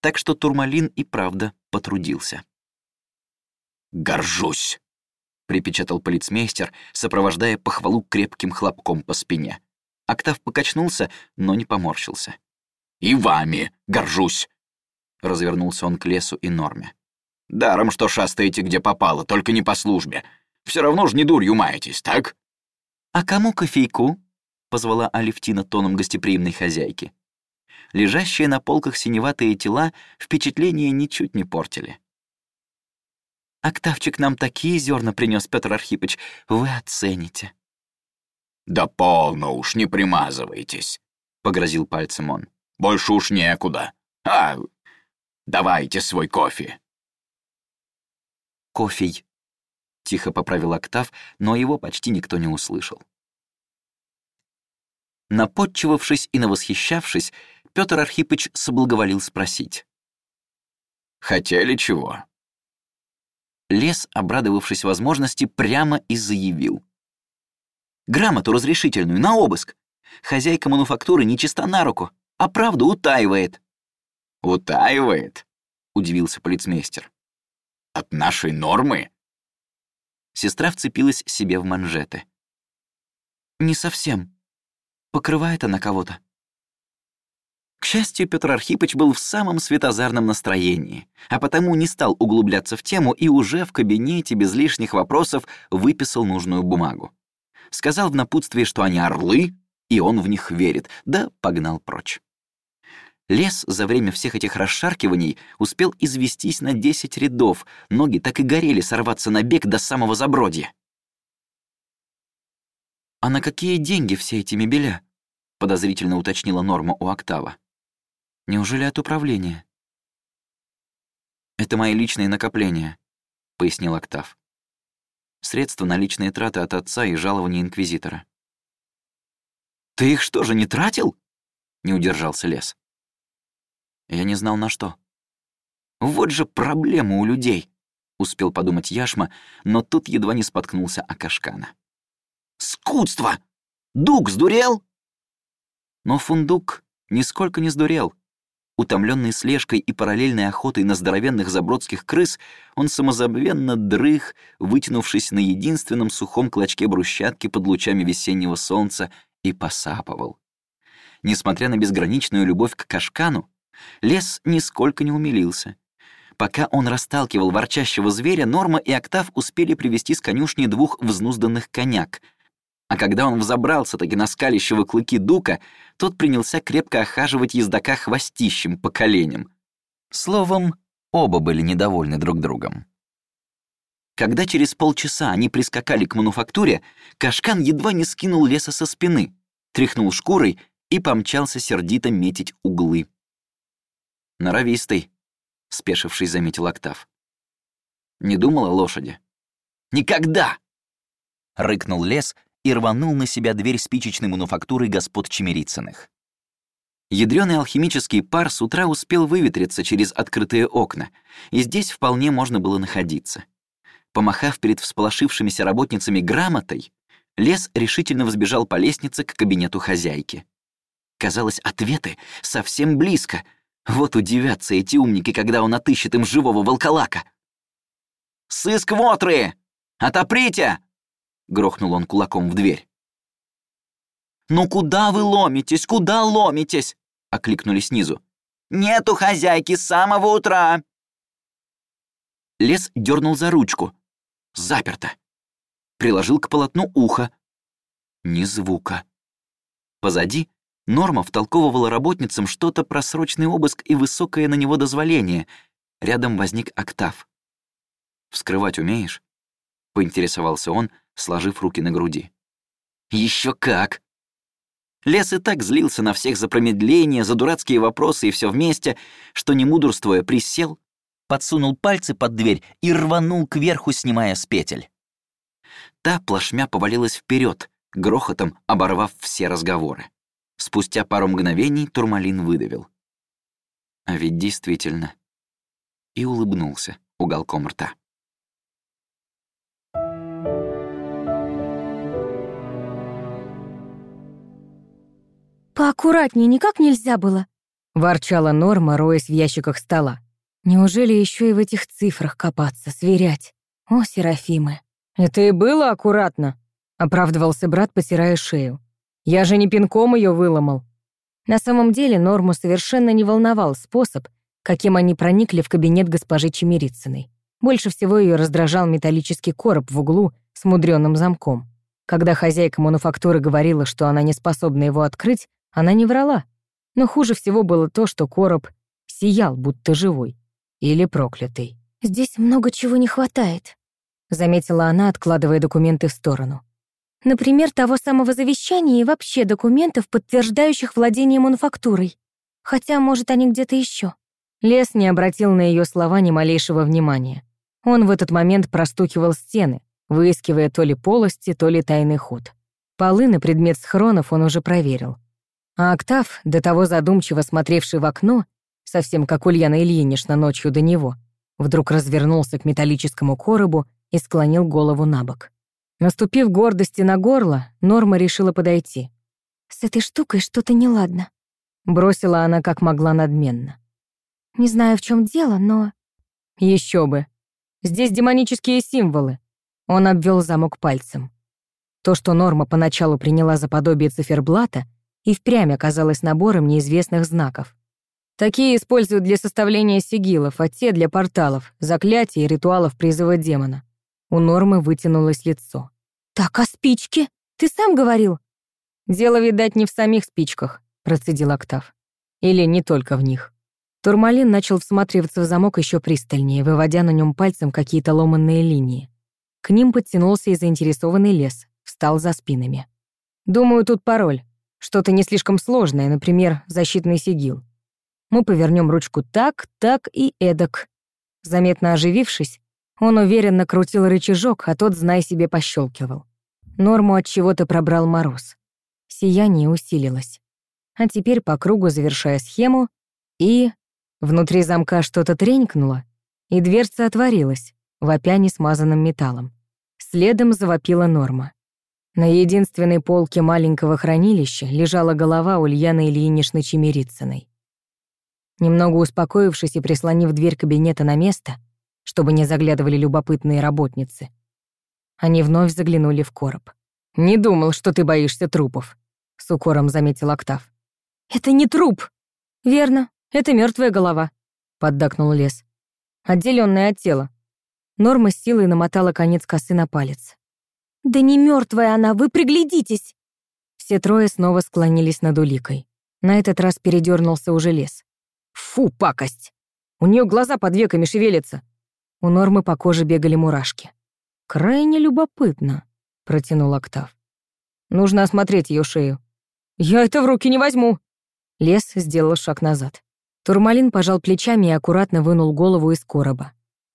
Так что Турмалин и правда потрудился. «Горжусь», — припечатал полицмейстер, сопровождая похвалу крепким хлопком по спине. Октав покачнулся, но не поморщился. «И вами горжусь. Развернулся он к лесу и норме. «Даром, что шастаете где попало, только не по службе. Все равно ж не дурью маетесь, так?» «А кому кофейку?» — позвала Алевтина тоном гостеприимной хозяйки. Лежащие на полках синеватые тела впечатление ничуть не портили. «Октавчик нам такие зерна принес, Петр Архипыч, вы оцените». «Да полно уж, не примазывайтесь», — погрозил пальцем он. «Больше уж некуда. А, Давайте свой кофе». «Кофей», — тихо поправил Октав, но его почти никто не услышал. Наподчивавшись и навосхищавшись, Петр Архипыч соблаговолил спросить. Хотели чего? Лес, обрадовавшись возможности, прямо и заявил. «Грамоту разрешительную, на обыск. Хозяйка мануфактуры не чиста на руку, а правду утаивает». «Утаивает?» — удивился полицмейстер. «От нашей нормы?» Сестра вцепилась себе в манжеты. «Не совсем. Покрывает она кого-то». К счастью, Петр Архипыч был в самом светозарном настроении, а потому не стал углубляться в тему и уже в кабинете без лишних вопросов выписал нужную бумагу. Сказал в напутствии, что они орлы, и он в них верит, да погнал прочь. Лес за время всех этих расшаркиваний успел известись на десять рядов, ноги так и горели сорваться на бег до самого забродья. «А на какие деньги все эти мебеля?» — подозрительно уточнила Норма у Октава. Неужели от управления? «Это мои личные накопления», — пояснил Октав. «Средства на личные траты от отца и жалования инквизитора». «Ты их что же, не тратил?» — не удержался Лес. Я не знал, на что. «Вот же проблема у людей», — успел подумать Яшма, но тут едва не споткнулся о Кашкана. «Скудство! Дуг сдурел?» Но Фундук нисколько не сдурел. Утомленный слежкой и параллельной охотой на здоровенных забродских крыс, он самозабвенно дрых, вытянувшись на единственном сухом клочке брусчатки под лучами весеннего солнца, и посапывал. Несмотря на безграничную любовь к кашкану, лес нисколько не умилился. Пока он расталкивал ворчащего зверя, Норма и Октав успели привести с конюшни двух взнузданных коняк — а когда он взобрался-таки на скалящего клыки дука, тот принялся крепко охаживать ездока хвостищем по коленям. Словом, оба были недовольны друг другом. Когда через полчаса они прискакали к мануфактуре, Кашкан едва не скинул леса со спины, тряхнул шкурой и помчался сердито метить углы. «Норовистый», — спешившись, заметил Октав. «Не думал о лошади?» «Никогда!» — рыкнул лес и рванул на себя дверь спичечной мануфактуры господ Чемерицыных. Ядрёный алхимический пар с утра успел выветриться через открытые окна, и здесь вполне можно было находиться. Помахав перед всполошившимися работницами грамотой, Лес решительно взбежал по лестнице к кабинету хозяйки. Казалось, ответы совсем близко. Вот удивятся эти умники, когда он отыщет им живого волколака. «Сыск вотры! Отоприте!» — грохнул он кулаком в дверь. «Ну куда вы ломитесь? Куда ломитесь?» — окликнули снизу. «Нету хозяйки с самого утра!» Лес дернул за ручку. Заперто. Приложил к полотну ухо. Ни звука. Позади Норма втолковывала работницам что-то про срочный обыск и высокое на него дозволение. Рядом возник октав. «Вскрывать умеешь?» — поинтересовался он, — сложив руки на груди. Еще как! Лес и так злился на всех за промедление, за дурацкие вопросы и все вместе, что, не мудрствуя, присел, подсунул пальцы под дверь и рванул кверху, снимая с петель. Та плашмя повалилась вперед, грохотом оборвав все разговоры. Спустя пару мгновений Турмалин выдавил. А ведь действительно. И улыбнулся уголком рта. «Поаккуратнее никак нельзя было?» — ворчала Норма, роясь в ящиках стола. «Неужели еще и в этих цифрах копаться, сверять? О, Серафимы!» «Это и было аккуратно», — оправдывался брат, потирая шею. «Я же не пинком ее выломал». На самом деле Норму совершенно не волновал способ, каким они проникли в кабинет госпожи Чемерицыной. Больше всего ее раздражал металлический короб в углу с мудреным замком. Когда хозяйка мануфактуры говорила, что она не способна его открыть, она не врала. Но хуже всего было то, что короб сиял, будто живой. Или проклятый. «Здесь много чего не хватает», — заметила она, откладывая документы в сторону. «Например, того самого завещания и вообще документов, подтверждающих владение мануфактурой. Хотя, может, они где-то еще. Лес не обратил на ее слова ни малейшего внимания. Он в этот момент простукивал стены, выискивая то ли полости, то ли тайный ход. Полы на предмет схронов он уже проверил. А Октав, до того задумчиво смотревший в окно, совсем как Ульяна Ильинична ночью до него, вдруг развернулся к металлическому коробу и склонил голову на бок. Наступив гордости на горло, Норма решила подойти. «С этой штукой что-то неладно», — бросила она как могла надменно. «Не знаю, в чем дело, но...» Еще бы. Здесь демонические символы». Он обвел замок пальцем. То, что Норма поначалу приняла за подобие циферблата, и впрямь оказалось набором неизвестных знаков. Такие используют для составления сигилов, а те — для порталов, заклятий и ритуалов призыва демона. У Нормы вытянулось лицо. «Так, а спички? Ты сам говорил?» «Дело, видать, не в самих спичках», — процедил Октав. «Или не только в них». Турмалин начал всматриваться в замок еще пристальнее, выводя на нем пальцем какие-то ломанные линии. К ним подтянулся и заинтересованный лес, встал за спинами. «Думаю, тут пароль. Что-то не слишком сложное, например, защитный сигил. Мы повернем ручку так, так и эдак». Заметно оживившись, он уверенно крутил рычажок, а тот, знай себе, пощелкивал. Норму от чего-то пробрал мороз. Сияние усилилось. А теперь по кругу завершая схему, и... Внутри замка что-то тренькнуло, и дверца отворилась, вопя несмазанным металлом. Следом завопила Норма. На единственной полке маленького хранилища лежала голова Ульяны Ильиничны Чемерицыной. Немного успокоившись и прислонив дверь кабинета на место, чтобы не заглядывали любопытные работницы. Они вновь заглянули в короб. «Не думал, что ты боишься трупов», — с укором заметил Октав. «Это не труп!» «Верно, это мертвая голова», — поддакнул Лес. «Отделённая от тела». Норма с силой намотала конец косы на палец. «Да не мертвая она, вы приглядитесь!» Все трое снова склонились над уликой. На этот раз передернулся уже лес. «Фу, пакость! У нее глаза под веками шевелятся!» У Нормы по коже бегали мурашки. «Крайне любопытно», — протянул Октав. «Нужно осмотреть ее шею». «Я это в руки не возьму!» Лес сделал шаг назад. Турмалин пожал плечами и аккуратно вынул голову из короба.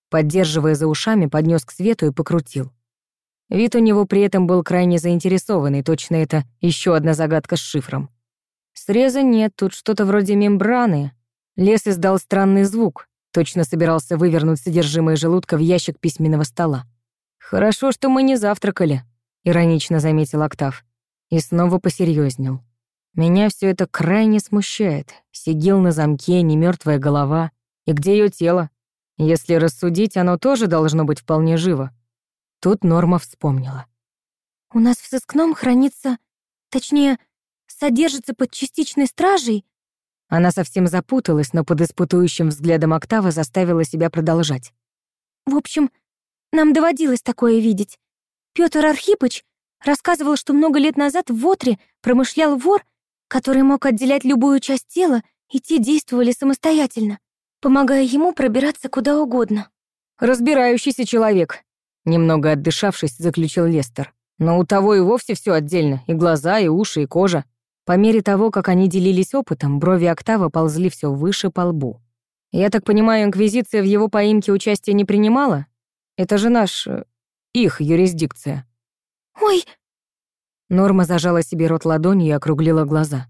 Поддерживая за ушами, поднес к свету и покрутил. Вид у него при этом был крайне заинтересованный, точно это еще одна загадка с шифром. Среза нет, тут что-то вроде мембраны. Лес издал странный звук, Точно собирался вывернуть содержимое желудка в ящик письменного стола. «Хорошо, что мы не завтракали», — иронично заметил Октав. И снова посерьезнел. «Меня все это крайне смущает. Сигил на замке, не мертвая голова. И где ее тело? Если рассудить, оно тоже должно быть вполне живо». Тут Норма вспомнила. «У нас в сыскном хранится... Точнее, содержится под частичной стражей она совсем запуталась, но под испытующим взглядом Октава заставила себя продолжать. «В общем, нам доводилось такое видеть. Пётр Архипыч рассказывал, что много лет назад в Отре промышлял вор, который мог отделять любую часть тела, и те действовали самостоятельно, помогая ему пробираться куда угодно. «Разбирающийся человек», — немного отдышавшись, заключил Лестер. «Но у того и вовсе все отдельно, и глаза, и уши, и кожа. По мере того, как они делились опытом, брови Октава ползли все выше по лбу. «Я так понимаю, Инквизиция в его поимке участия не принимала? Это же наш... Э, их юрисдикция». «Ой!» Норма зажала себе рот ладонью и округлила глаза.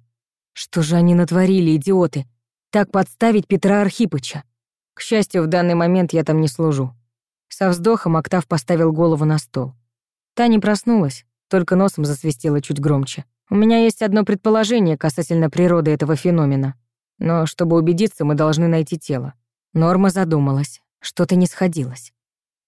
«Что же они натворили, идиоты? Так подставить Петра Архипыча? К счастью, в данный момент я там не служу». Со вздохом Октав поставил голову на стол. Та не проснулась, только носом засвистела чуть громче. У меня есть одно предположение касательно природы этого феномена. Но чтобы убедиться, мы должны найти тело. Норма задумалась. Что-то не сходилось.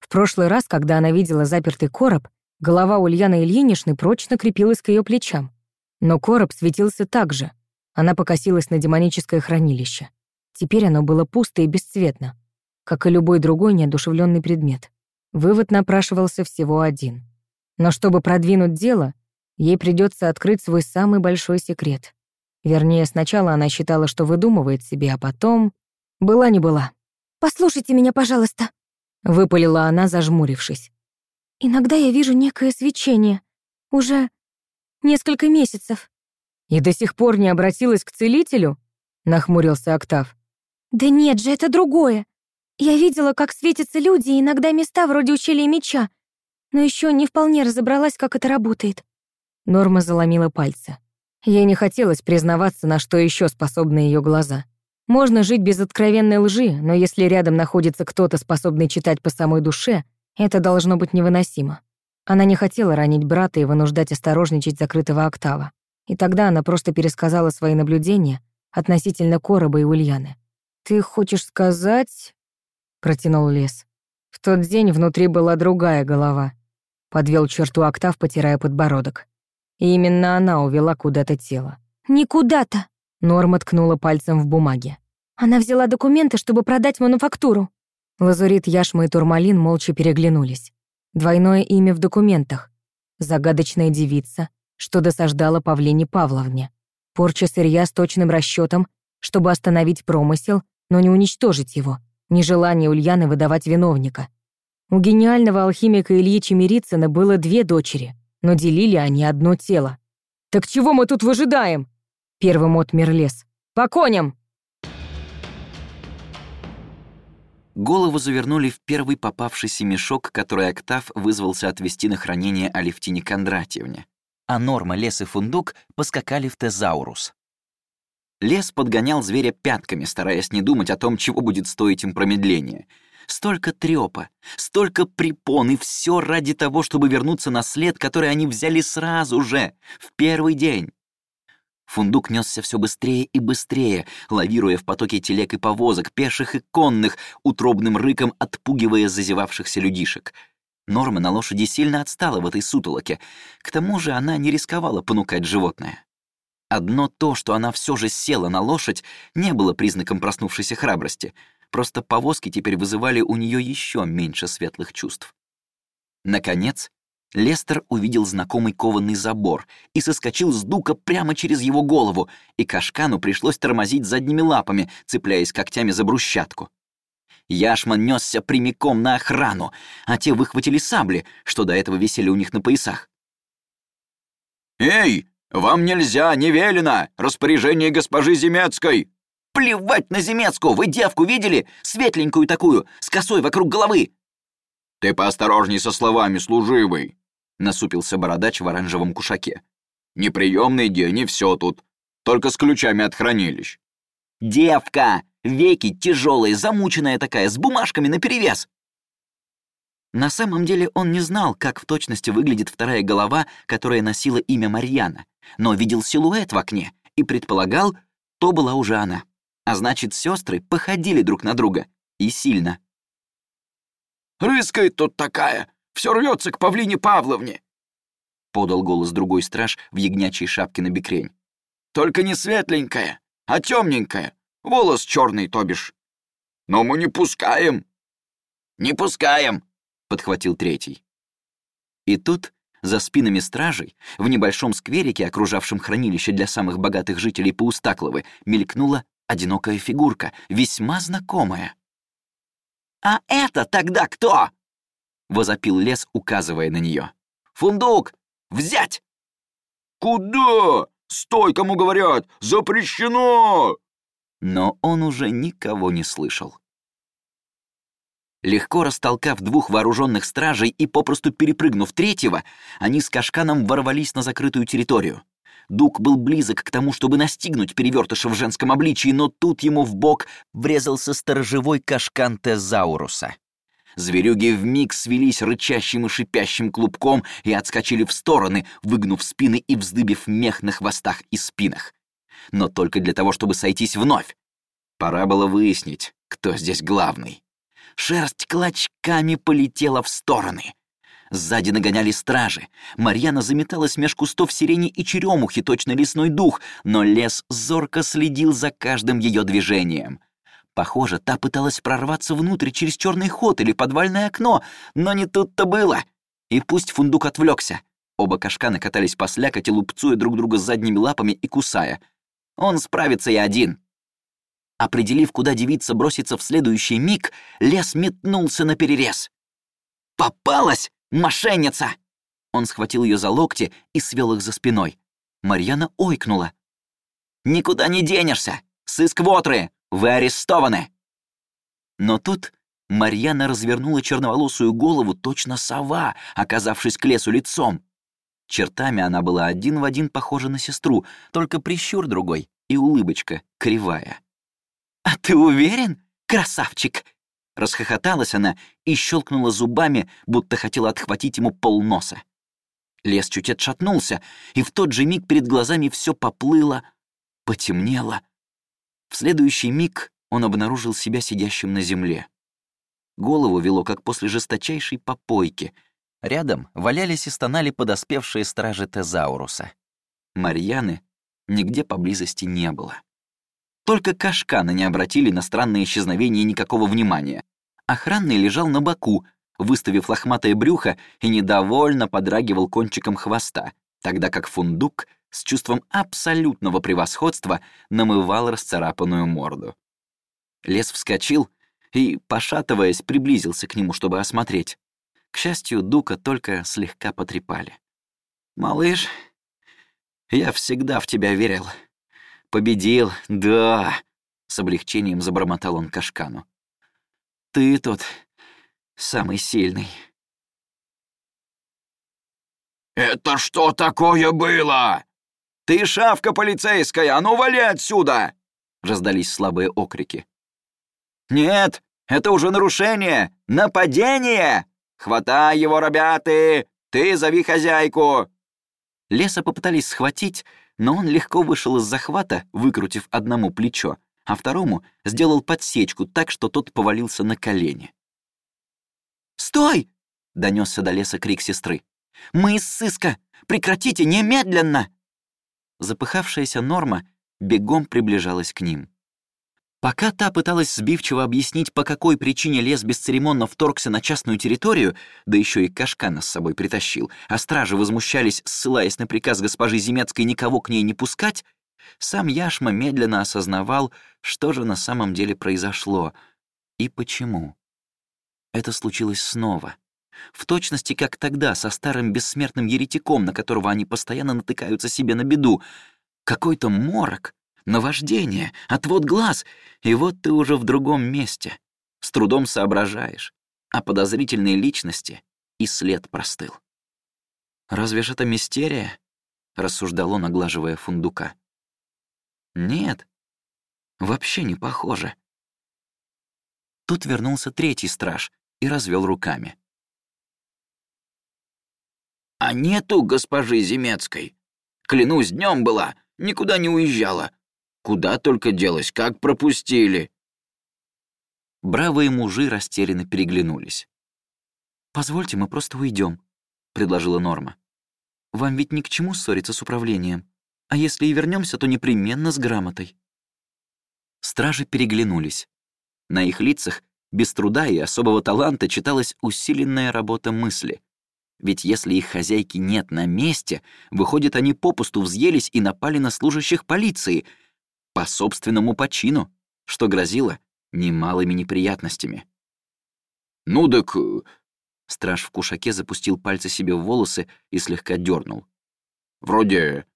В прошлый раз, когда она видела запертый короб, голова Ульяны Ильиничны прочно крепилась к ее плечам. Но короб светился так же. Она покосилась на демоническое хранилище. Теперь оно было пусто и бесцветно, как и любой другой неодушевленный предмет. Вывод напрашивался всего один. Но чтобы продвинуть дело, Ей придется открыть свой самый большой секрет. Вернее, сначала она считала, что выдумывает себе, а потом... Была не была. «Послушайте меня, пожалуйста», — выпалила она, зажмурившись. «Иногда я вижу некое свечение. Уже несколько месяцев». «И до сих пор не обратилась к целителю?» — нахмурился Октав. «Да нет же, это другое. Я видела, как светятся люди и иногда места вроде ущелья меча, но еще не вполне разобралась, как это работает. Норма заломила пальцы. Ей не хотелось признаваться, на что еще способны ее глаза. Можно жить без откровенной лжи, но если рядом находится кто-то, способный читать по самой душе, это должно быть невыносимо. Она не хотела ранить брата и вынуждать осторожничать закрытого октава. И тогда она просто пересказала свои наблюдения относительно Короба и Ульяны. «Ты хочешь сказать...» — протянул лес. «В тот день внутри была другая голова». Подвел черту октав, потирая подбородок. И именно она увела куда-то тело. «Не куда-то!» Норма ткнула пальцем в бумаге. «Она взяла документы, чтобы продать мануфактуру». Лазурит, Яшма и Турмалин молча переглянулись. Двойное имя в документах. Загадочная девица, что досаждала Павлине Павловне. Порча сырья с точным расчетом, чтобы остановить промысел, но не уничтожить его. Нежелание Ульяны выдавать виновника. У гениального алхимика Ильи Чемерицына было две дочери, но делили они одно тело. «Так чего мы тут выжидаем?» Первым отмер лес. «По коням!» Голову завернули в первый попавшийся мешок, который Октав вызвался отвезти на хранение Алевтине Кондратьевне. А Норма, Лес и Фундук поскакали в Тезаурус. Лес подгонял зверя пятками, стараясь не думать о том, чего будет стоить им промедление. Столько трёпа, столько препон, и все ради того, чтобы вернуться на след, который они взяли сразу же, в первый день. Фундук несся все быстрее и быстрее, лавируя в потоке телег и повозок, пеших и конных, утробным рыком отпугивая зазевавшихся людишек. Норма на лошади сильно отстала в этой сутолоке. К тому же она не рисковала понукать животное. Одно то, что она все же села на лошадь, не было признаком проснувшейся храбрости. Просто повозки теперь вызывали у нее еще меньше светлых чувств. Наконец, Лестер увидел знакомый кованный забор и соскочил с дука прямо через его голову, и Кашкану пришлось тормозить задними лапами, цепляясь когтями за брусчатку. Яшман несся прямиком на охрану, а те выхватили сабли, что до этого висели у них на поясах. «Эй, вам нельзя, не велено! Распоряжение госпожи Земецкой!» «Плевать на Земецкую! Вы девку видели? Светленькую такую, с косой вокруг головы!» «Ты поосторожней со словами, служивый!» насупился бородач в оранжевом кушаке. «Неприемный день, и все тут. Только с ключами от хранилищ». «Девка! Веки тяжелые, замученная такая, с бумажками наперевес!» На самом деле он не знал, как в точности выглядит вторая голова, которая носила имя Марьяна, но видел силуэт в окне и предполагал, то была уже она. А значит, сестры походили друг на друга. И сильно. «Рыскает тут такая! Все рвется к Павлине Павловне!» Подал голос другой страж в ягнячьей шапке на бекрень. «Только не светленькая, а темненькая. Волос черный, то бишь. Но мы не пускаем». «Не пускаем!» — подхватил третий. И тут, за спинами стражей, в небольшом скверике, окружавшем хранилище для самых богатых жителей Паустакловы, мелькнула одинокая фигурка, весьма знакомая. «А это тогда кто?» возопил лес, указывая на нее. «Фундук! Взять!» «Куда? Стой, кому говорят! Запрещено!» Но он уже никого не слышал. Легко растолкав двух вооруженных стражей и попросту перепрыгнув третьего, они с Кашканом ворвались на закрытую территорию. Дук был близок к тому, чтобы настигнуть перевертыша в женском обличии, но тут ему в бок врезался сторожевой Кашкан Тезауруса. Зверюги вмиг свелись рычащим и шипящим клубком и отскочили в стороны, выгнув спины и вздыбив мех на хвостах и спинах. Но только для того, чтобы сойтись вновь. Пора было выяснить, кто здесь главный. Шерсть клочками полетела в стороны. Сзади нагоняли стражи. Марьяна заметалась меж кустов сирени и черемухи, точно лесной дух, но лес зорко следил за каждым ее движением — Похоже, та пыталась прорваться внутрь через черный ход или подвальное окно, но не тут-то было. И пусть фундук отвлекся. Оба кашкана катались по слякоти, лупцуя друг друга задними лапами и кусая. Он справится и один. Определив, куда девица бросится в следующий миг, лес метнулся на перерез. «Попалась, мошенница!» Он схватил ее за локти и свел их за спиной. Марьяна ойкнула. «Никуда не денешься! Сыск Вотры! Вы арестованы!» Но тут Марьяна развернула черноволосую голову точно сова, оказавшись к лесу лицом. Чертами она была один в один похожа на сестру, только прищур другой и улыбочка кривая. ты уверен, красавчик?» Расхохоталась она и щелкнула зубами, будто хотела отхватить ему полноса. Лес чуть отшатнулся, и в тот же миг перед глазами все поплыло, потемнело. В следующий миг он обнаружил себя сидящим на земле. Голову вело, как после жесточайшей попойки. Рядом валялись и стонали подоспевшие стражи Тезауруса. Марьяны нигде поблизости не было. Только кашканы не обратили на странное исчезновение никакого внимания. Охранный лежал на боку, выставив лохматое брюхо и недовольно подрагивал кончиком хвоста, тогда как фундук с чувством абсолютного превосходства намывал расцарапанную морду. Лес вскочил и, пошатываясь, приблизился к нему, чтобы осмотреть. К счастью, Дука только слегка потрепали. «Малыш, я всегда в тебя верил. Победил, да!» С облегчением забормотал он Кашкану. «Ты тут самый сильный». «Это что такое было?» «Ты шавка полицейская, а ну вали отсюда!» Раздались слабые окрики. «Нет, это уже нарушение! Нападение! Хватай его, ребята! Ты зови хозяйку!» Леса попытались схватить, но он легко вышел из захвата, выкрутив одному плечо, а второму сделал подсечку так, что тот повалился на колени. «Стой!» — донесся до леса крик сестры. «Мы из сыска! Прекратите немедленно!» Запыхавшаяся Норма бегом приближалась к ним. Пока та пыталась сбивчиво объяснить, по какой причине лес бесцеремонно вторгся на частную территорию, да еще и Кашкана с собой притащил, а стражи возмущались, ссылаясь на приказ госпожи Земецкой никого к ней не пускать, сам Яшма медленно осознавал, что же на самом деле произошло и почему. Это случилось снова. В точности, как тогда, со старым бессмертным еретиком, на которого они постоянно натыкаются себе на беду. Какой-то морок, наваждение, отвод глаз, и вот ты уже в другом месте. С трудом соображаешь, а подозрительные личности и след простыл. «Разве ж это мистерия?» — рассуждал он, оглаживая фундука. «Нет, вообще не похоже». Тут вернулся третий страж и развел руками. «А нету госпожи Земецкой. Клянусь, днем была, никуда не уезжала. Куда только делась, как пропустили!» Бравые мужи растерянно переглянулись. «Позвольте, мы просто уйдем, предложила Норма. «Вам ведь ни к чему ссориться с управлением, а если и вернемся, то непременно с грамотой». Стражи переглянулись. На их лицах без труда и особого таланта читалась усиленная работа мысли. Ведь если их хозяйки нет на месте, выходит, они попусту взъелись и напали на служащих полиции — по собственному почину, что грозило немалыми неприятностями. «Ну так...» э, Страж в кушаке запустил пальцы себе в волосы и слегка дернул. «Вроде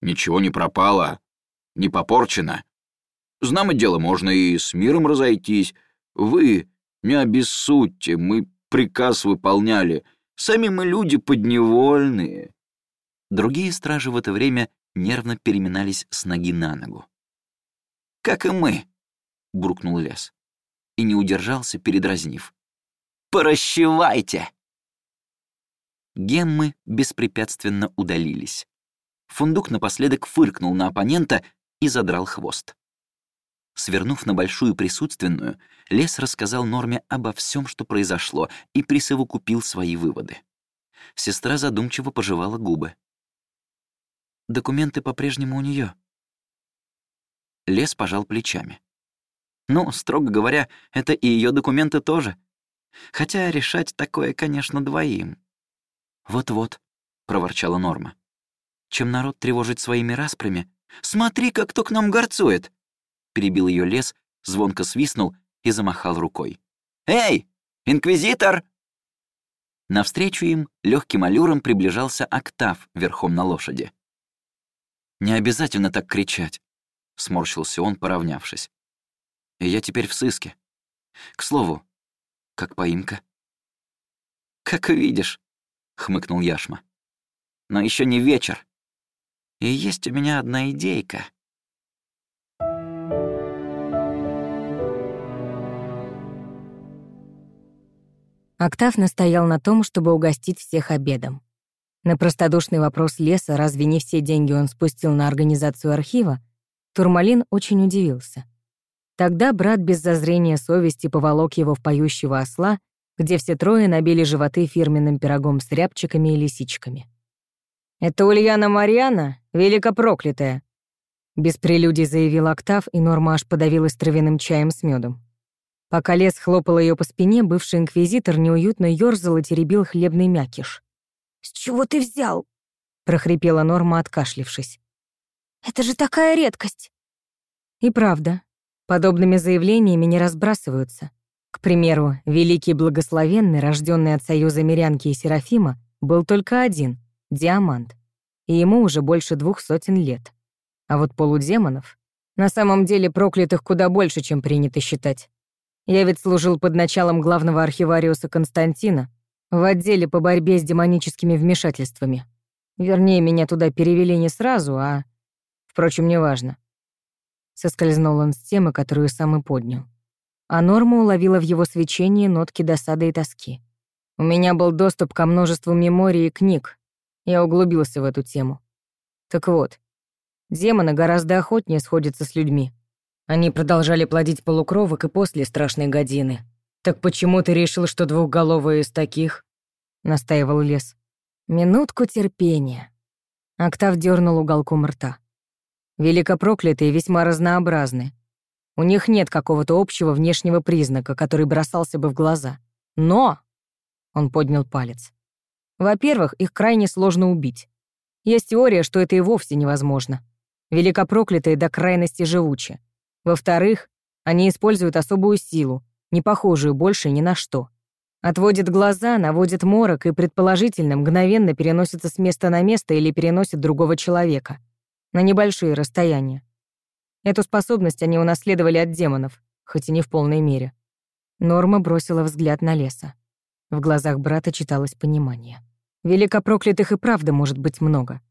ничего не пропало, не попорчено. Знамо дело, можно и с миром разойтись. Вы не обессудьте, мы приказ выполняли. Сами мы люди подневольные». Другие стражи в это время нервно переминались с ноги на ногу как и мы», — буркнул лес. И не удержался, передразнив. «Прощевайте!» Геммы беспрепятственно удалились. Фундук напоследок фыркнул на оппонента и задрал хвост. Свернув на большую присутственную, Лес рассказал Норме обо всем, что произошло, и присовокупил свои выводы. Сестра задумчиво пожевала губы. «Документы по-прежнему у нее, Лес пожал плечами. Ну, строго говоря, это и ее документы тоже. Хотя решать такое, конечно, двоим. «Вот-вот», — проворчала Норма. «Чем народ тревожит своими распрями? Смотри, как кто к нам горцует!» Перебил ее лес, звонко свистнул и замахал рукой. «Эй, инквизитор!» Навстречу им легким аллюром приближался Октав верхом на лошади. «Не обязательно так кричать», —— сморщился он, поравнявшись. «И я теперь в сыске. К слову, как поимка?» «Как видишь», — хмыкнул Яшма. «Но еще не вечер. И есть у меня одна идейка». Октав настоял на том, чтобы угостить всех обедом. На простодушный вопрос Леса, разве не все деньги он спустил на организацию архива, Турмалин очень удивился. Тогда брат без зазрения совести поволок его в поющего осла, где все трое набили животы фирменным пирогом с рябчиками и лисичками. «Это Ульяна Марьяна, великопроклятая», без прелюдий заявил Октав, и Норма аж подавилась травяным чаем с медом. Пока лес хлопал ее по спине, бывший инквизитор неуютно ёрзал и теребил хлебный мякиш. «С чего ты взял?» — прохрипела Норма, откашлившись. «Это же такая редкость!» И правда, подобными заявлениями не разбрасываются. К примеру, великий благословенный, рожденный от союза Мирянки и Серафима, был только один — Диамант, и ему уже больше двух сотен лет. А вот полудемонов на самом деле проклятых куда больше, чем принято считать. Я ведь служил под началом главного архивариуса Константина в отделе по борьбе с демоническими вмешательствами. Вернее, меня туда перевели не сразу, а... Впрочем, неважно. Соскользнул он с темы, которую сам и поднял. А Норма уловила в его свечении нотки досады и тоски. У меня был доступ ко множеству меморий и книг. Я углубился в эту тему. Так вот, демоны гораздо охотнее сходятся с людьми. Они продолжали плодить полукровок и после страшной годины. «Так почему ты решил, что двухголовые из таких?» — настаивал лес. «Минутку терпения». Октав дернул уголком рта. Великопроклятые весьма разнообразны. У них нет какого-то общего внешнего признака, который бросался бы в глаза. Но, он поднял палец. Во-первых, их крайне сложно убить. Есть теория, что это и вовсе невозможно. Великопроклятые до крайности живучи. Во-вторых, они используют особую силу, не похожую больше ни на что. Отводят глаза, наводят морок и, предположительно, мгновенно переносятся с места на место или переносят другого человека. На небольшие расстояния. Эту способность они унаследовали от демонов, хоть и не в полной мере. Норма бросила взгляд на леса. В глазах брата читалось понимание. Великопроклятых и правда может быть много.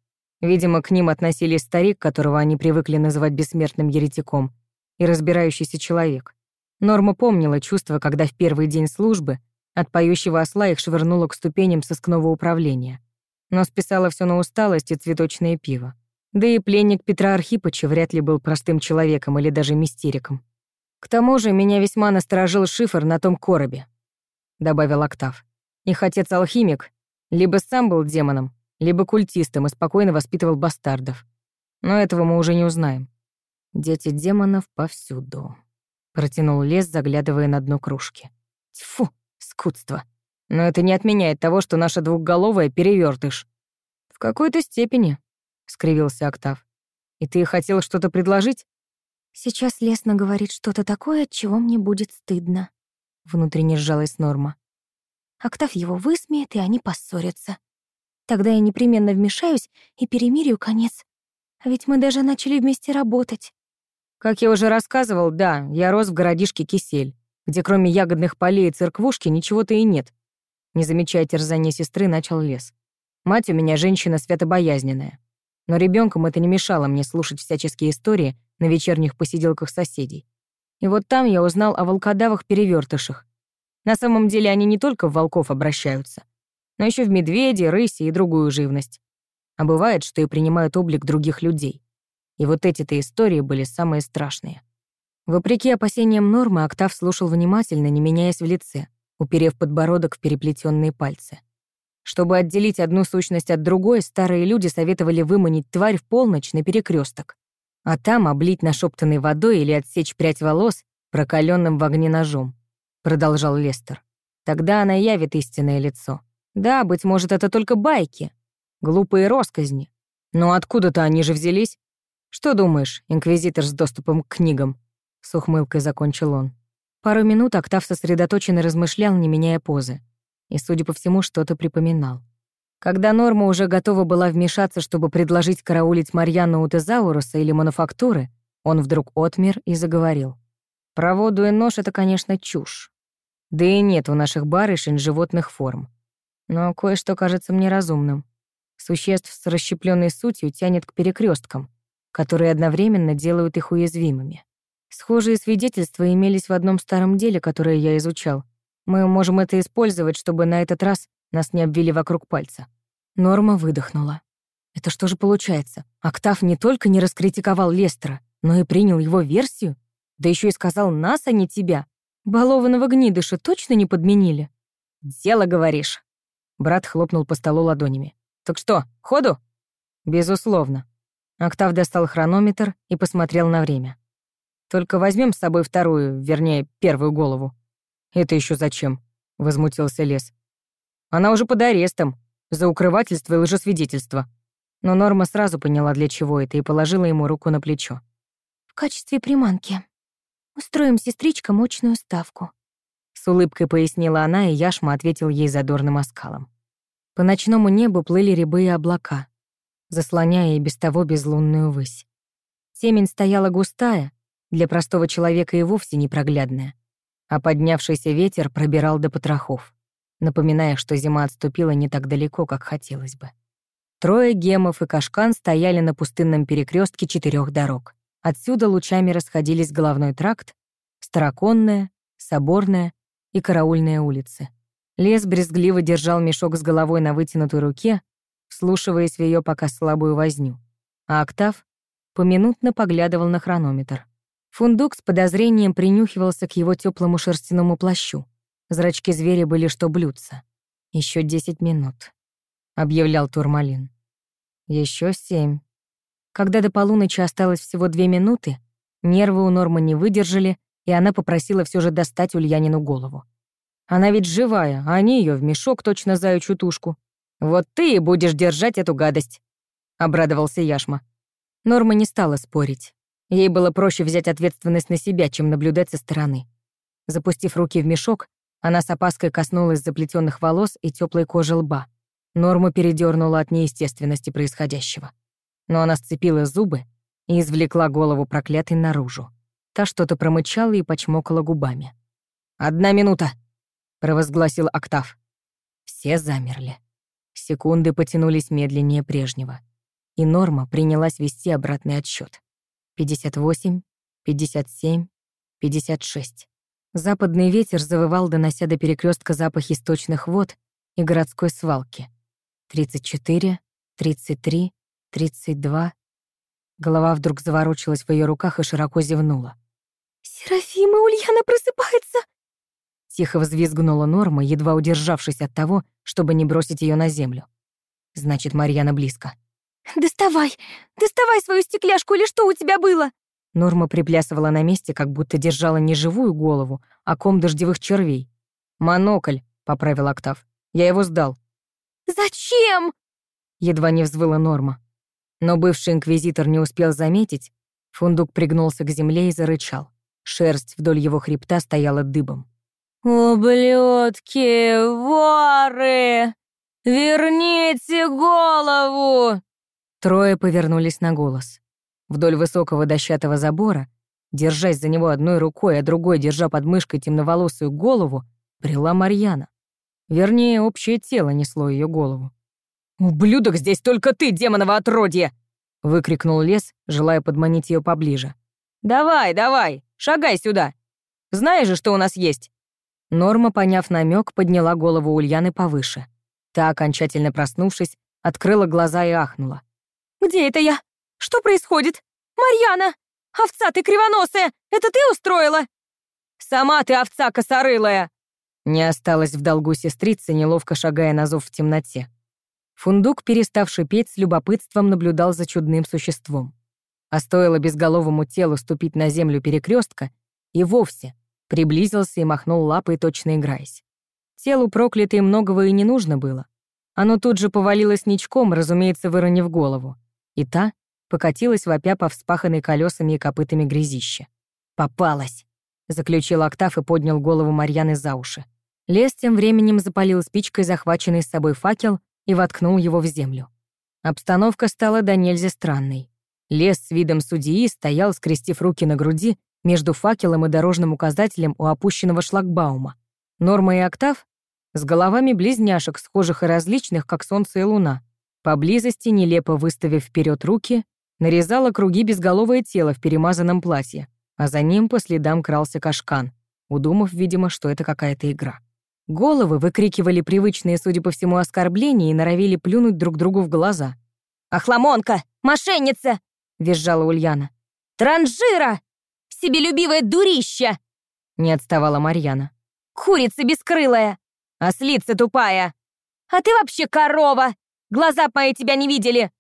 Видимо, к ним относились старик, которого они привыкли называть бессмертным еретиком, и разбирающийся человек. Норма помнила чувство, когда в первый день службы от поющего осла их швырнуло к ступеням сыскного управления. Но списала все на усталость и цветочное пиво. Да и пленник Петра Архипыча вряд ли был простым человеком или даже мистериком. «К тому же меня весьма насторожил шифр на том коробе», — добавил Октав. «Их отец-алхимик либо сам был демоном, либо культистом и спокойно воспитывал бастардов. Но этого мы уже не узнаем. Дети демонов повсюду. Протянул лес, заглядывая на дно кружки. Тьфу, скудство. Но это не отменяет того, что наша двухголовая перевертыш. В какой-то степени, скривился Октав. И ты хотел что-то предложить? Сейчас лесно говорит что-то такое, от чего мне будет стыдно. Внутренне сжалась Норма. Октав его высмеет, и они поссорятся. Тогда я непременно вмешаюсь и перемирию конец. А ведь мы даже начали вместе работать. Как я уже рассказывал, да, я рос в городишке Кисель, где кроме ягодных полей и церквушки ничего-то и нет. Не замечая терзания сестры, начал лес. Мать у меня женщина святобоязненная. Но ребенком это не мешало мне слушать всяческие истории на вечерних посиделках соседей. И вот там я узнал о волкодавах-перевертышах. На самом деле они не только в волков обращаются, но еще в медведи, рыси и другую живность. А бывает, что и принимают облик других людей. И вот эти-то истории были самые страшные. Вопреки опасениям Нормы, Октав слушал внимательно, не меняясь в лице, уперев подбородок в переплетенные пальцы. Чтобы отделить одну сущность от другой, старые люди советовали выманить тварь в полночь на перекресток, а там облить нашептанной водой или отсечь прядь волос прокаленным в огне ножом, продолжал Лестер. Тогда она явит истинное лицо. Да, быть может, это только байки, глупые росказни. Но откуда-то они же взялись. «Что думаешь, инквизитор с доступом к книгам?» С ухмылкой закончил он. Пару минут Октав сосредоточенно размышлял, не меняя позы. И, судя по всему, что-то припоминал. Когда Норма уже готова была вмешаться, чтобы предложить караулить Марьяну у Тезауруса или мануфактуры, он вдруг отмер и заговорил. «Про воду и нож — это, конечно, чушь. Да и нет у наших барышень животных форм. Но кое-что кажется мне разумным. Существ с расщепленной сутью тянет к перекресткам, которые одновременно делают их уязвимыми. Схожие свидетельства имелись в одном старом деле, которое я изучал. Мы можем это использовать, чтобы на этот раз нас не обвели вокруг пальца». Норма выдохнула. Это что же получается? Октав не только не раскритиковал Лестера, но и принял его версию? Да еще и сказал нас, а не тебя. Балованного гнидыша точно не подменили? «Дело, говоришь?» Брат хлопнул по столу ладонями. «Так что, ходу?» «Безусловно». Октав достал хронометр и посмотрел на время. «Только возьмем с собой вторую, вернее, первую голову». «Это еще зачем?» — возмутился Лес. «Она уже под арестом, за укрывательство и лжесвидетельство». Но Норма сразу поняла, для чего это, и положила ему руку на плечо. «В качестве приманки. Устроим сестричкам мощную ставку», с улыбкой пояснила она, и Яшма ответил ей задорным оскалом. По ночному небу плыли рябые облака, заслоняя и без того безлунную высь. Темень стояла густая, для простого человека и вовсе непроглядная, а поднявшийся ветер пробирал до потрохов, напоминая, что зима отступила не так далеко, как хотелось бы. Трое гемов и кашкан стояли на пустынном перекрестке четырех дорог. Отсюда лучами расходились головной тракт, Староконная, Соборная и караульные улицы. Лес брезгливо держал мешок с головой на вытянутой руке, вслушиваясь в ее пока слабую возню. А Октав поминутно поглядывал на хронометр. Фундук с подозрением принюхивался к его теплому шерстяному плащу. Зрачки зверя были что блюдца. Еще десять минут», — объявлял Турмалин. Еще семь. Когда до полуночи осталось всего две минуты, нервы у Нормы не выдержали, и она попросила все же достать Ульянину голову. Она ведь живая, а они ее в мешок точно заючу тушку. Вот ты и будешь держать эту гадость, обрадовался Яшма. Норма не стала спорить. Ей было проще взять ответственность на себя, чем наблюдать со стороны. Запустив руки в мешок, она с опаской коснулась заплетенных волос и теплой кожи лба. Норму передернула от неестественности происходящего. Но она сцепила зубы и извлекла голову проклятой наружу. Та что-то промычала и почмокала губами. «Одна минута!» — провозгласил Октав. Все замерли. Секунды потянулись медленнее прежнего. И Норма принялась вести обратный отсчет. 58, 57, 56. Западный ветер завывал, донося до перекрестка запах источных вод и городской свалки. 34, 33, 32. Голова вдруг заворочилась в ее руках и широко зевнула. «Серафима, Ульяна просыпается!» Тихо взвизгнула Норма, едва удержавшись от того, чтобы не бросить ее на землю. Значит, Марьяна близко. «Доставай! Доставай свою стекляшку, или что у тебя было?» Норма приплясывала на месте, как будто держала не живую голову, а ком дождевых червей. «Монокль», — поправил Октав. «Я его сдал». «Зачем?» Едва не взвыла Норма. Но бывший инквизитор не успел заметить. Фундук пригнулся к земле и зарычал. Шерсть вдоль его хребта стояла дыбом. «Ублюдки, воры! Верните голову!» Трое повернулись на голос. Вдоль высокого дощатого забора, держась за него одной рукой, а другой, держа под мышкой темноволосую голову, брела Марьяна. Вернее, общее тело несло ее голову. «Ублюдок, здесь только ты, демоново отродье!» — выкрикнул лес, желая подманить ее поближе. «Давай, давай, шагай сюда! Знаешь же, что у нас есть!» Норма, поняв намек, подняла голову Ульяны повыше. Та, окончательно проснувшись, открыла глаза и ахнула. «Где это я? Что происходит? Марьяна! Овца ты кривоносая! Это ты устроила?» «Сама ты овца косорылая!» Не осталось в долгу сестрицы, неловко шагая на зов в темноте. Фундук, переставший петь, с любопытством наблюдал за чудным существом. А стоило безголовому телу ступить на землю перекрестка, и вовсе приблизился и махнул лапой, точно играясь. Телу проклятой многого и не нужно было. Оно тут же повалилось ничком, разумеется, выронив голову. И та покатилась вопя по вспаханной колесами и копытами грязище. «Попалась!» — заключил Октав и поднял голову Марьяны за уши. Лес тем временем запалил спичкой захваченный с собой факел и воткнул его в землю. Обстановка стала до нельзя странной. Лес с видом судьи стоял, скрестив руки на груди, между факелом и дорожным указателем у опущенного шлагбаума. Норма и Октав с головами близняшек, схожих и различных, как солнце и луна. Поблизости, нелепо выставив вперед руки, нарезала круги безголовое тело в перемазанном платье, а за ним по следам крался кашкан, удумав, видимо, что это какая-то игра. Головы выкрикивали привычные, судя по всему, оскорбления и норовили плюнуть друг другу в глаза. «Охламонка! Мошенница!» — визжала Ульяна. «Транжира! Себелюбивое дурище!» — не отставала Марьяна. «Курица бескрылая! Ослица тупая! А ты вообще корова! Глаза мои тебя не видели!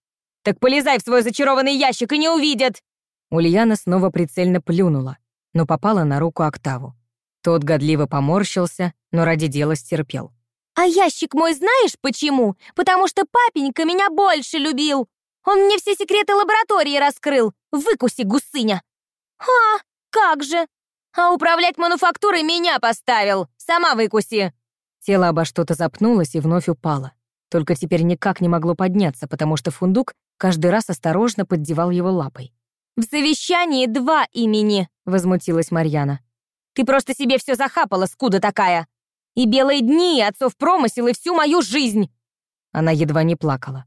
Так полезай в свой зачарованный ящик и не увидят!» Ульяна снова прицельно плюнула, но попала на руку Октаву. Тот годливо поморщился, но ради дела стерпел. «А ящик мой знаешь почему? Потому что папенька меня больше любил. Он мне все секреты лаборатории раскрыл. Выкуси, гусыня!» «А, как же! А управлять мануфактурой меня поставил. Сама выкуси!» Тело обо что-то запнулось и вновь упало. Только теперь никак не могло подняться, потому что фундук каждый раз осторожно поддевал его лапой. «В завещании два имени», — возмутилась Марьяна. «Ты просто себе все захапала, скуда такая! И белые дни, и отцов промысел, и всю мою жизнь!» Она едва не плакала.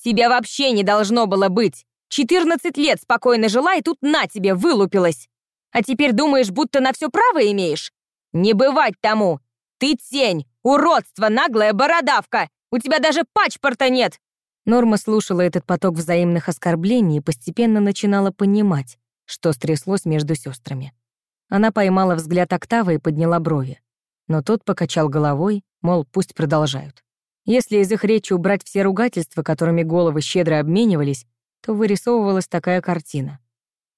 «Тебя вообще не должно было быть! 14 лет спокойно жила, и тут на тебе вылупилась! А теперь думаешь, будто на все право имеешь? Не бывать тому! Ты тень, уродство, наглая бородавка! У тебя даже пачпорта нет!» Норма слушала этот поток взаимных оскорблений и постепенно начинала понимать, что стряслось между сестрами. Она поймала взгляд Октавы и подняла брови. Но тот покачал головой, мол, пусть продолжают. Если из их речи убрать все ругательства, которыми головы щедро обменивались, то вырисовывалась такая картина.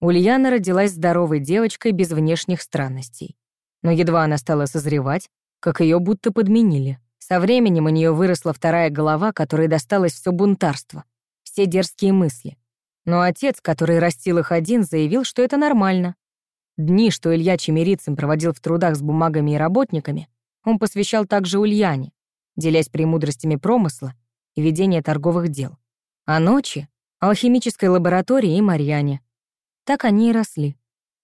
Ульяна родилась здоровой девочкой без внешних странностей. Но едва она стала созревать, как ее будто подменили. Со временем у нее выросла вторая голова, которой досталось все бунтарство, все дерзкие мысли. Но отец, который растил их один, заявил, что это нормально. Дни, что Илья Чемерицын проводил в трудах с бумагами и работниками, он посвящал также Ульяне, делясь премудростями промысла и ведения торговых дел. А ночи — алхимической лаборатории и Марьяне. Так они и росли.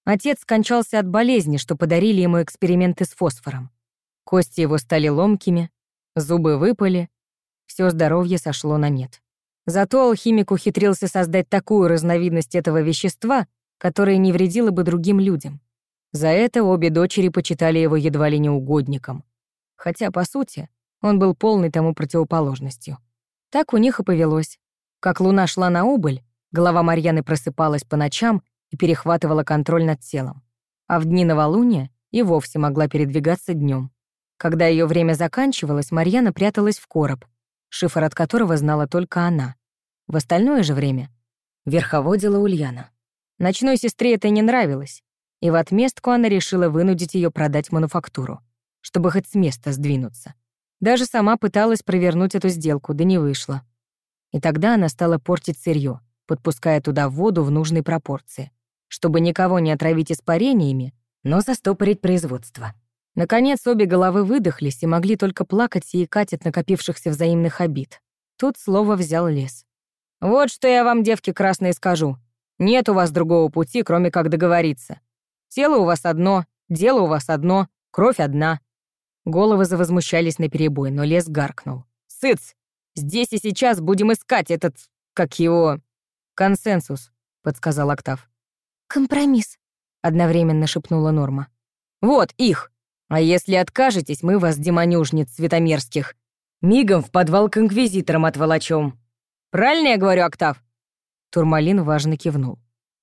Отец скончался от болезни, что подарили ему эксперименты с фосфором. Кости его стали ломкими, Зубы выпали, все здоровье сошло на нет. Зато алхимик ухитрился создать такую разновидность этого вещества, которая не вредила бы другим людям. За это обе дочери почитали его едва ли не угодником. Хотя, по сути, он был полной тому противоположностью. Так у них и повелось. Как луна шла на убыль, голова Марьяны просыпалась по ночам и перехватывала контроль над телом. А в дни новолуния и вовсе могла передвигаться днем. Когда ее время заканчивалось, Марьяна пряталась в короб, шифр от которого знала только она. В остальное же время верховодила Ульяна. Ночной сестре это не нравилось, и в отместку она решила вынудить ее продать мануфактуру, чтобы хоть с места сдвинуться. Даже сама пыталась провернуть эту сделку, да не вышло. И тогда она стала портить сырье, подпуская туда воду в нужной пропорции, чтобы никого не отравить испарениями, но застопорить производство. Наконец, обе головы выдохлись и могли только плакать и икать от накопившихся взаимных обид. Тут слово взял лес. «Вот что я вам, девки красные, скажу. Нет у вас другого пути, кроме как договориться. Тело у вас одно, дело у вас одно, кровь одна». Головы завозмущались наперебой, но лес гаркнул. «Сыц! Здесь и сейчас будем искать этот... как его... консенсус», — подсказал Октав. «Компромисс», — одновременно шепнула Норма. «Вот их! А если откажетесь, мы вас, демонюжниц светомерских, мигом в подвал к инквизиторам отволочем. Правильно я говорю, Октав?» Турмалин важно кивнул.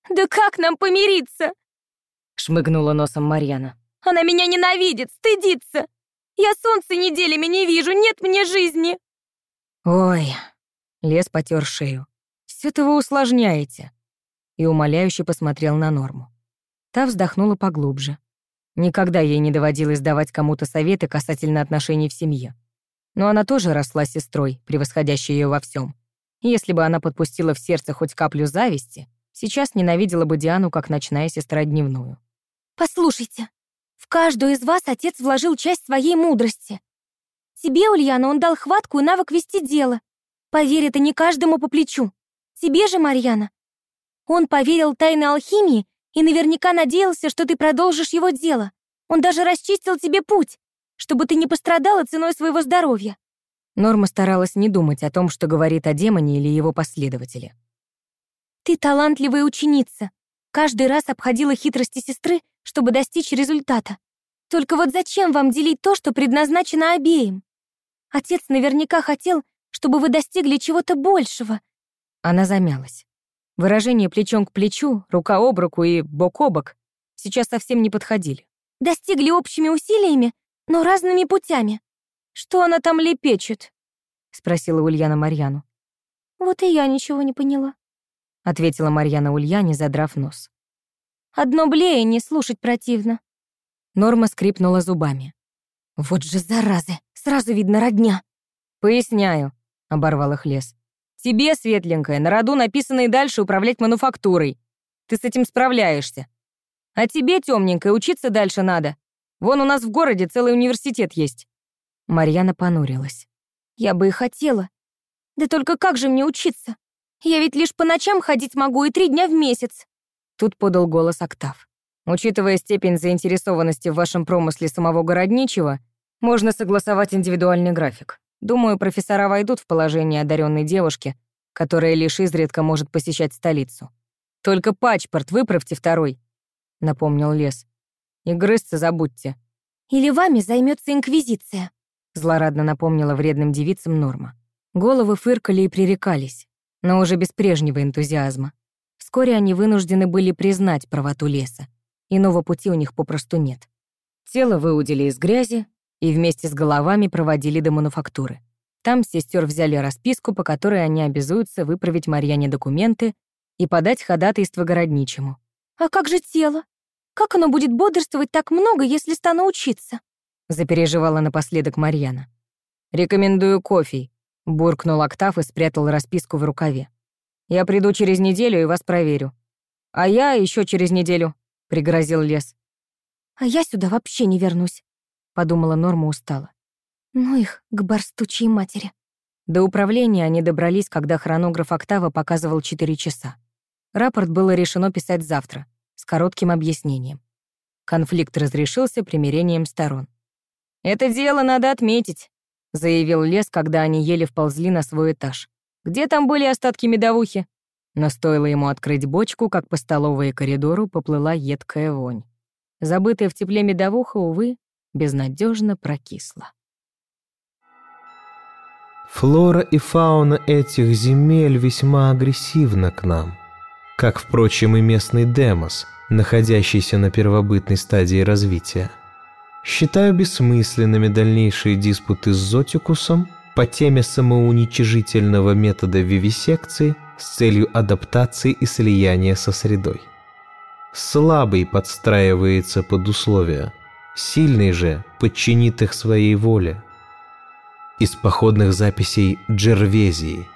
«Да как нам помириться?» Шмыгнула носом Марьяна. «Она меня ненавидит, стыдится. Я солнце неделями не вижу, нет мне жизни». «Ой», — лес потер шею. «Все-то вы усложняете». И умоляюще посмотрел на Норму. Та вздохнула поглубже. Никогда ей не доводилось давать кому-то советы касательно отношений в семье. Но она тоже росла сестрой, превосходящей ее во всем. Если бы она подпустила в сердце хоть каплю зависти, сейчас ненавидела бы Диану как ночная сестра дневную. «Послушайте, в каждую из вас отец вложил часть своей мудрости. Тебе, Ульяна, он дал хватку и навык вести дело. Поверь, это не каждому по плечу. Тебе же, Марьяна. Он поверил тайной алхимии и наверняка надеялся, что ты продолжишь его дело. Он даже расчистил тебе путь, чтобы ты не пострадала ценой своего здоровья». Норма старалась не думать о том, что говорит о демоне или его последователе. «Ты талантливая ученица. Каждый раз обходила хитрости сестры, чтобы достичь результата. Только вот зачем вам делить то, что предназначено обеим? Отец наверняка хотел, чтобы вы достигли чего-то большего». Она замялась. Выражение плечом к плечу, рука об руку и бок о бок сейчас совсем не подходили. «Достигли общими усилиями, но разными путями. Что она там лепечет?» — спросила Ульяна Марьяну. «Вот и я ничего не поняла», — ответила Марьяна Ульяне, задрав нос. «Одно блеяние слушать противно». Норма скрипнула зубами. «Вот же заразы! Сразу видно родня!» «Поясняю», — оборвал их лес. «Тебе, светленькая, на роду написано и дальше управлять мануфактурой. Ты с этим справляешься. А тебе, темненькая, учиться дальше надо. Вон у нас в городе целый университет есть». Марьяна понурилась. «Я бы и хотела. Да только как же мне учиться? Я ведь лишь по ночам ходить могу и три дня в месяц». Тут подал голос Октав. Учитывая степень заинтересованности в вашем промысле самого городничего, можно согласовать индивидуальный график. Думаю, профессора войдут в положение одаренной девушки, которая лишь изредка может посещать столицу. Только пачпорт выправьте второй, напомнил Лес. И грызться забудьте. Или вами займется инквизиция, злорадно напомнила вредным девицам Норма. Головы фыркали и пререкались, но уже без прежнего энтузиазма. Вскоре они вынуждены были признать правоту леса. Иного пути у них попросту нет. Тело выудили из грязи и вместе с головами проводили до мануфактуры. Там сестер взяли расписку, по которой они обязуются выправить Марьяне документы и подать ходатайство городничему. «А как же тело? Как оно будет бодрствовать так много, если стану учиться?» запереживала напоследок Марьяна. «Рекомендую кофе», — буркнул Октав и спрятал расписку в рукаве. «Я приду через неделю и вас проверю». «А я еще через неделю», — пригрозил Лес. «А я сюда вообще не вернусь», подумала Норма устало. Ну их к барстучьей матери. До управления они добрались, когда хронограф Октава показывал 4 часа. Рапорт было решено писать завтра, с коротким объяснением. Конфликт разрешился примирением сторон. «Это дело надо отметить», — заявил Лес, когда они еле вползли на свой этаж. «Где там были остатки медовухи?» Но стоило ему открыть бочку, как по столовой и коридору поплыла едкая вонь. Забытая в тепле медовуха, увы, безнадежно прокисла. Флора и фауна этих земель весьма агрессивна к нам, как, впрочем, и местный демос, находящийся на первобытной стадии развития. Считаю бессмысленными дальнейшие диспуты с Зотикусом по теме самоуничижительного метода вивисекции с целью адаптации и слияния со средой. Слабый подстраивается под условия – Сильный же подчинит их своей воле. Из походных записей Джервезии.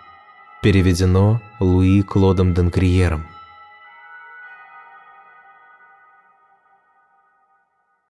Переведено Луи Клодом Денкриером.